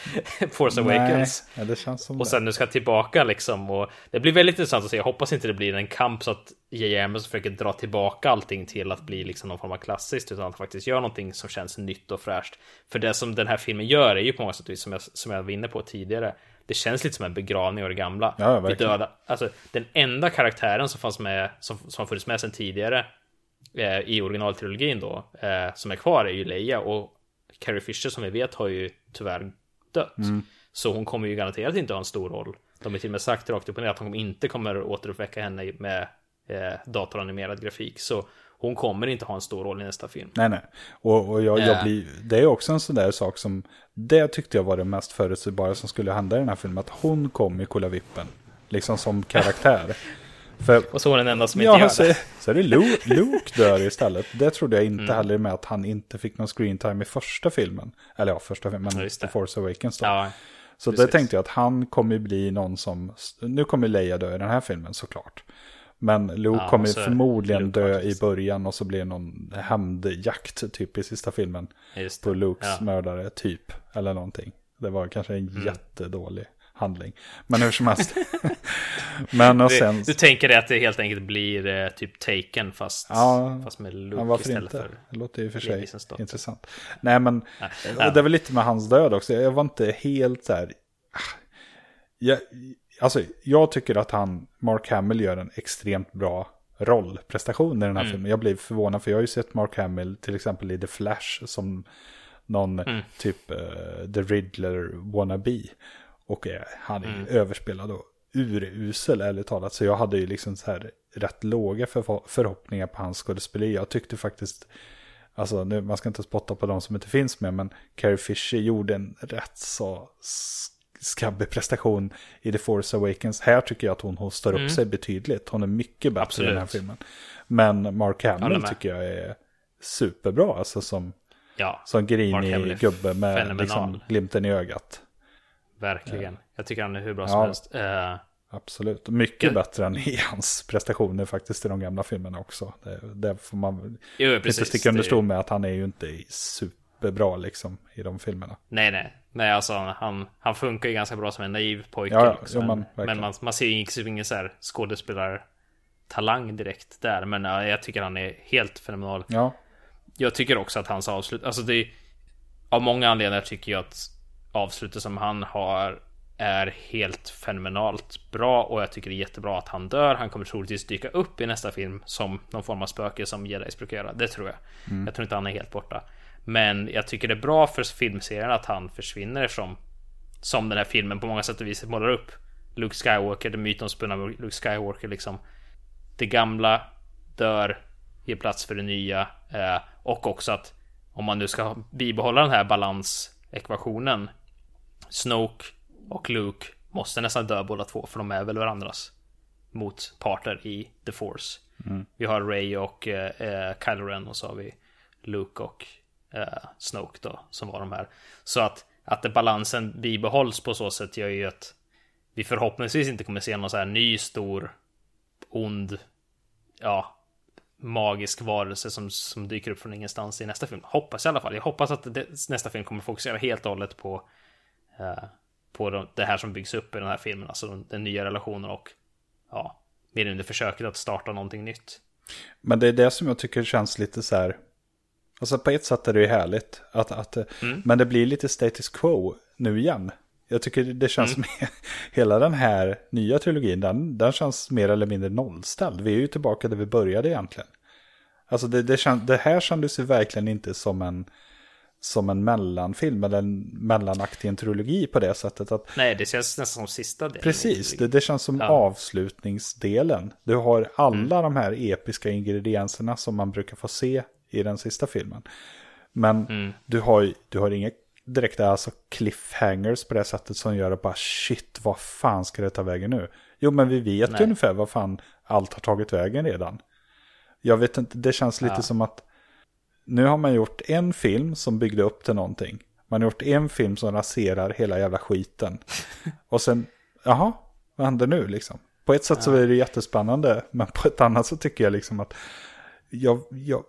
[SPEAKER 1] [laughs] Force Awakens.
[SPEAKER 2] Nej, det känns som
[SPEAKER 1] och sen nu ska tillbaka liksom. Och det blir väldigt intressant att se. Jag hoppas inte det blir en kamp så att J.J. Abrams försöker dra tillbaka allting till att bli liksom någon form av klassiskt. Utan att faktiskt göra någonting som känns nytt och fräscht. För det som den här filmen gör är ju på många sätt som jag, som jag var inne på tidigare. Det känns lite som en begravning av det gamla.
[SPEAKER 2] Ja, Vi
[SPEAKER 1] döda, alltså den enda karaktären som fanns med, som, som funnits med sedan tidigare eh, i originaltrilogin då, eh, som är kvar är ju Leia och Carrie Fisher som vi vet har ju tyvärr dött. Mm. Så hon kommer ju garanterat inte ha en stor roll. De har till och med sagt rakt upp och ner att de inte kommer återuppväcka henne med eh, datoranimerad grafik. Så hon kommer inte ha en stor roll i nästa film.
[SPEAKER 2] Nej, nej. Och, och jag, jag blir, det är också en sån där sak som, det tyckte jag var det mest förutsägbara som skulle hända i den här filmen. Att hon kom i Kolla Vippen, liksom som karaktär. [laughs]
[SPEAKER 1] För, och så är den enda som inte ja, gör
[SPEAKER 2] så, det. Så är det Luke, Luke dör istället. Det trodde jag inte mm. heller med att han inte fick någon screen time i första filmen. Eller ja, första filmen, men The Force Awakens då. Ja, så precis. det tänkte jag att han kommer bli någon som, nu kommer Leia dö i den här filmen såklart. Men Luke ja, kommer förmodligen Luke dö i början och så blir det någon hämndjakt typ i sista filmen. På Lukes ja. mördare typ, eller någonting. Det var kanske en mm. jättedålig handling. Men hur som helst. [laughs]
[SPEAKER 1] Men och sen... Du, du tänker dig att det helt enkelt blir eh, typ Taken fast, ja, fast med Luke ja, istället inte? för...
[SPEAKER 2] Det låter ju för sig intressant. Nej men, ja. det är väl lite med hans död också. Jag var inte helt så här... Jag, alltså, jag tycker att han, Mark Hamill gör en extremt bra rollprestation i den här mm. filmen. Jag blir förvånad för jag har ju sett Mark Hamill till exempel i The Flash som någon mm. typ uh, The Riddler wannabe. Och eh, han är mm. överspelad och urusel ärligt talat. Så jag hade ju liksom så här rätt låga för, förhoppningar på hans skådespeleri. Jag tyckte faktiskt, alltså nu, man ska inte spotta på de som inte finns med, men Carrie Fisher gjorde en rätt så skabbig prestation i The Force Awakens. Här tycker jag att hon hostar mm. upp sig betydligt. Hon är mycket bättre Absolut. i den här filmen. Men Mark Hamill tycker jag är superbra, alltså som, ja, som grinig gubbe med liksom glimten i ögat.
[SPEAKER 1] Verkligen. Jag tycker han är hur bra som helst. Uh,
[SPEAKER 2] absolut. Mycket jag... bättre än [laughs] i hans prestationer faktiskt i de gamla filmerna också. Det, det får man jo, inte sticka under stol med att han är ju inte superbra liksom i de filmerna.
[SPEAKER 1] Nej, nej. Nej, alltså han, han funkar ju ganska bra som en naiv pojke. Ja, liksom. jo, man, men man, man ser ju ingen, ingen så här skådespelartalang direkt där. Men ja, jag tycker han är helt fenomenal.
[SPEAKER 2] Ja.
[SPEAKER 1] Jag tycker också att hans avslut, alltså det av många anledningar tycker jag att avslutet som han har är helt fenomenalt bra och jag tycker det är jättebra att han dör. Han kommer troligtvis dyka upp i nästa film som någon form av spöke som jedis brukar göra. Det tror jag. Mm. Jag tror inte han är helt borta. Men jag tycker det är bra för filmserien att han försvinner eftersom som den här filmen på många sätt och vis målar upp Luke Skywalker, det mytomspunna Luke Skywalker liksom. Det gamla dör ge plats för det nya. Eh, och också att om man nu ska bibehålla den här balansekvationen. Snoke och Luke måste nästan dö båda två, för de är väl varandras motparter i The Force. Mm. Vi har Ray och eh, eh, Kylo Ren och så har vi Luke och eh, Snoke då, som var de här. Så att, att balansen bibehålls på så sätt gör ju att vi förhoppningsvis inte kommer se någon så här ny stor ond, ja, magisk varelse som, som dyker upp från ingenstans i nästa film. Hoppas i alla fall. Jag hoppas att det, nästa film kommer fokusera helt och hållet på, på de, det här som byggs upp i den här filmen, alltså den, nya relationen och ja, mer under försöket att starta någonting nytt.
[SPEAKER 2] Men det är det som jag tycker känns lite så här, alltså på ett sätt är det ju härligt, att, att, mm. men det blir lite status quo nu igen. Jag tycker det känns mm. mer, [laughs] hela den här nya trilogin, den, den känns mer eller mindre nollställd. Vi är ju tillbaka där vi började egentligen. Alltså det, det, känd, det här kändes ju verkligen inte som en, som en mellanfilm eller en mellanakt i en trilogi på det sättet. Att,
[SPEAKER 1] Nej, det känns nästan som sista delen.
[SPEAKER 2] Precis, det, det känns som ja. avslutningsdelen. Du har alla mm. de här episka ingredienserna som man brukar få se i den sista filmen. Men mm. du, har, du har inga direkta alltså cliffhangers på det sättet som gör att bara shit, vad fan ska det ta vägen nu? Jo, men vi vet ju ungefär vad fan allt har tagit vägen redan. Jag vet inte, det känns lite ja. som att nu har man gjort en film som byggde upp till någonting. Man har gjort en film som raserar hela jävla skiten. [laughs] Och sen, jaha, vad händer nu liksom? På ett sätt ja. så är det jättespännande, men på ett annat så tycker jag liksom att jag, jag,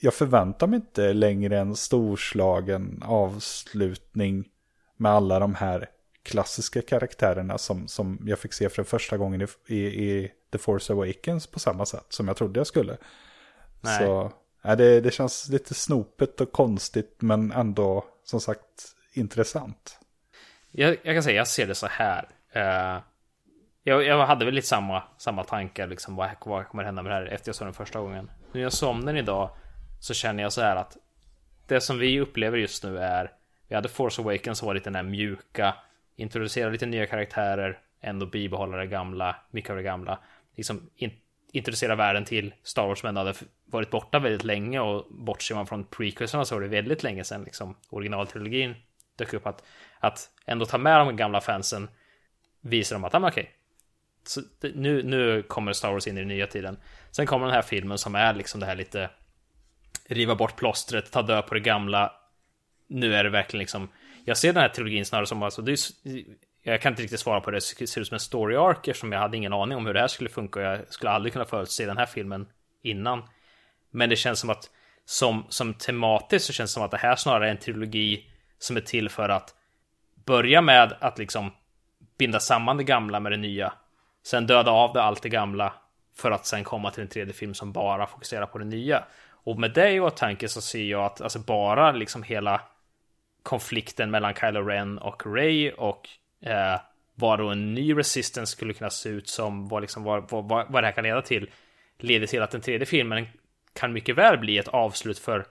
[SPEAKER 2] jag förväntar mig inte längre en storslagen avslutning med alla de här klassiska karaktärerna som, som jag fick se för första gången i, i, i The Force Awakens på samma sätt som jag trodde jag skulle. Nej. Så ja, det, det känns lite snopet och konstigt men ändå som sagt intressant.
[SPEAKER 1] Jag, jag kan säga, jag ser det så här. Uh, jag, jag, hade väl lite samma, samma tankar, liksom, vad, vad kommer hända med det här efter jag såg den första gången. Nu när jag såg den idag så känner jag så här att det som vi upplever just nu är, vi hade Force Awakens som var lite den här mjuka, introducera lite nya karaktärer, ändå bibehålla det gamla, mycket av det gamla liksom in, introducera världen till Star Wars men hade varit borta väldigt länge och bortser man från prequelserna så var det väldigt länge sedan liksom originaltrilogin dök upp att, att ändå ta med de gamla fansen visar dem att, ah, okej, okay, nu, nu kommer Star Wars in i den nya tiden. Sen kommer den här filmen som är liksom det här lite riva bort plåstret, ta död på det gamla. Nu är det verkligen liksom, jag ser den här trilogin snarare som alltså, det är, jag kan inte riktigt svara på det, det ser ut som en story arc eftersom jag hade ingen aning om hur det här skulle funka och jag skulle aldrig kunna förutse den här filmen innan. Men det känns som att som, som tematiskt så känns det som att det här snarare är en trilogi som är till för att börja med att liksom binda samman det gamla med det nya. Sen döda av det allt det gamla för att sen komma till en tredje film som bara fokuserar på det nya. Och med det i åtanke så ser jag att alltså bara liksom hela konflikten mellan Kylo Ren och Ray och eh, vad då en ny resistance skulle kunna se ut som, vad, liksom, vad, vad, vad det här kan leda till, leder till att den tredje filmen kan mycket väl bli ett avslut för,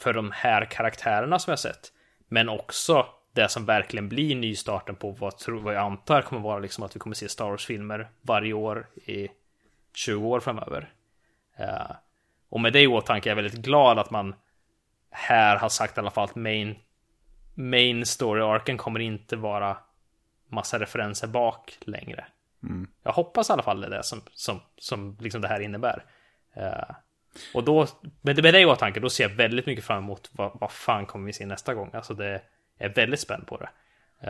[SPEAKER 1] för de här karaktärerna som jag sett. Men också det som verkligen blir nystarten på vad, vad jag antar kommer vara liksom att vi kommer se Star Wars-filmer varje år i 20 år framöver. Uh, och med det i åtanke är jag väldigt glad att man här har sagt i alla fall att main, main story-arken kommer inte vara massa referenser bak längre. Mm. Jag hoppas i alla fall det är det som, som, som liksom det här innebär. Uh, och då, med det, med det i åtanke, då ser jag väldigt mycket fram emot vad, vad fan kommer vi se nästa gång. Alltså det är väldigt spänd på det.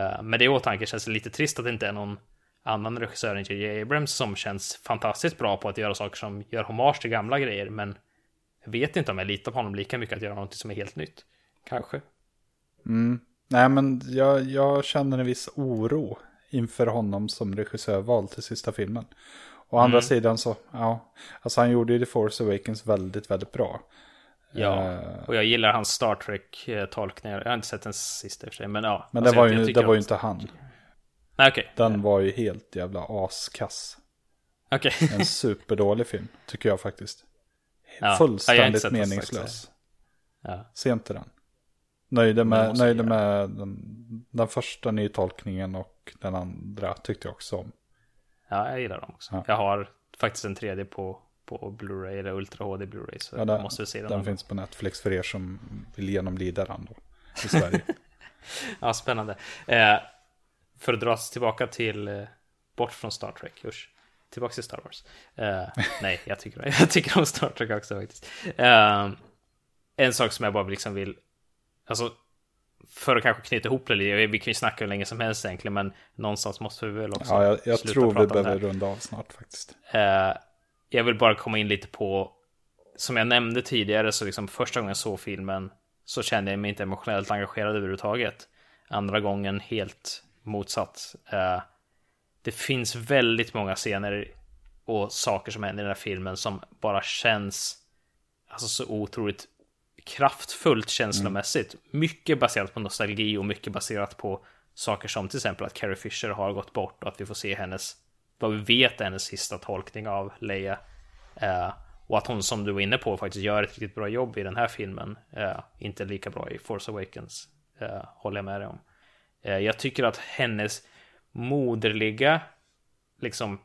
[SPEAKER 1] Uh, med det i åtanke känns det lite trist att det inte är någon annan regissör än J.J. Abrams som känns fantastiskt bra på att göra saker som gör hommage till gamla grejer. Men jag vet inte om jag litar på honom lika mycket att göra något som är helt nytt. Kanske.
[SPEAKER 2] Mm. Nej, men jag, jag känner en viss oro inför honom som regissörval till sista filmen. Å mm. andra sidan så, ja, alltså han gjorde ju The Force Awakens väldigt, väldigt bra.
[SPEAKER 1] Ja, uh, och jag gillar hans Star Trek-tolkningar. Jag har inte sett den sista i och för sig, men ja.
[SPEAKER 2] Men alltså, det var ju, det var ju inte han.
[SPEAKER 1] Nej, okay.
[SPEAKER 2] Den var ju helt jävla askass.
[SPEAKER 1] Okej.
[SPEAKER 2] Okay. en superdålig film, tycker jag faktiskt. Ja, Fullständigt meningslös. Ja. Se inte den. Nöjde med, nöjde med den, den, första nytolkningen och den andra tyckte jag också om.
[SPEAKER 1] Ja, jag gillar dem också. Ja. Jag har faktiskt en tredje på, på Blu-ray eller Ultra HD Blu-ray. Så
[SPEAKER 2] Ja, den,
[SPEAKER 1] måste vi se den.
[SPEAKER 2] den finns på Netflix för er som vill genomlida den då. I Sverige. [laughs]
[SPEAKER 1] Ja, spännande. Eh, för att dra oss tillbaka till eh, bort från Star Trek, usch. Tillbaka till Star Wars. Eh, [laughs] nej, jag tycker, jag tycker om Star Trek också faktiskt. Eh, en sak som jag bara liksom vill, alltså för att kanske knyta ihop det lite, vi kan ju snacka hur länge som helst egentligen, men någonstans måste vi väl också
[SPEAKER 2] ja, jag, jag
[SPEAKER 1] sluta
[SPEAKER 2] tror vi
[SPEAKER 1] prata här.
[SPEAKER 2] behöver runda av snart faktiskt.
[SPEAKER 1] Eh, jag vill bara komma in lite på, som jag nämnde tidigare, så liksom första gången jag såg filmen så kände jag mig inte emotionellt engagerad överhuvudtaget. Andra gången helt motsatt. Eh, det finns väldigt många scener och saker som händer i den här filmen som bara känns alltså så otroligt kraftfullt känslomässigt. Mycket baserat på nostalgi och mycket baserat på saker som till exempel att Carrie Fisher har gått bort och att vi får se hennes, vad vi vet är hennes sista tolkning av Leia. Eh, och att hon som du var inne på faktiskt gör ett riktigt bra jobb i den här filmen. Eh, inte lika bra i Force Awakens. Eh, håller jag med dig om. Jag tycker att hennes moderliga, liksom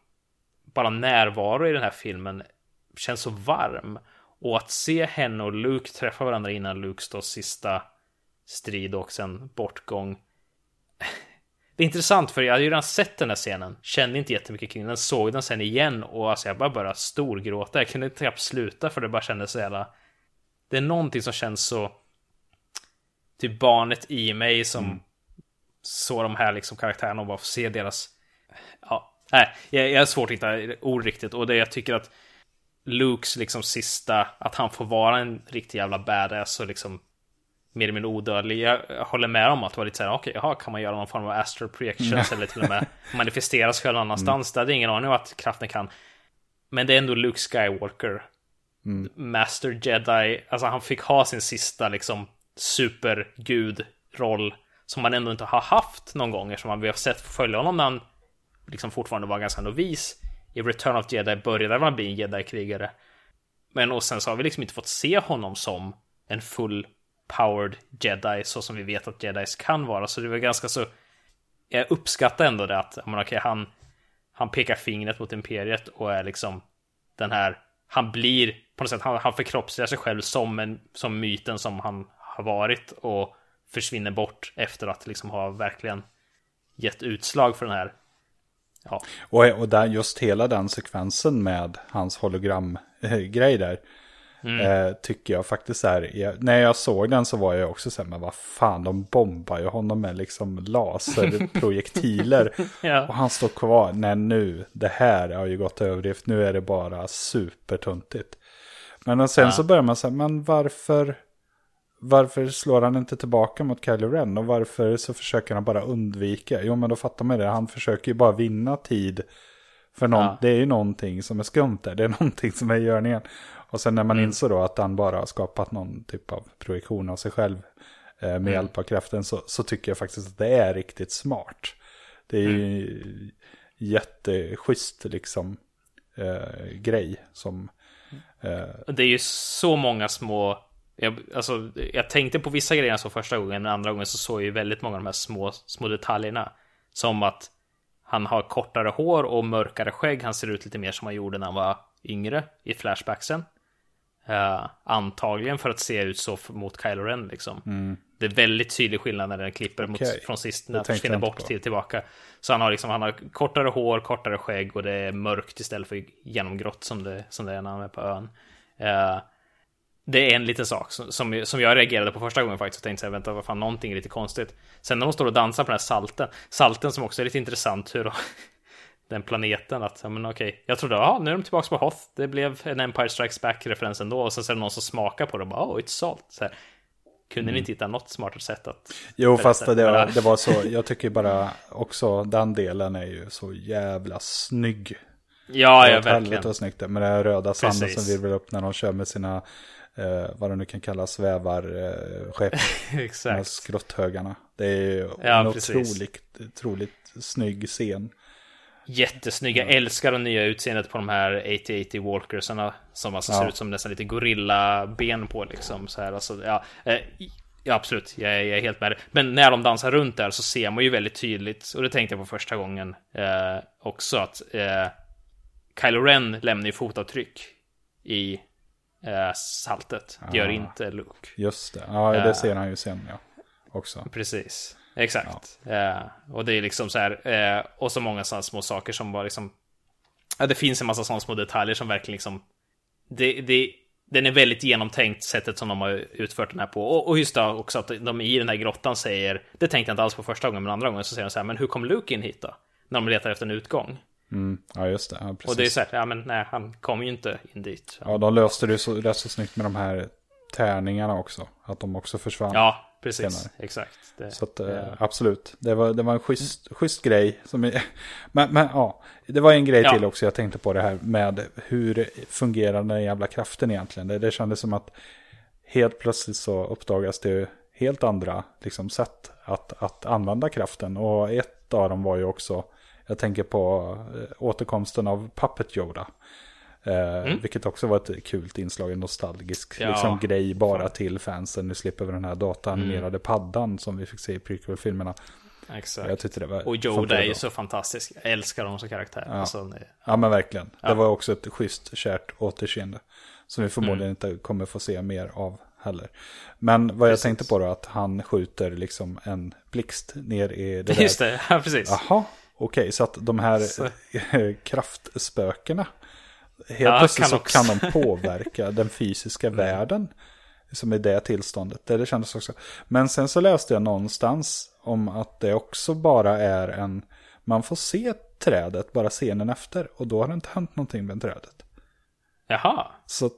[SPEAKER 1] bara närvaro i den här filmen känns så varm. Och att se henne och Luke träffa varandra innan Lukes då sista strid och sen bortgång. [laughs] Det är intressant för jag hade ju redan sett den här scenen, kände inte jättemycket kring den, såg den sen igen och alltså jag bara började storgråta. Jag kunde knappt sluta för det bara kändes så jävla... Det är någonting som känns så... Typ barnet i mig som
[SPEAKER 2] Mm.
[SPEAKER 1] såg de här liksom karaktärerna och bara får se deras... Ja, nej, jag, jag har svårt att hitta ord riktigt och det jag tycker att Lukes liksom sista, att han får vara en riktig jävla badass och liksom mer eller mindre odödlig. Jag håller med om att det var lite såhär, okej, jaha, kan man göra någon form av astral projections [laughs] eller till och med manifestera sig själv någon annanstans? Det hade jag ingen aning om att kraften kan. Men det är ändå Luke Skywalker. Master Jedi, alltså han fick ha sin sista liksom supergud-roll som man ändå inte har haft någon gång eftersom vi har sett följa honom när han liksom fortfarande var ganska novis. I Return of Jedi började man bli en jedi-krigare. Men och sen så har vi liksom inte fått se honom som en full powered jedi så som vi vet att jedis kan vara. Så det var ganska så. Jag uppskattar ändå det att, men okej, han, han pekar fingret mot imperiet och är liksom den här. Han blir på något sätt, han, han förkroppsligar sig själv som en, som myten som han har varit och försvinner bort efter att liksom ha verkligen gett utslag för den här. Ja,
[SPEAKER 2] Och, och där, just hela den sekvensen med hans hologramgrej där. Eh, tycker jag faktiskt är, jag, när jag såg den så var jag också så här, men vad fan, de bombar ju honom med liksom laserprojektiler. [laughs]
[SPEAKER 1] ja.
[SPEAKER 2] och han står kvar, nej nu, det här har ju gått överdrift, nu är det bara supertuntigt. Men sen
[SPEAKER 1] Ja.
[SPEAKER 2] så börjar man säga, men varför, varför slår han inte tillbaka mot Kylo Ren? Och varför så försöker han bara undvika? Jo men då fattar man det, han försöker ju bara vinna tid. För någon,
[SPEAKER 1] Ja.
[SPEAKER 2] det är ju någonting som är skumt där, det är [laughs] någonting som är i görningen. Och sen när man
[SPEAKER 1] Mm.
[SPEAKER 2] insåg då att han bara har skapat någon typ av projektion av sig själv eh, med
[SPEAKER 1] Mm.
[SPEAKER 2] hjälp av kraften så, så tycker jag faktiskt att det är riktigt smart. Det är ju
[SPEAKER 1] Mm.
[SPEAKER 2] jätteschysst liksom eh, grej som... Eh,
[SPEAKER 1] Det är ju så många små jag, alltså, jag tänkte på vissa grejer så första gången, men andra gången så såg jag ju väldigt många av de här små, små detaljerna. Som att han har kortare hår och mörkare skägg. Han ser ut lite mer som han gjorde när han var yngre i flashbacksen. Eh, antagligen för att se ut så mot Kylo Ren liksom. Det är väldigt tydlig skillnad när den klipper mot,
[SPEAKER 2] Okej.
[SPEAKER 1] från sist, när försvinner bort
[SPEAKER 2] på.
[SPEAKER 1] till tillbaka. Så han har liksom, han har kortare hår, kortare skägg och det är mörkt istället för genomgrått som det, som det är när han är på ön. Eh, det är en liten sak som, som, som jag reagerade på första gången faktiskt och tänkte så här, vänta, vad fan, någonting är lite konstigt. Sen när de står och dansar på den här salten, salten som också är lite intressant hur de, [laughs] den planeten att, ja men okej, jag trodde, ja nu är de tillbaka på Hoth, det blev en Empire Strikes Back-referens ändå, och sen så är det någon som smakar på det och bara, oh, it's salt. Så här, kunde ni inte hitta något smartare sätt att...
[SPEAKER 2] jo, fast det, det var så, [laughs] jag tycker bara också den delen är ju så jävla snygg.
[SPEAKER 1] Ja, ja,
[SPEAKER 2] helvete
[SPEAKER 1] verkligen.
[SPEAKER 2] vad snyggt det det här röda sanden
[SPEAKER 1] Precis.
[SPEAKER 2] som virvlar upp när de kör med sina, eh, vad det nu kan kallas, svävarskepp. Eh, [laughs] de
[SPEAKER 1] Exakt.
[SPEAKER 2] skrotthögarna. Det är
[SPEAKER 1] Ja,
[SPEAKER 2] en
[SPEAKER 1] precis.
[SPEAKER 2] otroligt, otroligt snygg scen.
[SPEAKER 1] Jättesnygga, älskar det nya utseendet på de här 8080 Walkersarna Som alltså ser
[SPEAKER 2] Ja.
[SPEAKER 1] ut som nästan lite gorilla-ben på liksom så här, alltså, ja, eh, ja, absolut, jag, är- jag är helt med det. Men när de dansar runt där så ser man ju väldigt tydligt, och det tänkte jag på första gången eh, också, att eh, Kylo Ren lämnar ju fotavtryck i saltet. Det gör inte Luke.
[SPEAKER 2] Just det, ja det ser han ju sen ja. Också.
[SPEAKER 1] Precis, exakt. Eh, och det är liksom så här, eh, och så många sådana små saker som bara liksom, ja det finns en massa sådana små detaljer som verkligen liksom, det, det, den är väldigt genomtänkt sättet som de har utfört den här på. Och, och just det också att de i den här grottan säger, det tänkte jag inte alls på första gången, men andra gången så säger de så här, men hur kom Luke in hit då? När de letar efter en utgång.
[SPEAKER 2] Mm, ja, just det. Ja,
[SPEAKER 1] och det är så här, ja men nej, han kom ju inte in dit.
[SPEAKER 2] Ja, de löste det så, rätt så snyggt med de här tärningarna också. Att de också försvann.
[SPEAKER 1] Ja, precis. Senare. Exakt.
[SPEAKER 2] Det, så att, det... Eh, absolut, det var, det var en schysst, schysst grej. Som [laughs] men, men ja, det var en grej ja. till också jag tänkte på det här med hur fungerar den jävla kraften egentligen. Det, det kändes som att helt plötsligt så uppdagas det helt andra liksom, sätt att, att använda kraften. Och ett av dem var ju också, jag tänker på eh, återkomsten av Puppet Yoda. Eh, mm. Vilket också var ett kul inslag, en nostalgisk ja. liksom, grej bara till fansen. Nu slipper vi den här dataanimerade mm. paddan som vi fick se i prequel-filmerna.
[SPEAKER 1] Exakt.
[SPEAKER 2] Jag tyckte det var
[SPEAKER 1] och Yoda är ju så fantastisk. Jag älskar honom som karaktär.
[SPEAKER 2] Ja,
[SPEAKER 1] alltså,
[SPEAKER 2] ja men verkligen. Ja. Det var också ett schysst, kärt återseende. Som vi förmodligen mm. inte kommer få se mer av heller. Men vad precis. jag tänkte på då, att han skjuter liksom en blixt ner i det [laughs] där.
[SPEAKER 1] Just det, ja precis.
[SPEAKER 2] Jaha, okej, så att de här så. [laughs] kraftspökena Helt ja, plötsligt så kan de [laughs] påverka den fysiska mm. världen. Som är det tillståndet. Det, det kändes också. Men sen så läste jag någonstans om att det också bara är en... Man får se trädet bara scenen efter. Och då har det inte hänt någonting med trädet.
[SPEAKER 1] Jaha.
[SPEAKER 2] Så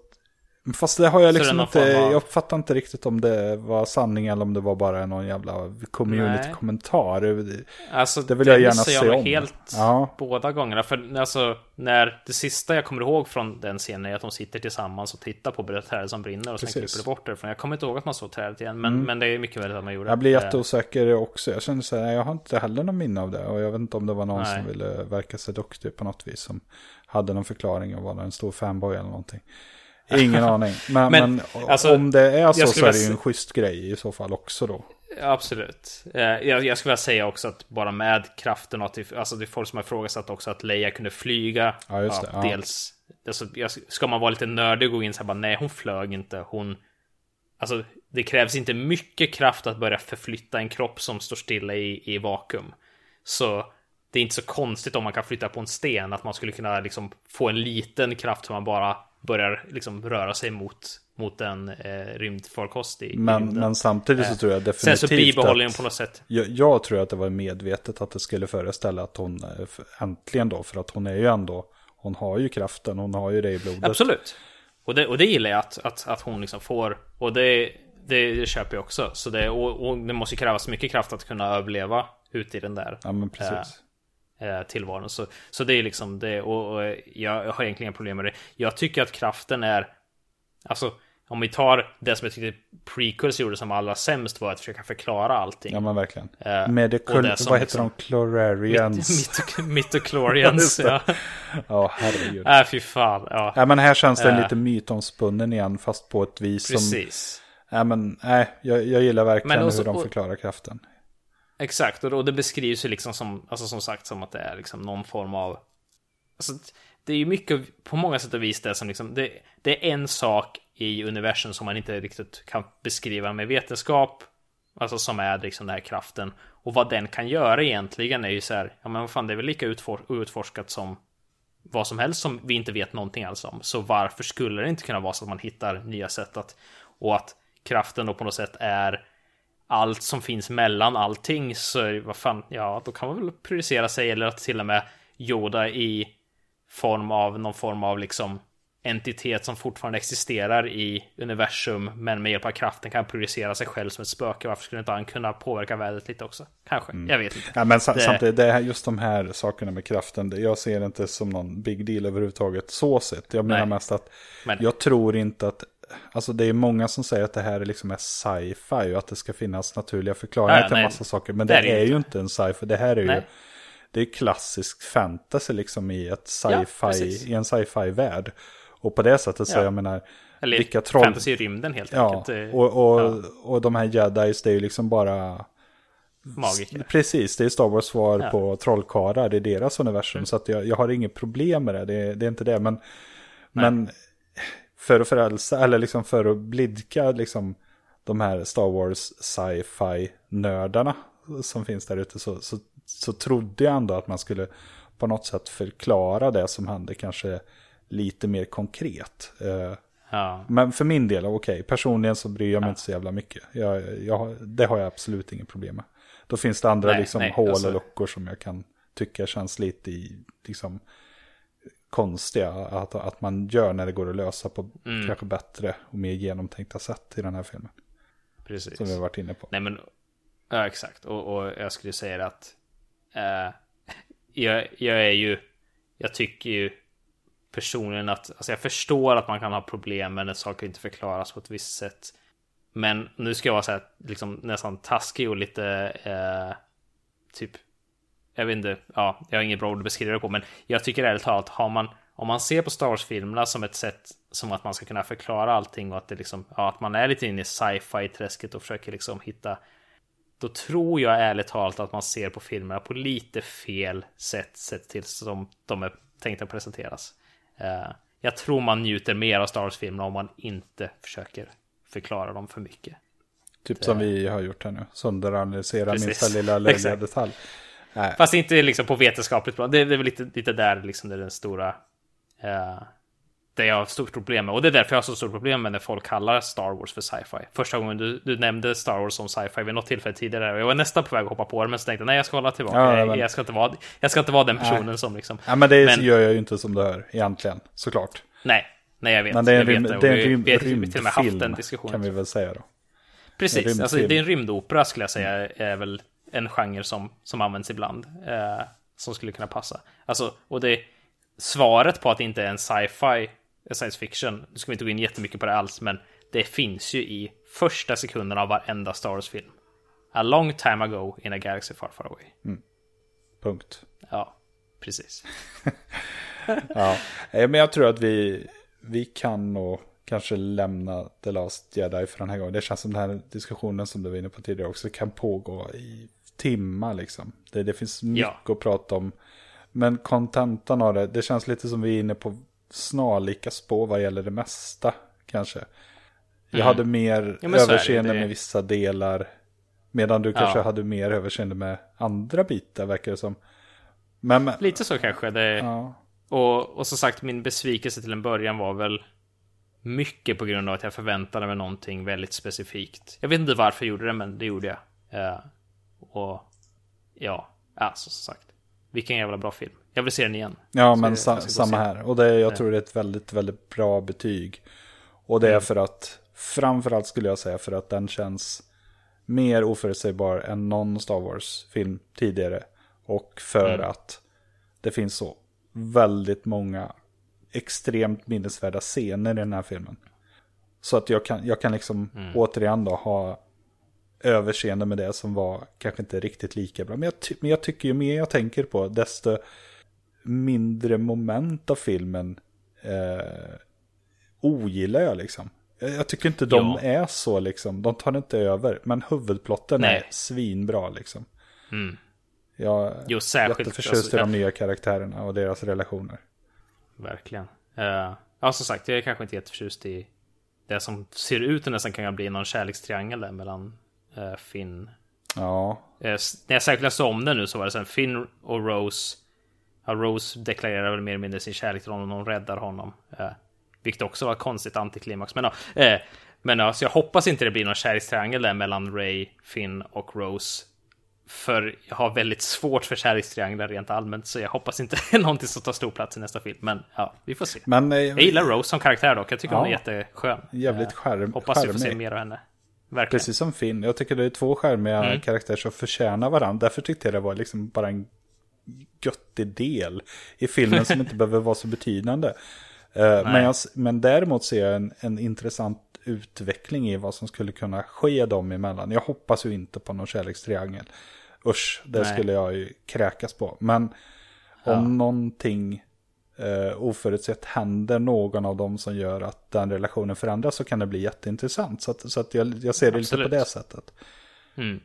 [SPEAKER 2] Fast det har jag liksom inte, av... jag uppfattar inte riktigt om det var sanning eller om det var bara någon jävla community-kommentar.
[SPEAKER 1] Alltså det vill det jag gärna se jag om. helt ja. båda gångerna. För alltså, när det sista jag kommer ihåg från den scenen är att de sitter tillsammans och tittar på det trädet som brinner och Precis. sen klipper det bort därifrån. Jag kommer inte ihåg att man såg trädet igen, men, mm. men det är mycket möjligt att man gjorde.
[SPEAKER 2] Jag blir jätteosäker också. Jag känner så här, jag har inte heller någon minne av det. Och jag vet inte om det var någon Nej. som ville verka sig duktig på något vis. Som hade någon förklaring och var en stor fanboy eller någonting. Ingen [laughs] aning. Men, men, men alltså, om det är så så är det ju en schysst grej i så fall också då.
[SPEAKER 1] Absolut. Eh, jag, jag skulle vilja säga också att bara med kraften och att det, alltså det är folk som har ifrågasatt också att Leia kunde flyga.
[SPEAKER 2] Ja, just det. Ja,
[SPEAKER 1] dels, alltså, ska man vara lite nördig och gå in så här bara nej, hon flög inte. Hon, alltså det krävs inte mycket kraft att börja förflytta en kropp som står stilla i, i vakuum. Så det är inte så konstigt om man kan flytta på en sten att man skulle kunna liksom få en liten kraft som man bara börjar liksom röra sig mot, mot en eh, rymdfarkost i
[SPEAKER 2] men, rymden. Men samtidigt så eh, tror jag definitivt
[SPEAKER 1] Sen så bibehåller att, på något sätt.
[SPEAKER 2] Jag, jag, tror att det var medvetet att det skulle föreställa att hon eh, äntligen då, för att hon är ju ändå, hon har ju kraften, hon har ju det i blodet.
[SPEAKER 1] Absolut. Och det, och det gillar jag att, att, att hon liksom får. Och det, det, det köper jag också. Så det, och, och det måste krävas mycket kraft att kunna överleva ute i den där.
[SPEAKER 2] Ja, men precis. Eh,
[SPEAKER 1] Eh, tillvaron. Så, så det är liksom det och, och jag, har egentligen problem med det. Jag tycker att kraften är, alltså om vi tar det som jag tyckte prequels gjorde som allra sämst var att försöka förklara allting.
[SPEAKER 2] Ja men verkligen. Eh, Med det vad heter liksom, de? Chlorarians? [laughs]
[SPEAKER 1] Mitochlorians, [laughs] ja.
[SPEAKER 2] Ja, herregud.
[SPEAKER 1] Äh, fy fan. Ja.
[SPEAKER 2] ja, men här känns det uh, lite mytomspunnen igen, fast på ett vis
[SPEAKER 1] precis. som... Precis.
[SPEAKER 2] Ja, men nej, jag, jag gillar verkligen också, hur de förklarar kraften.
[SPEAKER 1] Exakt, och, och det beskrivs ju liksom som, alltså som sagt som att det är liksom någon form av... Alltså, det är ju mycket, på många sätt och vis det som liksom, det, det är en sak i universum som man inte riktigt kan beskriva med vetenskap. Alltså som är liksom den här kraften. Och vad den kan göra egentligen är ju så här, ja men vad fan det är väl lika utforskat som vad som helst som vi inte vet någonting alls om. Så varför skulle det inte kunna vara så att man hittar nya sätt att, och att kraften då på något sätt är allt som finns mellan allting så vad fan, ja, då kan man väl producera sig eller att till och med Yoda i form av någon form av liksom entitet som fortfarande existerar i universum men med hjälp av kraften kan producera sig själv som ett spöke. Varför skulle inte han kunna påverka vädret lite också? Kanske, mm. jag vet inte.
[SPEAKER 2] Ja, men det... samtidigt, det är just de här sakerna med kraften, jag ser det inte som någon big deal överhuvudtaget så sett. Jag menar Nej. mest att men... jag tror inte att Alltså det är många som säger att det här liksom är sci-fi och att det ska finnas naturliga förklaringar ja, till en massa saker. Men det, det är, är ju inte en sci-fi. Det här är nej. ju det är klassisk fantasy liksom i, ett sci-fi, ja, i en sci-fi värld. Och på det sättet så ja. jag menar,
[SPEAKER 1] Eller vilka troll... fantasy i rymden helt
[SPEAKER 2] ja, enkelt. Och, och, ja. och de här jedis, det är ju liksom bara...
[SPEAKER 1] Magiker.
[SPEAKER 2] Precis, det är Star Wars svar ja. på trollkarlar, är deras universum. Mm. Så att jag, jag har inget problem med det, det, det är inte det. Men, men för att frälsa, eller liksom för att blidka liksom de här Star Wars sci-fi nördarna som finns där ute så, så, så trodde jag ändå att man skulle på något sätt förklara det som hände kanske lite mer konkret. Eh,
[SPEAKER 1] Ja.
[SPEAKER 2] Men för min del, okej, okay, personligen så bryr jag mig
[SPEAKER 1] Ja.
[SPEAKER 2] inte så jävla mycket. Jag, jag, det har jag absolut inget problem med. Då finns det andra
[SPEAKER 1] Nej,
[SPEAKER 2] liksom,
[SPEAKER 1] nej,
[SPEAKER 2] hål
[SPEAKER 1] alltså-
[SPEAKER 2] och luckor som jag kan tycka känns lite i, liksom, konstiga att, att man gör när det går att lösa på
[SPEAKER 1] Mm.
[SPEAKER 2] kanske bättre och mer genomtänkta sätt i den här filmen.
[SPEAKER 1] Precis.
[SPEAKER 2] Som vi har varit inne på.
[SPEAKER 1] Nej men, ja exakt. Och, och jag skulle säga att eh, jag, jag är ju, jag tycker ju personligen att, alltså jag förstår att man kan ha problem när saker inte förklaras på ett visst sätt. Men nu ska jag vara så här, liksom nästan taskig och lite, eh, typ, jag vet inte, ja, jag har inget bra ord att beskriva det på, men jag tycker ärligt talat, har man, om man ser på Star Wars-filmerna som ett sätt som att man ska kunna förklara allting och att det liksom, ja, att man är lite inne i sci-fi-träsket och försöker liksom hitta då tror jag ärligt talat att man ser på filmerna på lite fel sätt sett till som de är tänkta att presenteras. Eh, jag tror man njuter mer av Star Wars-filmerna om man inte försöker förklara dem för mycket.
[SPEAKER 2] Typ som vi har gjort här nu. Sönderanalysera minsta lilla löjliga [laughs] detalj. Nej,
[SPEAKER 1] Fast inte liksom på vetenskapligt plan. Det, det är väl lite, lite där liksom det är den stora... Eh, det jag har stort problem med. Och det är därför jag har så stort problem med när folk kallar Star Wars för sci-fi. Första gången du, du nämnde Star Wars som sci-fi vid något tillfälle tidigare. Jag var nästan på väg att hoppa på det, men så tänkte jag nej, jag ska hålla tillbaka.
[SPEAKER 2] Ja,
[SPEAKER 1] jag, jag, ska inte vara, jag ska inte vara den personen som liksom...
[SPEAKER 2] ja, men det
[SPEAKER 1] Men-
[SPEAKER 2] gör jag ju inte som du hör egentligen, såklart.
[SPEAKER 1] Nej, nej jag vet.
[SPEAKER 2] Men det är en, rym,
[SPEAKER 1] det.
[SPEAKER 2] Är en rym,
[SPEAKER 1] vi har till och med haft
[SPEAKER 2] rymdfilm,
[SPEAKER 1] den diskussionen.
[SPEAKER 2] kan vi väl säga då.
[SPEAKER 1] Precis, alltså,
[SPEAKER 2] rymdfilm.
[SPEAKER 1] det är en rymdopera skulle jag säga är väl en genre som, som används ibland. Eh, som skulle kunna passa. Alltså, och det svaret på att det inte är en sci-fi, eh, science fiction, nu ska vi inte gå in jättemycket på det alls, men det finns ju i första sekunden av varenda Star Wars-film. A long time ago in a galaxy far far away.
[SPEAKER 2] Punkt.
[SPEAKER 1] Ja, precis. [laughs]
[SPEAKER 2] Ja, eh, men jag tror att vi, vi kan nog kanske lämna The Last Jedi för den här gången. Det känns som den här diskussionen som du var inne på tidigare också kan pågå i timmar liksom. Det, det finns mycket
[SPEAKER 1] Ja.
[SPEAKER 2] att prata om. Men kontentan av det, det känns lite som vi är inne på snarlika spår vad gäller det mesta kanske. Jag
[SPEAKER 1] Mm.
[SPEAKER 2] hade mer
[SPEAKER 1] Ja,
[SPEAKER 2] överseende
[SPEAKER 1] Det-
[SPEAKER 2] med vissa delar. Medan du kanske
[SPEAKER 1] Ja.
[SPEAKER 2] hade mer överseende med andra bitar verkar det som. Men, men
[SPEAKER 1] Lite så kanske. Det,
[SPEAKER 2] ja.
[SPEAKER 1] Och, och som sagt, min besvikelse till en början var väl mycket på grund av att jag förväntade mig någonting väldigt specifikt. Jag vet inte varför jag gjorde det, men det gjorde jag. Eh, och ja, alltså som sagt. Vilken jävla bra film. Jag vill se den igen.
[SPEAKER 2] Ja,
[SPEAKER 1] Så
[SPEAKER 2] men sa, samma här. Och det, jag tror det är ett väldigt, väldigt bra betyg. Och det är
[SPEAKER 1] Mm.
[SPEAKER 2] för att, framförallt skulle jag säga, för att den känns mer oförutsägbar än någon Star Wars-film tidigare. Och för
[SPEAKER 1] Mm.
[SPEAKER 2] att det finns så väldigt många extremt minnesvärda scener i den här filmen. Så att jag kan, jag kan liksom
[SPEAKER 1] Mm.
[SPEAKER 2] återigen då ha överseende med det som var kanske inte riktigt lika bra. Men jag, men jag tycker ju mer jag tänker på, desto mindre moment av filmen eh, ogillar jag liksom. Jag, tycker inte de
[SPEAKER 1] Ja.
[SPEAKER 2] är så liksom, de tar inte över. Men huvudplotten är
[SPEAKER 1] Nej.
[SPEAKER 2] svinbra liksom.
[SPEAKER 1] Mm.
[SPEAKER 2] Jag
[SPEAKER 1] Jo,
[SPEAKER 2] är
[SPEAKER 1] särskilt.
[SPEAKER 2] jätteförtjust
[SPEAKER 1] alltså,
[SPEAKER 2] i de nya karaktärerna och deras relationer.
[SPEAKER 1] Verkligen. Eh, ja, som sagt, jag är kanske inte jätteförtjust i det som ser ut att nästan kan bli någon kärlekstriangel där mellan uh, Finn
[SPEAKER 2] Ja,
[SPEAKER 1] Eh, när jag särskilt läste om det nu så var det sen Finn och Rose. Ja, Rose deklarerar väl mer eller mindre sin kärlek till honom och hon räddar honom. Eh, vilket också var ett konstigt antiklimax. Men ja, eh, men ja, så jag hoppas inte det blir någon kärlekstriangel där mellan Ray, Finn och Rose. För jag har väldigt svårt för kärlekstrianglar rent allmänt, så jag hoppas inte [laughs] det är någonting som tar stor plats i nästa film. Men ja, vi får se.
[SPEAKER 2] men eh,
[SPEAKER 1] Jag gillar Rose som karaktär dock. Jag tycker hon är
[SPEAKER 2] Ja.
[SPEAKER 1] jätteskön.
[SPEAKER 2] jävligt
[SPEAKER 1] Eh,
[SPEAKER 2] skärm,
[SPEAKER 1] Hoppas vi får se mer av henne. Verkligen.
[SPEAKER 2] Precis som Finn. Jag tycker det är två skärmiga
[SPEAKER 1] Mm.
[SPEAKER 2] karaktärer som förtjänar varandra. Därför tyckte jag det var liksom bara en göttig del i filmen som inte [laughs] behöver vara så betydande. Eh, men, jag, men däremot ser jag en, en intressant utveckling i vad som skulle kunna ske dem emellan. Jag hoppas ju inte på någon kärlekstriangel. Usch, det
[SPEAKER 1] Nej.
[SPEAKER 2] skulle jag ju kräkas på. Men om någonting eh, oförutsett händer någon av dem som gör att den relationen förändras så kan det bli jätteintressant. Så, att, så att jag, jag ser det lite
[SPEAKER 1] Absolut.
[SPEAKER 2] på det sättet.
[SPEAKER 1] Mm.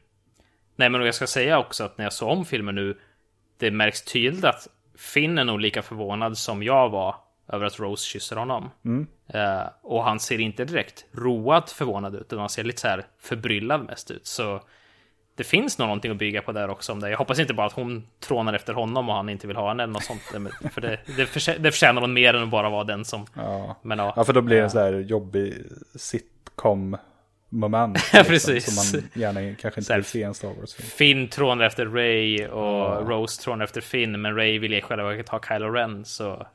[SPEAKER 1] Nej, men jag ska säga också att när jag såg om filmen nu, det märks tydligt att Finn är nog lika förvånad som jag var. över att Rose kysser honom. Eh, och han ser inte direkt road förvånad ut, utan han ser lite så här förbryllad mest ut. Så det finns nog någonting att bygga på där också om det. Jag hoppas inte bara att hon trånar efter honom och han inte vill ha henne eller något sånt. För det, det, förtjä det förtjänar hon mer än att bara vara den som...
[SPEAKER 2] Ja,
[SPEAKER 1] Men ja,
[SPEAKER 2] ja för då blir det en sån här jobbig sitcom moment. [laughs]
[SPEAKER 1] Ja, precis.
[SPEAKER 2] Som man gärna kanske inte vill se en Star Wars-film.
[SPEAKER 1] Finn trånar efter Ray och Rose trånar efter Finn, men Ray vill i själva verket ha Kylo Ren, så...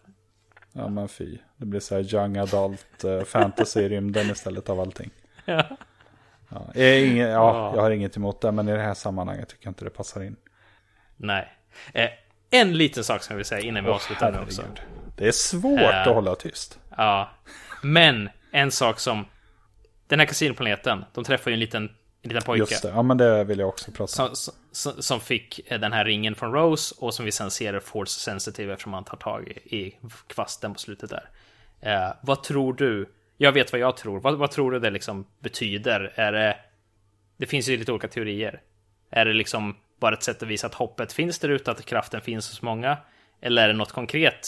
[SPEAKER 2] Ja men fy. Det blir så här young adult uh, fantasy i rymden istället av allting. [laughs]
[SPEAKER 1] Ja.
[SPEAKER 2] Ja, jag, ingen, ja,
[SPEAKER 1] Ja.
[SPEAKER 2] jag har inget emot det, men i det här sammanhanget tycker jag inte det passar in.
[SPEAKER 1] Nej. Eh, en liten sak som jag vill säga innan vi
[SPEAKER 2] Åh,
[SPEAKER 1] avslutar nu också.
[SPEAKER 2] Det är svårt
[SPEAKER 1] Äh.
[SPEAKER 2] att hålla tyst.
[SPEAKER 1] Ja. Men en sak som... Den här kasinoplaneten, de träffar ju en liten, en liten pojke.
[SPEAKER 2] Just det, ja men det vill jag också prata om.
[SPEAKER 1] Som, som, som fick eh, den här ringen från Rose och som vi sen ser är force sensitive eftersom han tar tag i, i kvasten på slutet där. Eh, vad tror du? Jag vet vad jag tror. Vad, vad tror du det liksom betyder? Är det... Det finns ju lite olika teorier. Är det liksom bara ett sätt att visa att hoppet finns där ute, att kraften finns hos många? Eller är det något konkret?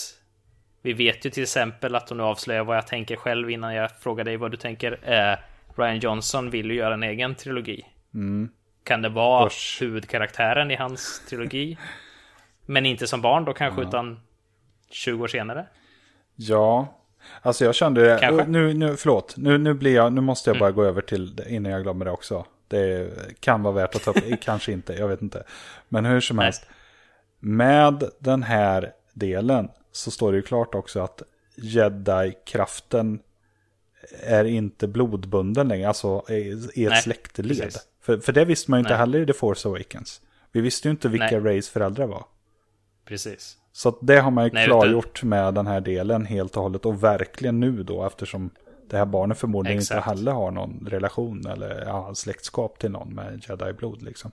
[SPEAKER 1] Vi vet ju till exempel att, och nu avslöjar vad jag tänker själv innan jag frågar dig vad du tänker. Eh, Ryan Johnson vill ju göra en egen trilogi. Kan det vara
[SPEAKER 2] Usch.
[SPEAKER 1] huvudkaraktären i hans trilogi? Men inte som barn då kanske, utan 20 år senare?
[SPEAKER 2] Ja, alltså jag kände
[SPEAKER 1] Kanske.
[SPEAKER 2] det. Nu, nu, förlåt, nu, nu blir jag, nu måste jag
[SPEAKER 1] Mm.
[SPEAKER 2] bara gå över till det innan jag glömmer det också. Det kan vara värt att ta upp, [laughs] kanske inte, jag vet inte. Men hur som
[SPEAKER 1] Nej.
[SPEAKER 2] helst. Med den här delen så står det ju klart också att jedi-kraften är inte blodbunden längre, alltså i i ett
[SPEAKER 1] Nej,
[SPEAKER 2] släkteled.
[SPEAKER 1] precis.
[SPEAKER 2] För, för det visste man ju inte
[SPEAKER 1] Nej.
[SPEAKER 2] heller i The Force Awakens. Vi visste ju inte vilka
[SPEAKER 1] Nej.
[SPEAKER 2] Rays föräldrar var.
[SPEAKER 1] Precis.
[SPEAKER 2] Så det har man ju
[SPEAKER 1] Nej,
[SPEAKER 2] klargjort med den här delen helt och hållet. Och verkligen nu då eftersom det här barnet förmodligen
[SPEAKER 1] Exakt.
[SPEAKER 2] inte heller har någon relation eller ja, släktskap till någon med jedi-blod liksom.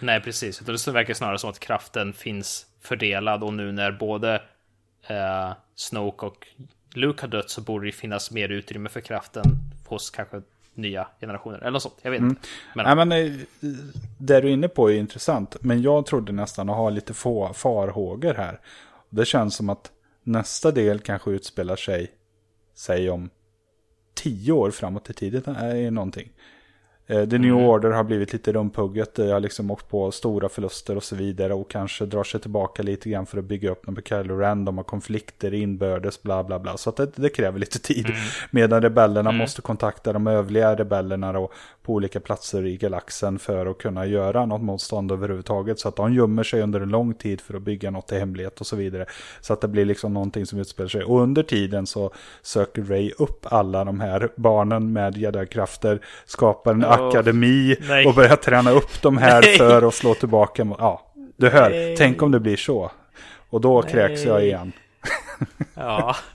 [SPEAKER 1] Nej, precis. Utan det verkar snarare som att kraften finns fördelad och nu när både eh, Snoke och Luke har dött så borde det finnas mer utrymme för kraften hos kanske nya generationer. Eller något sånt. Jag vet inte. Men,
[SPEAKER 2] Nej men eh, det du är inne på är intressant. Men jag trodde nästan att ha lite få farhågor här. Det känns som att nästa del kanske utspelar sig, säg om tio år framåt i tiden är någonting. Eh, The New Order har blivit lite rumpugget, det har liksom åkt på stora förluster och så vidare och kanske drar sig tillbaka lite grann för att bygga upp något med Kylo Ren, de har konflikter inbördes, bla bla bla. Så det, det kräver lite tid. Medan rebellerna måste kontakta de övriga rebellerna då, på olika platser i galaxen för att kunna göra något motstånd överhuvudtaget. Så att de gömmer sig under en lång tid för att bygga något i hemlighet och så vidare. Så att det blir liksom någonting som utspelar sig. Och under tiden så söker Ray upp alla de här barnen med jedi-krafter, skapar en
[SPEAKER 1] Åh,
[SPEAKER 2] akademi
[SPEAKER 1] nej.
[SPEAKER 2] och börjar träna upp de här
[SPEAKER 1] Nej.
[SPEAKER 2] för att slå tillbaka. Ja, du hör.
[SPEAKER 1] Nej.
[SPEAKER 2] Tänk om det blir så. Och då kräks jag
[SPEAKER 1] Nej.
[SPEAKER 2] igen.
[SPEAKER 1] ja. [laughs]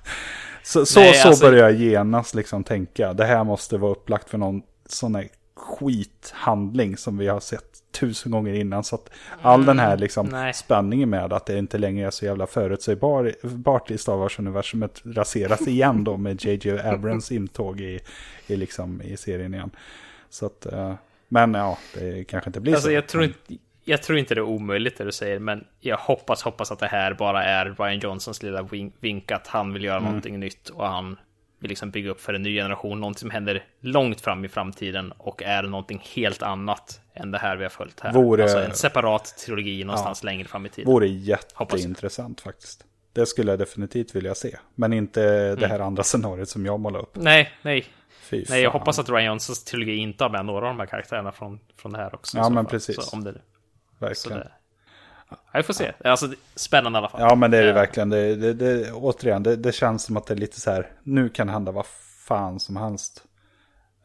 [SPEAKER 2] Så, så,
[SPEAKER 1] Nej,
[SPEAKER 2] så
[SPEAKER 1] alltså-
[SPEAKER 2] börjar jag genast liksom tänka. Det här måste vara upplagt för någon sån här skithandling som vi har sett tusen gånger innan. Så att all den här liksom
[SPEAKER 1] nej.
[SPEAKER 2] spänningen med att det inte längre är så jävla förutsägbart i Star Wars-universumet raseras igen då med J.J. Abrams intåg i, i, liksom, i serien igen. Så att, eh, men ja, det kanske inte blir
[SPEAKER 1] Alltså
[SPEAKER 2] så.
[SPEAKER 1] jag tror, inte, jag tror inte det är omöjligt det du säger, men jag hoppas, hoppas att det här bara är Ryan Johnsons lilla wink, vink att han vill göra
[SPEAKER 2] Mm.
[SPEAKER 1] någonting nytt och han vill liksom bygga upp för en ny generation, någonting som händer långt fram i framtiden och är någonting helt annat än det här vi har följt här.
[SPEAKER 2] Vore-
[SPEAKER 1] Alltså en separat trilogi någonstans längre fram i tiden.
[SPEAKER 2] Vore jätteintressant faktiskt. Det skulle jag definitivt vilja se. Men inte det
[SPEAKER 1] Mm.
[SPEAKER 2] här andra scenariot som jag målar upp.
[SPEAKER 1] Nej, nej.
[SPEAKER 2] Fy
[SPEAKER 1] Nej, jag
[SPEAKER 2] fan.
[SPEAKER 1] hoppas att Ryan Johnsons trilogi inte har med några av de här karaktärerna från, från det här också.
[SPEAKER 2] Ja,
[SPEAKER 1] så
[SPEAKER 2] men
[SPEAKER 1] fall.
[SPEAKER 2] precis.
[SPEAKER 1] Så om det, så
[SPEAKER 2] Verkligen.
[SPEAKER 1] det, vi får se. Alltså, spännande i alla fall.
[SPEAKER 2] Ja, men det är det
[SPEAKER 1] Eh,
[SPEAKER 2] verkligen. Det, det, det, återigen, det, det känns som att det är lite så här, nu kan det hända vad fan som helst.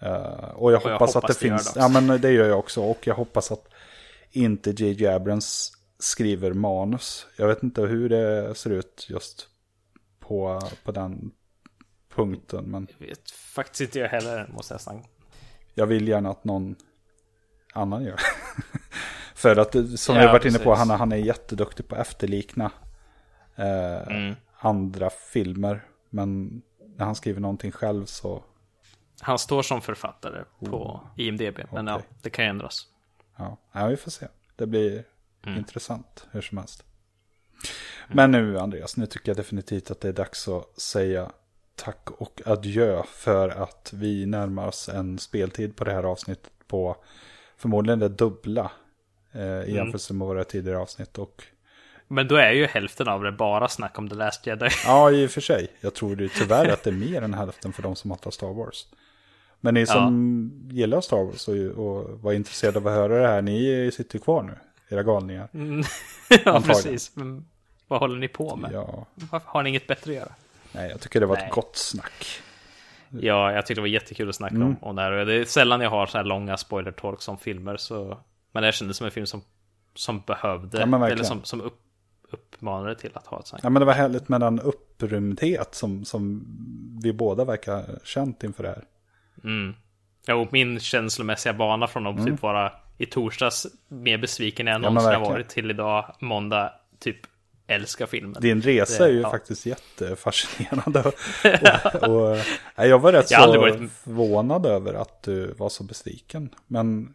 [SPEAKER 2] Eh, och jag
[SPEAKER 1] Och jag
[SPEAKER 2] hoppas, att det finns,
[SPEAKER 1] det
[SPEAKER 2] ja men det gör jag också. Och jag hoppas att inte J.J. Abrams skriver manus. Jag vet inte hur det ser ut just på, på den punkten. Men
[SPEAKER 1] vet faktiskt inte jag heller, måste jag säga.
[SPEAKER 2] jag vill gärna att någon annan gör [laughs] För att, som
[SPEAKER 1] Ja,
[SPEAKER 2] har varit inne på, han, han är jätteduktig på att efterlikna eh,
[SPEAKER 1] Mm.
[SPEAKER 2] andra filmer. Men när han skriver någonting själv så,
[SPEAKER 1] Han står som författare på IMDB, men ja,
[SPEAKER 2] okej.
[SPEAKER 1] det kan ju ändras.
[SPEAKER 2] ja, ja vi får se. Det blir
[SPEAKER 1] Mm.
[SPEAKER 2] intressant hur som helst. Men nu Andreas, nu tycker jag definitivt att det är dags att säga tack och adjö för att vi närmar oss en speltid på det här avsnittet på förmodligen det dubbla i
[SPEAKER 1] Mm.
[SPEAKER 2] jämförelse med våra tidigare avsnitt. Och
[SPEAKER 1] Men då är ju hälften av det bara snack om The Last Jedi. [laughs]
[SPEAKER 2] ja, i och för sig, jag tror det tyvärr att det är mer än hälften för de som hatar Star Wars. Men ni som gillar Star Wars och, och var intresserade av att höra det här, ni sitter kvar nu, era galningar.
[SPEAKER 1] Mm. [laughs] ja,
[SPEAKER 2] Antagligen.
[SPEAKER 1] precis. Men vad håller ni på med?
[SPEAKER 2] Ja,
[SPEAKER 1] Har ni inget bättre att göra?
[SPEAKER 2] nej, jag tycker det var
[SPEAKER 1] Nej.
[SPEAKER 2] ett gott snack.
[SPEAKER 1] Ja, jag tyckte det var jättekul att snacka
[SPEAKER 2] Mm.
[SPEAKER 1] om, om det här. Det är sällan jag har så här långa spoiler talks om filmer. Så... Men det kändes som en film som, som behövde,
[SPEAKER 2] Ja,
[SPEAKER 1] eller som, som upp, uppmanade till att ha ett sånt.
[SPEAKER 2] Ja, men det var härligt med den upprymdhet som, som vi båda verkar känt inför det här.
[SPEAKER 1] Mm. Och min känslomässiga bana från att typ vara i torsdags mer besviken än jag
[SPEAKER 2] Mm.
[SPEAKER 1] någonsin har varit till idag måndag typ älskar filmen.
[SPEAKER 2] Din resa
[SPEAKER 1] Det-
[SPEAKER 2] är ju
[SPEAKER 1] ja.
[SPEAKER 2] faktiskt jättefascinerande. [laughs] och, och, nej, jag var rätt
[SPEAKER 1] Jag
[SPEAKER 2] så
[SPEAKER 1] varit-
[SPEAKER 2] förvånad över att du var så besviken. Men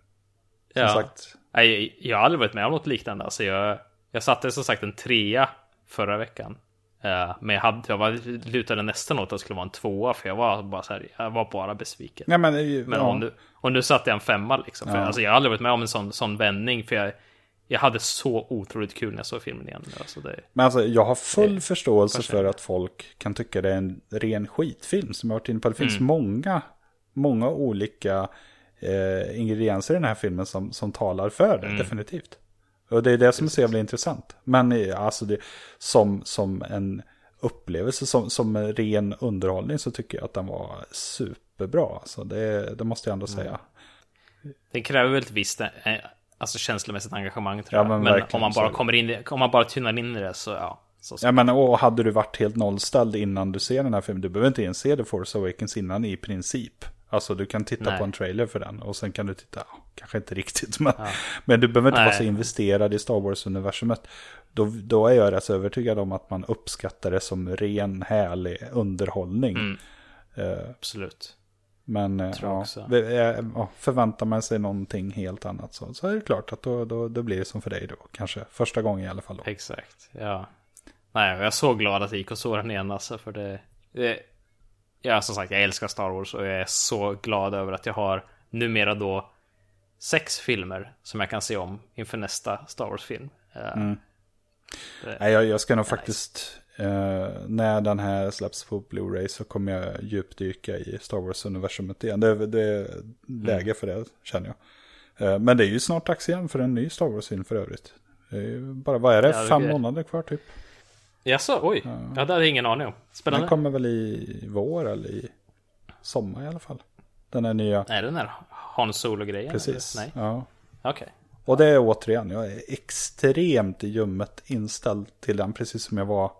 [SPEAKER 2] som
[SPEAKER 1] Ja.
[SPEAKER 2] sagt,
[SPEAKER 1] Nej, jag har aldrig varit med om något liknande. Alltså jag, jag satte som sagt en trea förra veckan. Eh, men jag, hade, jag var, lutade nästan åt att det skulle vara en tvåa. För jag var bara så här, jag var bara besviken.
[SPEAKER 2] nej men,
[SPEAKER 1] Men
[SPEAKER 2] ja,
[SPEAKER 1] om, nu, och nu satte jag en femma liksom. För
[SPEAKER 2] Ja.
[SPEAKER 1] alltså, jag har aldrig varit med om en sån, sån vändning. För jag, jag hade så otroligt kul när jag såg filmen igen. Alltså det,
[SPEAKER 2] men alltså, jag har full
[SPEAKER 1] Det-
[SPEAKER 2] förståelse för att folk kan tycka det är en ren skitfilm. Som jag har varit inne på. Det finns
[SPEAKER 1] Mm.
[SPEAKER 2] många, många olika eh, ingredienser i den här filmen som, som talar för
[SPEAKER 1] Mm.
[SPEAKER 2] det, definitivt. Och det är det som är så jävla intressant. Men eh, alltså det, som, som en upplevelse, som, som en ren underhållning så tycker jag att den var superbra. Alltså det, det måste jag ändå
[SPEAKER 1] Mm.
[SPEAKER 2] säga.
[SPEAKER 1] Den kräver väl ett visst eh, alltså känslomässigt engagemang tror
[SPEAKER 2] Ja,
[SPEAKER 1] jag.
[SPEAKER 2] men
[SPEAKER 1] Men,
[SPEAKER 2] verkligen,
[SPEAKER 1] om man bara
[SPEAKER 2] det.
[SPEAKER 1] kommer in om man bara tunar in i det så ja. Så.
[SPEAKER 2] Ja men och hade du varit helt nollställd innan du ser den här filmen, du behöver inte ens se The Force Awakens innan i princip. Alltså du kan titta
[SPEAKER 1] Nej.
[SPEAKER 2] på en trailer för den och sen kan du titta, ja, kanske inte riktigt, men, men du behöver inte vara så
[SPEAKER 1] Nej.
[SPEAKER 2] investerad i Star Wars-universumet. Då, då är jag rätt så övertygad om att man uppskattar det som ren, härlig underhållning.
[SPEAKER 1] Mm.
[SPEAKER 2] Eh,
[SPEAKER 1] Absolut.
[SPEAKER 2] men eh, ja, ja, förväntar man sig någonting helt annat så, så är det klart att då, då, då blir det som för dig då. Kanske första gången i alla fall. Då.
[SPEAKER 1] Exakt, ja. Nej, jag är så glad att jag gick och såg den igen alltså, för det, det... Ja, som sagt, jag älskar Star Wars och jag är så glad över att jag har numera då sex filmer som jag kan se om inför nästa Star Wars-film. Eh,
[SPEAKER 2] Mm.
[SPEAKER 1] det-
[SPEAKER 2] Nej, jag, jag ska nog
[SPEAKER 1] nice.
[SPEAKER 2] faktiskt, eh, när den här släpps på Blu-ray så kommer jag djupdyka i Star Wars-universumet igen. Det, det är läge för det, känner jag. Eh, men det är ju snart dags igen för en ny Star Wars-film för övrigt. Det är ju bara, vad är det,
[SPEAKER 1] Ja, det
[SPEAKER 2] fem
[SPEAKER 1] är-
[SPEAKER 2] månader kvar typ?
[SPEAKER 1] Jaså, oj. Jag hade ingen aning om. Spännande.
[SPEAKER 2] Den kommer väl i vår eller i sommar i alla fall. Den är nya.
[SPEAKER 1] Nej, den här Han Solo-grejen?
[SPEAKER 2] Precis.
[SPEAKER 1] eller? Nej,
[SPEAKER 2] Ja.
[SPEAKER 1] okej.
[SPEAKER 2] Och det är återigen, jag är extremt ljummet inställd till den, precis som jag var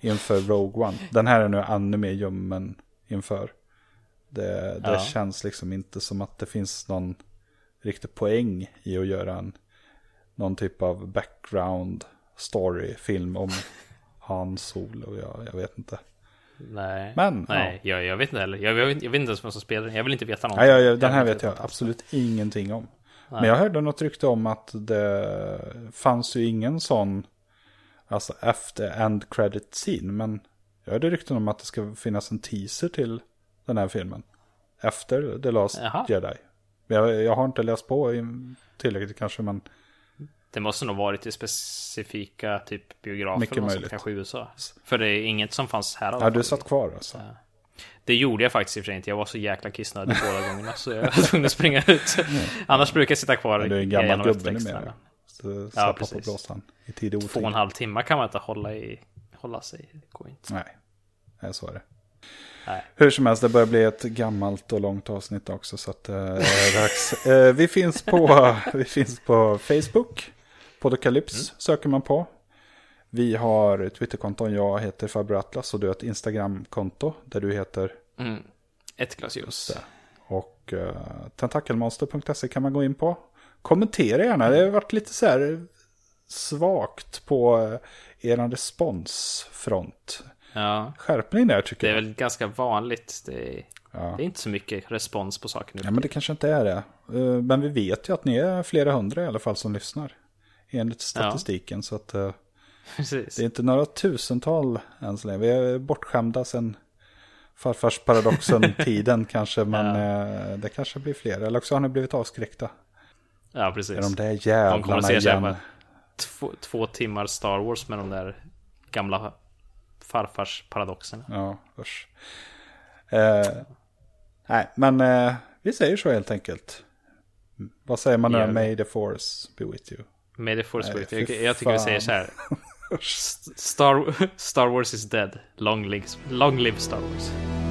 [SPEAKER 2] inför Rogue One. Den här är nu ännu mer ljummen inför. Det, det
[SPEAKER 1] Ja.
[SPEAKER 2] känns liksom inte som att det finns någon riktig poäng i att göra en, någon typ av background story-film om Han Solo, jag, jag vet inte.
[SPEAKER 1] Nej.
[SPEAKER 2] Men,
[SPEAKER 1] Nej, jag, jag vet inte heller. Jag, jag, vet, jag vet inte ens vem som spelar den. Jag vill inte veta någonting.
[SPEAKER 2] Nej, jag, den här vet jag absolut ingenting om. Men jag hörde något rykte om att det fanns ju ingen sån, alltså efter end credit scene. Men jag hörde rykten om att det ska finnas en teaser till den här filmen. Efter The Last
[SPEAKER 1] Jaha.
[SPEAKER 2] Jedi. Jag, jag har inte läst på tillräckligt kanske, men
[SPEAKER 1] Det måste nog varit i specifika typ biografer
[SPEAKER 2] Mycket möjligt.
[SPEAKER 1] kanske i USA. För det är inget som fanns här
[SPEAKER 2] ja, du satt kvar alltså.
[SPEAKER 1] Det gjorde jag faktiskt i och för sig inte. Jag var så jäkla kissnödig båda gångerna. Så jag var tvungen att springa ut. Annars brukar jag sitta kvar.
[SPEAKER 2] Men du är en gammal gubbe numera. Så ja, på
[SPEAKER 1] precis.
[SPEAKER 2] i tid och
[SPEAKER 1] Två och en halv timme kan man inte hålla, i, hålla sig. Det går inte.
[SPEAKER 2] Nej, så är det.
[SPEAKER 1] Nej.
[SPEAKER 2] Hur som helst, det börjar bli ett gammalt och långt avsnitt också. Så att, eh. Eh, vi, finns på, [laughs] vi finns på Facebook. Podokalyps söker man på. Vi har ett Twitterkonton. Jag heter Farbror Atlas och du har ett Instagramkonto där du heter.
[SPEAKER 1] Mm. Ett glas juice.
[SPEAKER 2] Och uh, tentakelmonster.se kan man gå in på. Kommentera gärna. Det har varit lite så här svagt på uh, er responsfront.
[SPEAKER 1] Ja.
[SPEAKER 2] Skärpning där tycker
[SPEAKER 1] Det är
[SPEAKER 2] jag.
[SPEAKER 1] väl ganska vanligt. Det är,
[SPEAKER 2] Ja.
[SPEAKER 1] det är inte så mycket respons på saker nu.
[SPEAKER 2] Ja, men det kanske inte är det. Eh, Men vi vet ju att ni är flera hundra i alla fall som lyssnar. Enligt statistiken. Så att, eh,
[SPEAKER 1] Precis.
[SPEAKER 2] Det är inte några tusental än så länge. Vi är bortskämda sen farfars paradoxen-tiden [laughs] kanske. Men ja. det kanske blir fler. Eller också har ni blivit avskräckta.
[SPEAKER 1] Ja, precis.
[SPEAKER 2] Är de där jävlarna de kommer att se igen.
[SPEAKER 1] Två, två timmar Star Wars med de där gamla farfars paradoxerna.
[SPEAKER 2] Ja, usch. Eh, nej, men eh, vi säger så helt enkelt. Vad säger man nu? May the force be with you.
[SPEAKER 1] May the force you. Jag, jag tycker vi säger så här. [laughs] Star, Star Wars is dead. Long live, long live Star Wars.